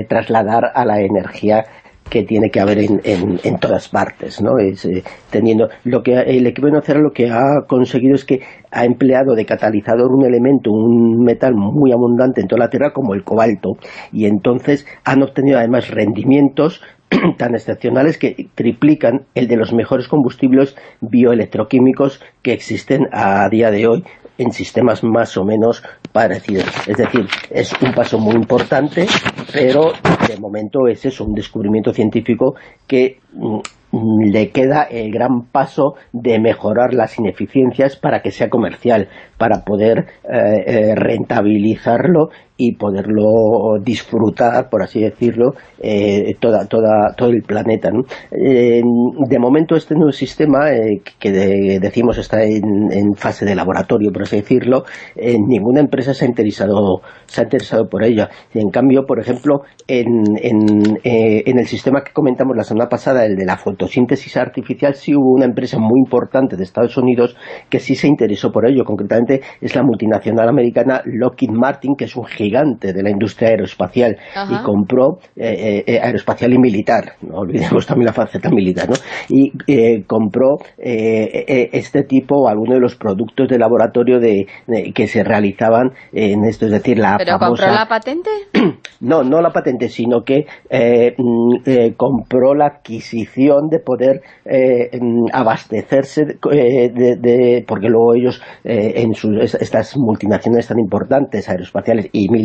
trasladar a la energía que tiene que haber en, en, todas partes, ¿no? Es, eh, teniendo lo que el equipo de Nocera lo que ha conseguido es que ha empleado de catalizador un elemento, un metal muy abundante en toda la Tierra como el cobalto y entonces han obtenido además rendimientos [CLEARS THROAT] tan excepcionales que triplican el de los mejores combustibles bioelectroquímicos que existen a día de hoy en sistemas más o menos parecidos. Es decir, es un paso muy importante, pero de momento es eso, un descubrimiento científico que mm, le queda el gran paso de mejorar las ineficiencias para que sea comercial, para poder eh, eh, rentabilizarlo y poderlo disfrutar, por así decirlo, eh, toda, toda, todo el planeta. ¿no? Eh, de momento este nuevo sistema, eh, que de- decimos está en, en fase de laboratorio, por así decirlo, ninguna empresa se ha interesado se ha interesado por ella. Y en cambio, por ejemplo, en, en, en el sistema que comentamos la semana pasada, el de la fotosíntesis artificial, sí hubo una empresa muy importante de Estados Unidos que sí se interesó por ello. Concretamente es la multinacional americana Lockheed Martin, que es un gigante de la industria aeroespacial Ajá. y compró eh, eh, aeroespacial y militar. No olvidemos también la faceta militar, ¿no? Y eh, compró eh, eh, este tipo, algunos de los productos de laboratorio de, de- que se realizaban en esto, es decir, la ¿Pero famosa... compró la patente? [CLEARS THROAT] No, no la patente, sino que eh, mm, eh, compró la adquisición de poder eh, mm, abastecerse de, eh, de- de- porque luego ellos eh, en sus es- estas multinacionales tan importantes aeroespaciales y militares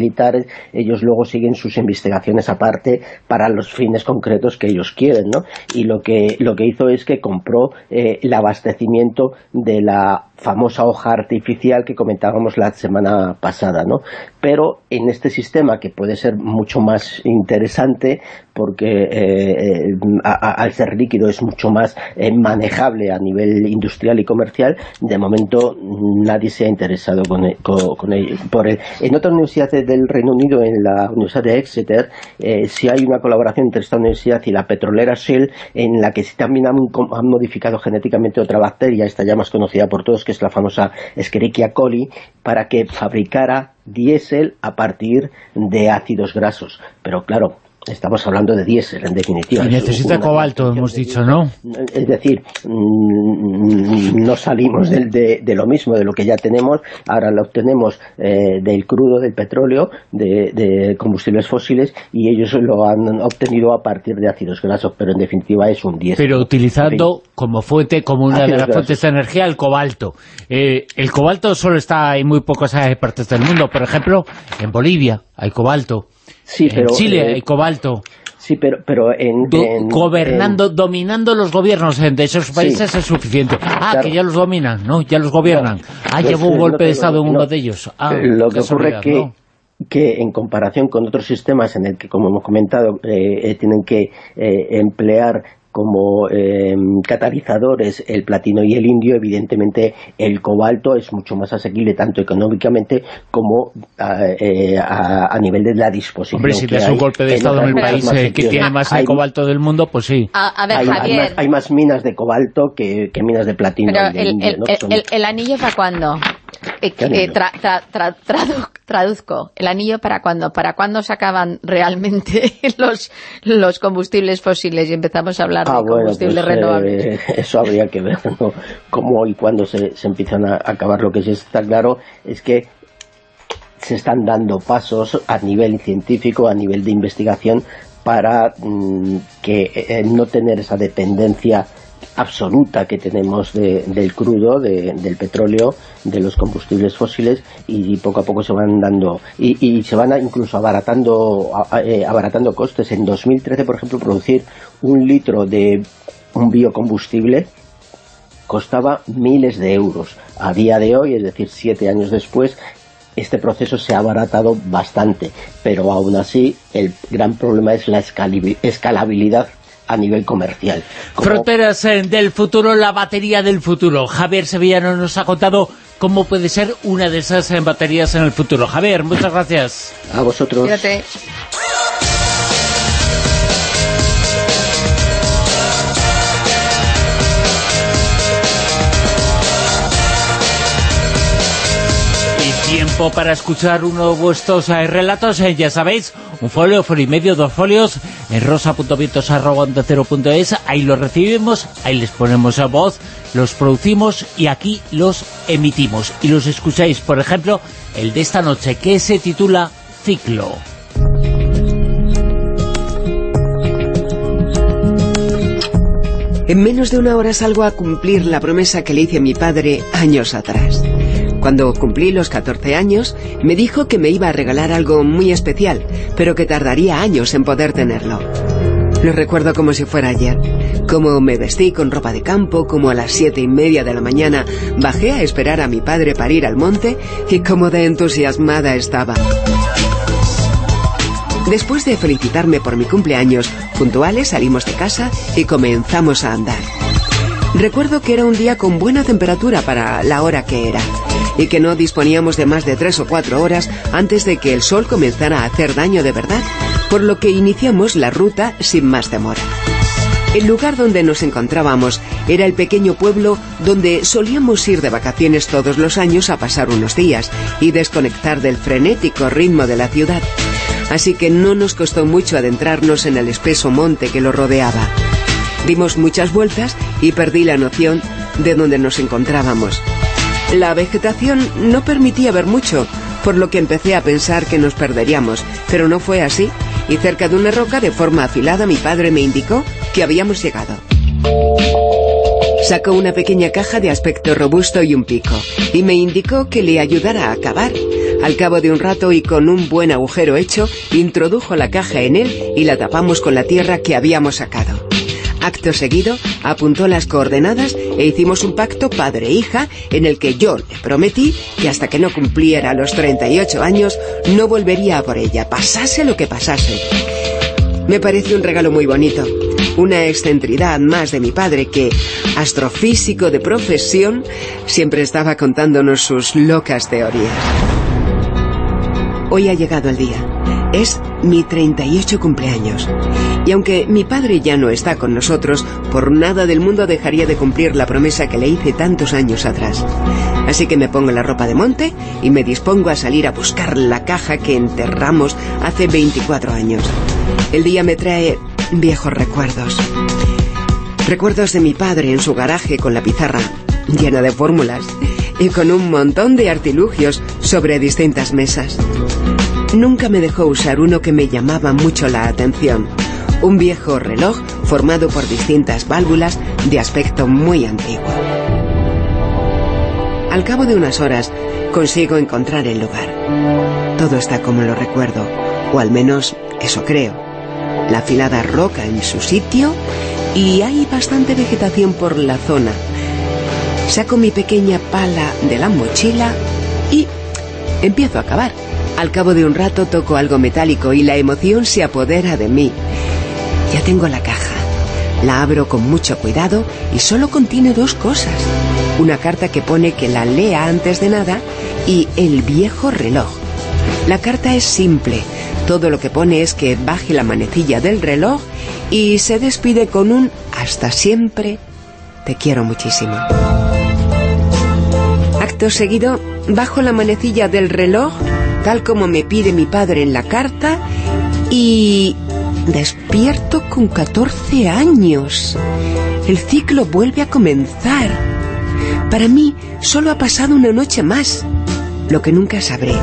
ellos luego siguen sus investigaciones aparte para los fines concretos que ellos quieren, ¿no? Y lo que lo que hizo es que compró eh, el abastecimiento de la famosa hoja artificial que comentábamos la semana pasada, ¿no? Pero en este sistema que puede ser mucho más interesante porque eh, eh, al ser líquido es mucho más eh, manejable a nivel industrial y comercial, de momento nadie se ha interesado con, e- co- con ello. Por el- en otra universidad del Reino Unido, en la Universidad de Exeter, eh, sí hay una colaboración entre esta universidad y la petrolera Shell, en la que también han, han modificado genéticamente otra bacteria, esta ya más conocida por todos, que es la famosa Escherichia coli, para que fabricara diésel a partir de ácidos grasos. Pero claro, estamos hablando de diésel, en definitiva. Y Es necesita cobalto, hemos dicho, ¿no? es decir, mm, no salimos del- de, de lo mismo, de lo que ya tenemos, ahora lo obtenemos eh, del crudo, del petróleo, de, de combustibles fósiles, y ellos lo han obtenido a partir de ácidos grasos, pero en definitiva es un diésel. Pero utilizando como fuente, como una de las grasos. fuentes de energía, el cobalto. Eh, el cobalto solo está en muy pocas partes del mundo. Por ejemplo, en Bolivia hay cobalto. Sí, en pero, Chile eh, hay cobalto. Sí, pero, pero en, Do- en- gobernando, dominando los gobiernos en- de esos países es suficiente. Ah, Claro. que ya los dominan, ¿no? Ya los gobiernan. Ah, Pues, llevó un eh, golpe de Estado en no. uno de ellos. Ah, lo que ocurre casualidad, que ¿no? que en comparación con otros sistemas en el que, como hemos comentado, eh, eh, tienen que eh, emplear como eh, catalizadores el platino y el indio, evidentemente el cobalto es mucho más asequible tanto económicamente como a, eh, a- a nivel de la disposición. Hombre, si das hay un golpe de Estado en el país eh, que tiene más Hay- cobalto del mundo, pues sí. A, a ver, hay, hay Javier, más, hay más minas de cobalto que, que minas de platino pero y de el, indio, el- ¿no? el- el- el anillo para cuándo? Eh, ¿Qué eh, anillo? tra- tra- tra- tradu- traduzco. ¿El anillo para cuándo? ¿Para cuándo se acaban realmente [LAUGHS] los, los combustibles fósiles y empezamos a hablar Ah, de bueno, combustibles pues, eh, renovables? [LAUGHS] eso habría que ver, ¿no? Cómo y cuándo se, se empiezan a acabar. Lo que sí está claro es que se están dando pasos a nivel científico, a nivel de investigación, para mm, que eh, no tener esa dependencia absoluta que tenemos de- del crudo, de- del petróleo, de los combustibles fósiles y poco a poco se van dando y, y se van incluso abaratando eh, abaratando costes. En 2013, por ejemplo, producir un litro de un biocombustible costaba miles de euros. A día de hoy, es decir, siete años después, este proceso se ha abaratado bastante, pero aún así el gran problema es la escalabilidad a nivel comercial. Como- Fronteras eh, del futuro, la batería del futuro. Javier Sevillano nos ha contado cómo puede ser una de esas eh, baterías en el futuro. Javier, muchas gracias. A vosotros. Fíjate. Tiempo para escuchar uno de vuestros eh, relatos, eh, ya sabéis, un folio, folio y medio, dos folios, en rosa.vientos.es, ahí los recibimos, ahí les ponemos a voz, los producimos y aquí los emitimos. Y los escucháis, por ejemplo, el de esta noche, que se titula Ciclo. En menos de una hora salgo a cumplir la promesa que le hice a mi padre años atrás. Cuando cumplí los 14 años, me dijo que me iba a regalar algo muy especial, pero que tardaría años en poder tenerlo. Lo recuerdo como si fuera ayer. Como me vestí con ropa de campo, como a las siete y media de la mañana bajé a esperar a mi padre para ir al monte y como de entusiasmada estaba. Después de felicitarme por mi cumpleaños, puntuales salimos de casa y comenzamos a andar. Recuerdo que era un día con buena temperatura para la hora que era y que no disponíamos de más de tres o cuatro horas antes de que el sol comenzara a hacer daño de verdad, por lo que iniciamos la ruta sin más demora. El lugar donde nos encontrábamos era el pequeño pueblo donde solíamos ir de vacaciones todos los años a pasar unos días y desconectar del frenético ritmo de la ciudad. Así que no nos costó mucho adentrarnos en el espeso monte que lo rodeaba. Dimos muchas vueltas y perdí la noción de dónde nos encontrábamos. La vegetación no permitía ver mucho, por lo que empecé a pensar que nos perderíamos, pero no fue así, y cerca de una roca de forma afilada mi padre me indicó que habíamos llegado. Sacó una pequeña caja de aspecto robusto y un pico, y me indicó que le ayudara a cavar. Al cabo de un rato y con un buen agujero hecho, introdujo la caja en él y la tapamos con la tierra que habíamos sacado. Acto seguido, apuntó las coordenadas e hicimos un pacto padre-hija en el que yo le prometí que hasta que no cumpliera los 38 años no volvería a por ella, pasase lo que pasase. Me parece un regalo muy bonito, una excentridad más de mi padre que, astrofísico de profesión, siempre estaba contándonos sus locas teorías. Hoy ha llegado el día. Es mi 38 cumpleaños. Y aunque mi padre ya no está con nosotros, por nada del mundo dejaría de cumplir la promesa que le hice tantos años atrás. Así que me pongo la ropa de monte y me dispongo a salir a buscar la caja que enterramos hace 24 años. El día me trae viejos recuerdos. Recuerdos de mi padre en su garaje con la pizarra llena de fórmulas y con un montón de artilugios sobre distintas mesas. Nunca me dejó usar uno que me llamaba mucho la atención. Un viejo reloj formado por distintas válvulas de aspecto muy antiguo. Al cabo de unas horas consigo encontrar el lugar. Todo está como lo recuerdo, o al menos eso creo. La afilada roca en su sitio y hay bastante vegetación por la zona. Saco mi pequeña pala de la mochila y empiezo a cavar. Al cabo de un rato toco algo metálico y la emoción se apodera de mí. Ya tengo la caja. La abro con mucho cuidado y solo contiene dos cosas. Una carta que pone que la lea antes de nada y el viejo reloj. La carta es simple. Todo lo que pone es que baje la manecilla del reloj y se despide con un hasta siempre. Te quiero muchísimo. Seguido, bajo la manecilla del reloj, tal como me pide mi padre en la carta, y despierto con 14 años. El ciclo vuelve a comenzar. Para mí, solo ha pasado una noche más. Lo que nunca sabré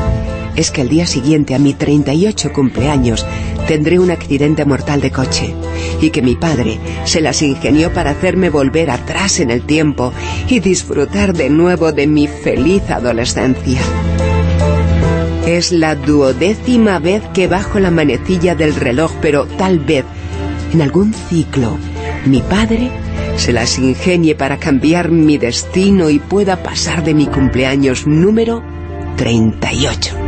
es que el día siguiente a mi 38 cumpleaños tendré un accidente mortal de coche y que mi padre se las ingenió para hacerme volver atrás en el tiempo y disfrutar de nuevo de mi feliz adolescencia. Es la duodécima vez que bajo la manecilla del reloj, pero tal vez, en algún ciclo, mi padre se las ingenie para cambiar mi destino y pueda pasar de mi cumpleaños número 38.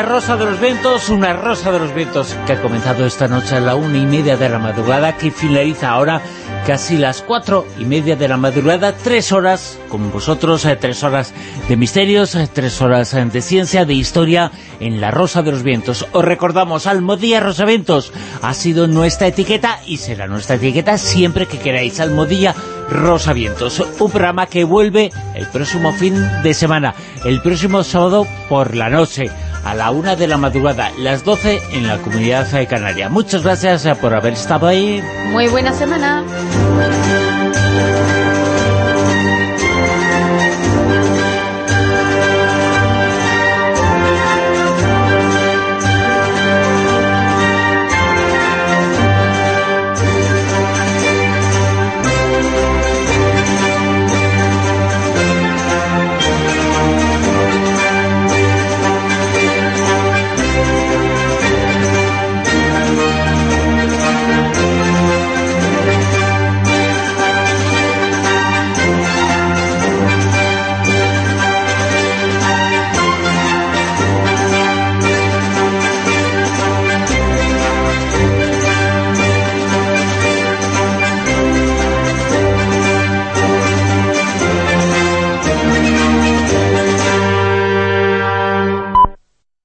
La Rosa de los Vientos, una Rosa de los Vientos que ha comenzado esta noche a la una y media de la madrugada, que finaliza ahora casi las cuatro y media de la madrugada, tres horas con vosotros, eh, tres horas de misterios, eh, tres horas eh, de ciencia, de historia en la Rosa de los Vientos. Os recordamos, Almodía Rosavientos ha sido nuestra etiqueta y será nuestra etiqueta siempre que queráis. Almodía Rosavientos, un programa que vuelve el próximo fin de semana, el próximo sábado por la noche, a la una de la madrugada, las 12 en la Comunidad Canaria. Muchas gracias por haber estado ahí. Muy buena semana.